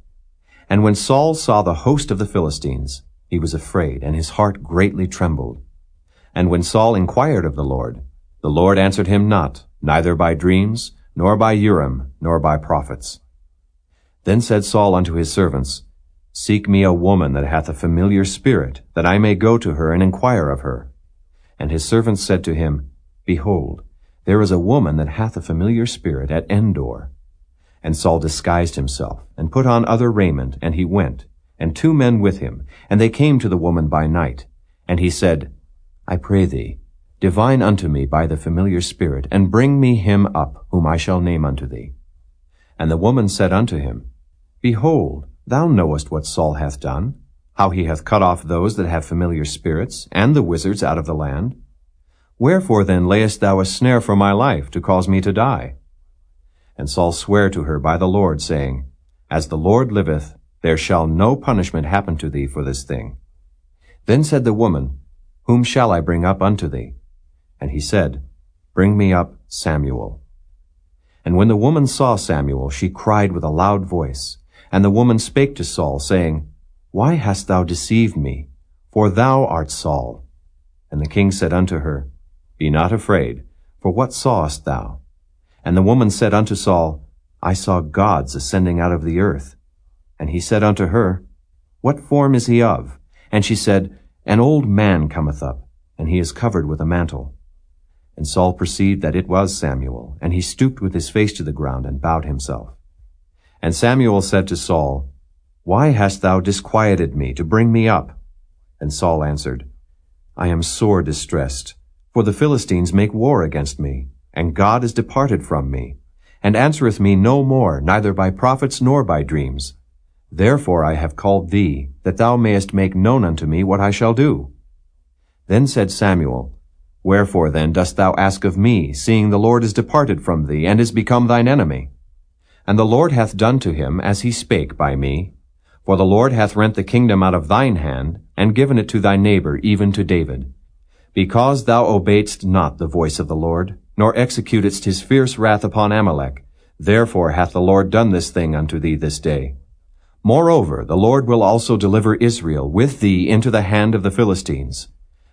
And when Saul saw the host of the Philistines, he was afraid, and his heart greatly trembled. And when Saul inquired of the Lord, the Lord answered him not, neither by dreams, nor by Urim, nor by prophets. Then said Saul unto his servants, Seek me a woman that hath a familiar spirit, that I may go to her and inquire of her. And his servants said to him, Behold, there is a woman that hath a familiar spirit at Endor. And Saul disguised himself, and put on other raiment, and he went, and two men with him, and they came to the woman by night. And he said, I pray thee, divine unto me by the familiar spirit, and bring me him up, whom I shall name unto thee. And the woman said unto him, Behold, thou knowest what Saul hath done, how he hath cut off those that have familiar spirits, and the wizards out of the land. Wherefore then layest thou a snare for my life, to cause me to die? And Saul sware to her by the Lord, saying, As the Lord liveth, there shall no punishment happen to thee for this thing. Then said the woman, Whom shall I bring up unto thee? And he said, Bring me up Samuel. And when the woman saw Samuel, she cried with a loud voice. And the woman spake to Saul, saying, Why hast thou deceived me? For thou art Saul. And the king said unto her, Be not afraid, for what sawest thou? And the woman said unto Saul, I saw gods ascending out of the earth. And he said unto her, What form is he of? And she said, An old man cometh up, and he is covered with a mantle. And Saul perceived that it was Samuel, and he stooped with his face to the ground and bowed himself. And Samuel said to Saul, Why hast thou disquieted me to bring me up? And Saul answered, I am sore distressed, for the Philistines make war against me and God is departed from me, and answereth me no more, neither by prophets nor by dreams. Therefore I have called thee, that thou mayest make known unto me what I shall do. Then said Samuel, Wherefore then dost thou ask of me, seeing the Lord is departed from thee, and is become thine enemy? And the Lord hath done to him as he spake by me. For the Lord hath rent the kingdom out of thine hand, and given it to thy neighbor, even to David. Because thou obeyedst not the voice of the Lord, nor executedst his fierce wrath upon Amalek. Therefore hath the Lord done this thing unto thee this day. Moreover, the Lord will also deliver Israel with thee into the hand of the Philistines.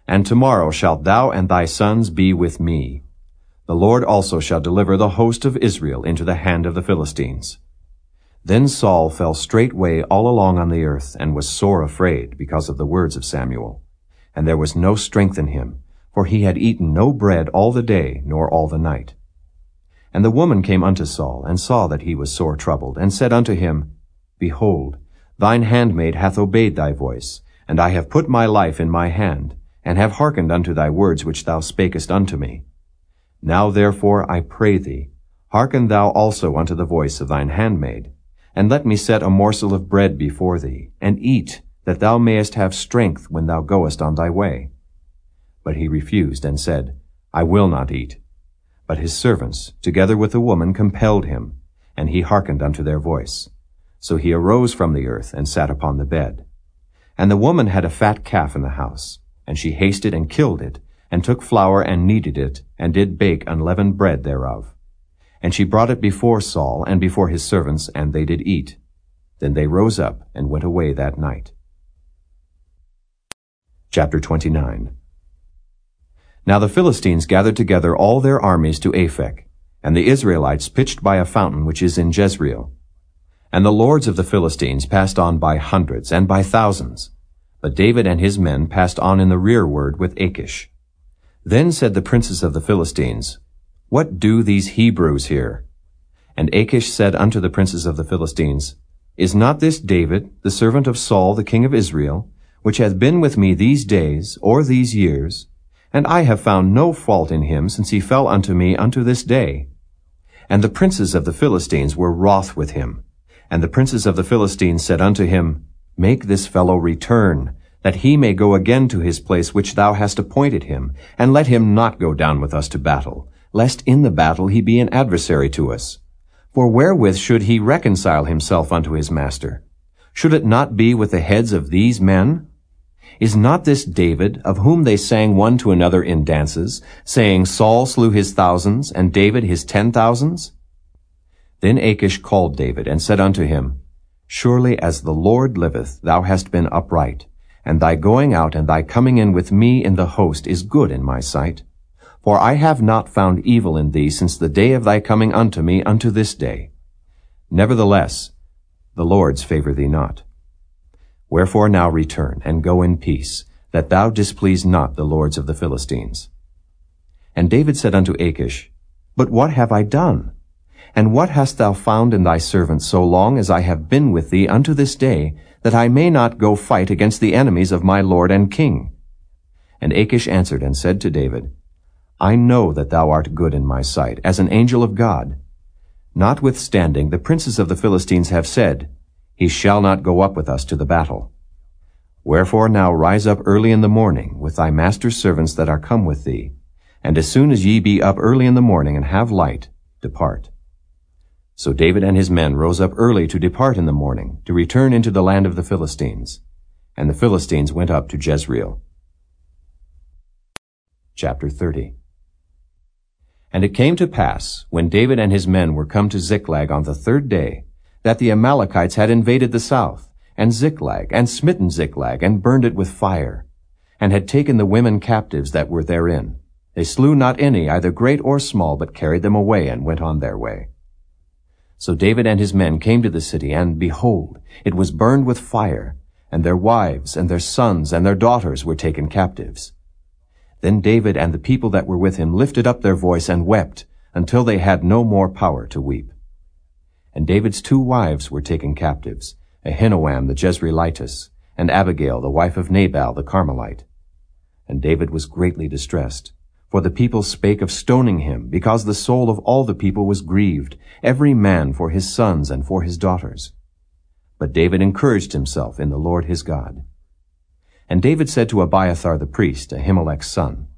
And tomorrow shalt thou and thy sons be with me. The Lord also shall deliver the host of Israel into the hand of the Philistines. Then Saul fell straightway all along on the earth, and was sore afraid because of the words of Samuel. And there was no strength in him, for he had eaten no bread all the day, nor all the night. And the woman came unto Saul, and saw that he was sore troubled, and said unto him, Behold, thine handmaid hath obeyed thy voice, and I have put my life in my hand, and have hearkened unto thy words which thou spakest unto me. Now therefore I pray thee, hearken thou also unto the voice of thine handmaid, and let me set a morsel of bread before thee, and eat, that thou mayest have strength when thou goest on thy way. But he refused and said, I will not eat. But his servants, together with the woman, compelled him, and he hearkened unto their voice. So he arose from the earth and sat upon the bed. And the woman had a fat calf in the house, and she hasted and killed it, and took flour and kneaded it, and did bake unleavened bread thereof. And she brought it before Saul and before his servants, and they did eat. Then they rose up and went away that night. Chapter 29 Now the Philistines gathered together all their armies to Aphek, and the Israelites pitched by a fountain which is in Jezreel. And the lords of the Philistines passed on by hundreds and by thousands. But David and his men passed on in the rearward with Achish. Then said the princes of the Philistines, What do these Hebrews here? And Achish said unto the princes of the Philistines, Is not this David, the servant of Saul the king of Israel, which hath been with me these days, or these years, and I have found no fault in him since he fell unto me unto this day? And the princes of the Philistines were wroth with him. And the princes of the Philistines said unto him, Make this fellow return, that he may go again to his place which thou hast appointed him, and let him not go down with us to battle, lest in the battle he be an adversary to us. For wherewith should he reconcile himself unto his master? Should it not be with the heads of these men? Is not this David, of whom they sang one to another in dances, saying, Saul slew his thousands, and David his ten thousands? Then Achish called David, and said unto him, Surely as the Lord liveth, thou hast been upright, and thy going out and thy coming in with me in the host is good in my sight. For I have not found evil in thee since the day of thy coming unto me unto this day. Nevertheless, the Lord's favor thee not. Wherefore now return, and go in peace, that thou displease not the lords of the Philistines. And David said unto Achish, But what have I done? And what hast thou found in thy servant so long as I have been with thee unto this day, that I may not go fight against the enemies of my lord and king? And Achish answered and said to David, I know that thou art good in my sight, as an angel of God. Notwithstanding, the princes of the Philistines have said, he shall not go up with us to the battle. Wherefore now rise up early in the morning with thy master's servants that are come with thee, and as soon as ye be up early in the morning and have light, depart. So David and his men rose up early to depart in the morning, to return into the land of the Philistines. And the Philistines went up to Jezreel. Chapter 30 And it came to pass, when David and his men were come to Ziklag on the third day, that the Amalekites had invaded the south, and Ziklag, and smitten Ziklag, and burned it with fire, and had taken the women captives that were therein. They slew not any, either great or small, but carried them away, and went on their way. So David and his men came to the city, and behold, it was burned with fire, and their wives, and their sons, and their daughters were taken captives. Then David and the people that were with him lifted up their voice and wept, until they had no more power to weep. And David's two wives were taken captives, Ahinoam the Jezreelitess, and Abigail the wife of Nabal the Carmelite. And David was greatly distressed, for the people spake of stoning him, because the soul of all the people was grieved, every man for his sons and for his daughters. But David encouraged himself in the Lord his God. And David said to Abiathar the priest, Ahimelech's son,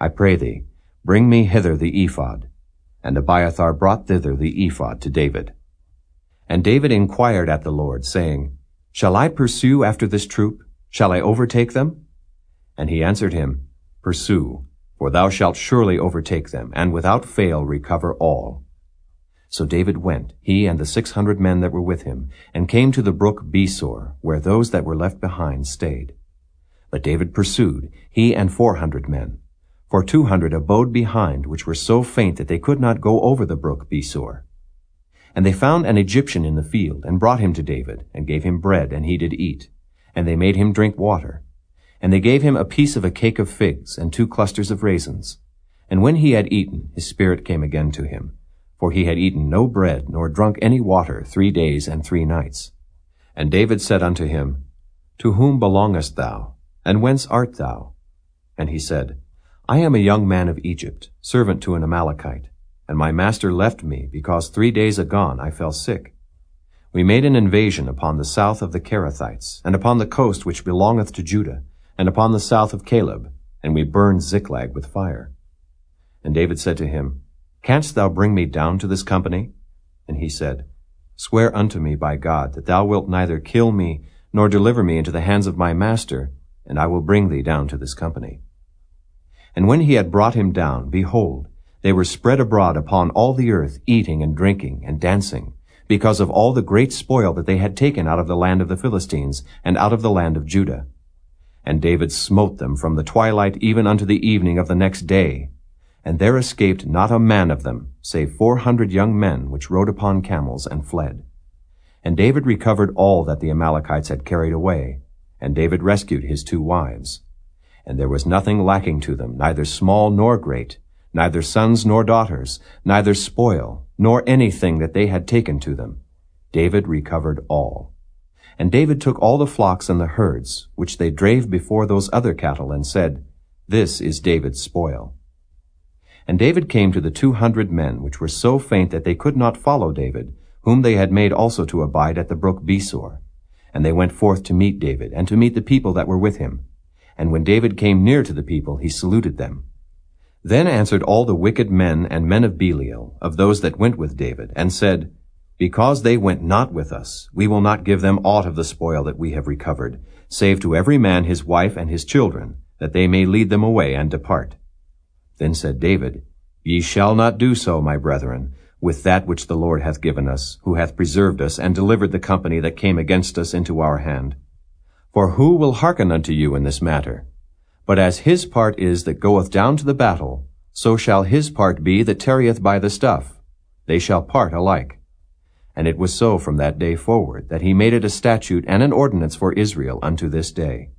I pray thee, bring me hither the ephod. And Abiathar brought thither the ephod to David. And David inquired at the Lord, saying, Shall I pursue after this troop? Shall I overtake them? And he answered him, Pursue, for thou shalt surely overtake them, and without fail recover all. So David went, he and the six hundred men that were with him, and came to the brook Besor, where those that were left behind stayed. But David pursued, he and four hundred men. For two hundred abode behind, which were so faint that they could not go over the brook Besor. And they found an Egyptian in the field, and brought him to David, and gave him bread, and he did eat. And they made him drink water. And they gave him a piece of a cake of figs, and two clusters of raisins. And when he had eaten, his spirit came again to him. For he had eaten no bread, nor drunk any water, three days and three nights. And David said unto him, To whom belongest thou? And whence art thou? And he said, I am a young man of Egypt, servant to an Amalekite and my master left me, because three days agone I fell sick. we made an invasion upon the south of the Cherethites, and upon the coast which belongeth to Judah, and upon the south of Caleb, and we burned Ziklag with fire. And David said to him, Canst thou bring me down to this company? And he said, Swear unto me by God that thou wilt neither kill me nor deliver me into the hands of my master, and I will bring thee down to this company. And when he had brought him down, behold, they were spread abroad upon all the earth, eating and drinking and dancing, because of all the great spoil that they had taken out of the land of the Philistines and out of the land of Judah. And David smote them from the twilight even unto the evening of the next day. And there escaped not a man of them, save four hundred young men which rode upon camels and fled. And David recovered all that the Amalekites had carried away, and David rescued his two wives. And there was nothing lacking to them, neither small nor great, neither sons nor daughters, neither spoil, nor anything that they had taken to them. David recovered all. And David took all the flocks and the herds, which they drave before those other cattle, and said, This is David's spoil. And David came to the two hundred men, which were so faint that they could not follow David, whom they had made also to abide at the brook Besor. And they went forth to meet David, and to meet the people that were with him. And when David came near to the people, he saluted them. Then answered all the wicked men and men of Belial, of those that went with David, and said, Because they went not with us, we will not give them aught of the spoil that we have recovered, save to every man his wife and his children, that they may lead them away and depart. Then said David, Ye shall not do so, my brethren, with that which the Lord hath given us, who hath preserved us, and delivered the company that came against us into our hand. For who will hearken unto you in this matter? But as his part is that goeth down to the battle, so shall his part be that tarrieth by the stuff. They shall part alike. And it was so from that day forward, that he made it a statute and an ordinance for Israel unto this day.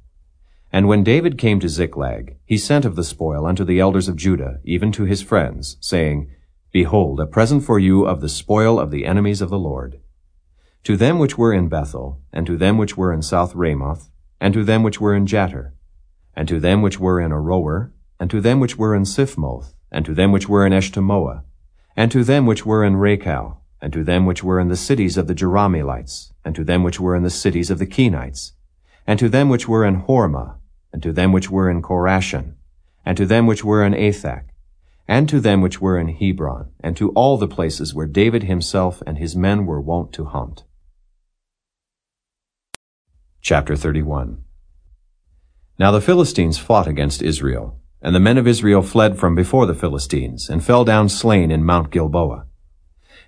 And when David came to Ziklag, he sent of the spoil unto the elders of Judah, even to his friends, saying, Behold, a present for you of the spoil of the enemies of the Lord. To them which were in Bethel, and to them which were in South Ramoth, and to them which were in Jattir, and to them which were in Aroer, and to them which were in Siphmoth, and to them which were in Eshtemoa, and to them which were in Rachal, and to them which were in the cities of the Jerahmeelites, and to them which were in the cities of the Kenites, and to them which were in Hormah, and to them which were in Chorashan, and to them which were in Athach, and to them which were in Hebron, and to all the places where David himself and his men were wont to hunt. Chapter 31 now the Philistines fought against Israel, and the men of Israel fled from before the Philistines, and fell down slain in Mount Gilboa.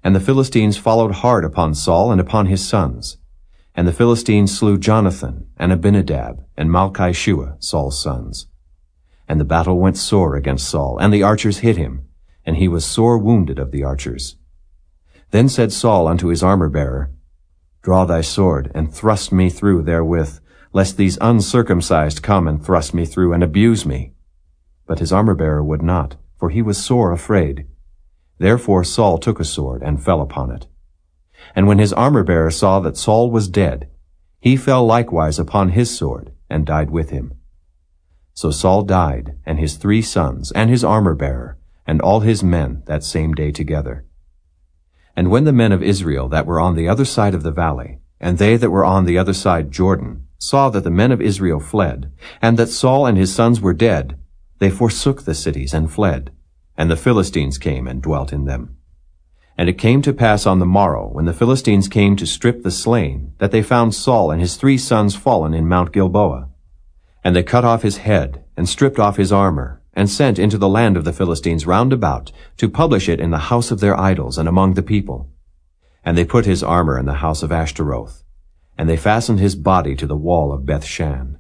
And the Philistines followed hard upon Saul and upon his sons. And the Philistines slew Jonathan, and Abinadab, and Malchishua, Saul's sons. And the battle went sore against Saul, and the archers hit him, and he was sore wounded of the archers. Then said Saul unto his armor-bearer, Draw thy sword, and thrust me through therewith, lest these uncircumcised come and thrust me through and abuse me. But his armor-bearer would not, for he was sore afraid. Therefore Saul took a sword and fell upon it. And when his armor-bearer saw that Saul was dead, he fell likewise upon his sword and died with him. So Saul died, and his three sons, and his armor-bearer, and all his men that same day together. And when the men of Israel that were on the other side of the valley, and they that were on the other side Jordan, saw that the men of Israel fled, and that Saul and his sons were dead, they forsook the cities and fled, and the Philistines came and dwelt in them. And it came to pass on the morrow, when the Philistines came to strip the slain, that they found Saul and his three sons fallen in Mount Gilboa. And they cut off his head, and stripped off his armor, and sent into the land of the Philistines round about, to publish it in the house of their idols and among the people. And they put his armor in the house of Ashtaroth, and they fastened his body to the wall of Bethshan.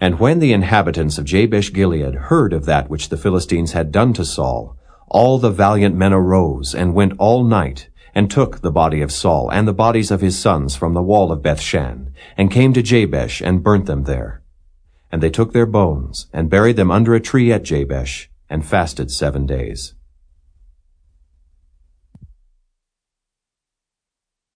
And when the inhabitants of Jabesh Gilead heard of that which the Philistines had done to Saul, all the valiant men arose and went all night, and took the body of Saul and the bodies of his sons from the wall of Bethshan, and came to Jabesh and burnt them there. And they took their bones, and buried them under a tree at Jabesh, and fasted seven days.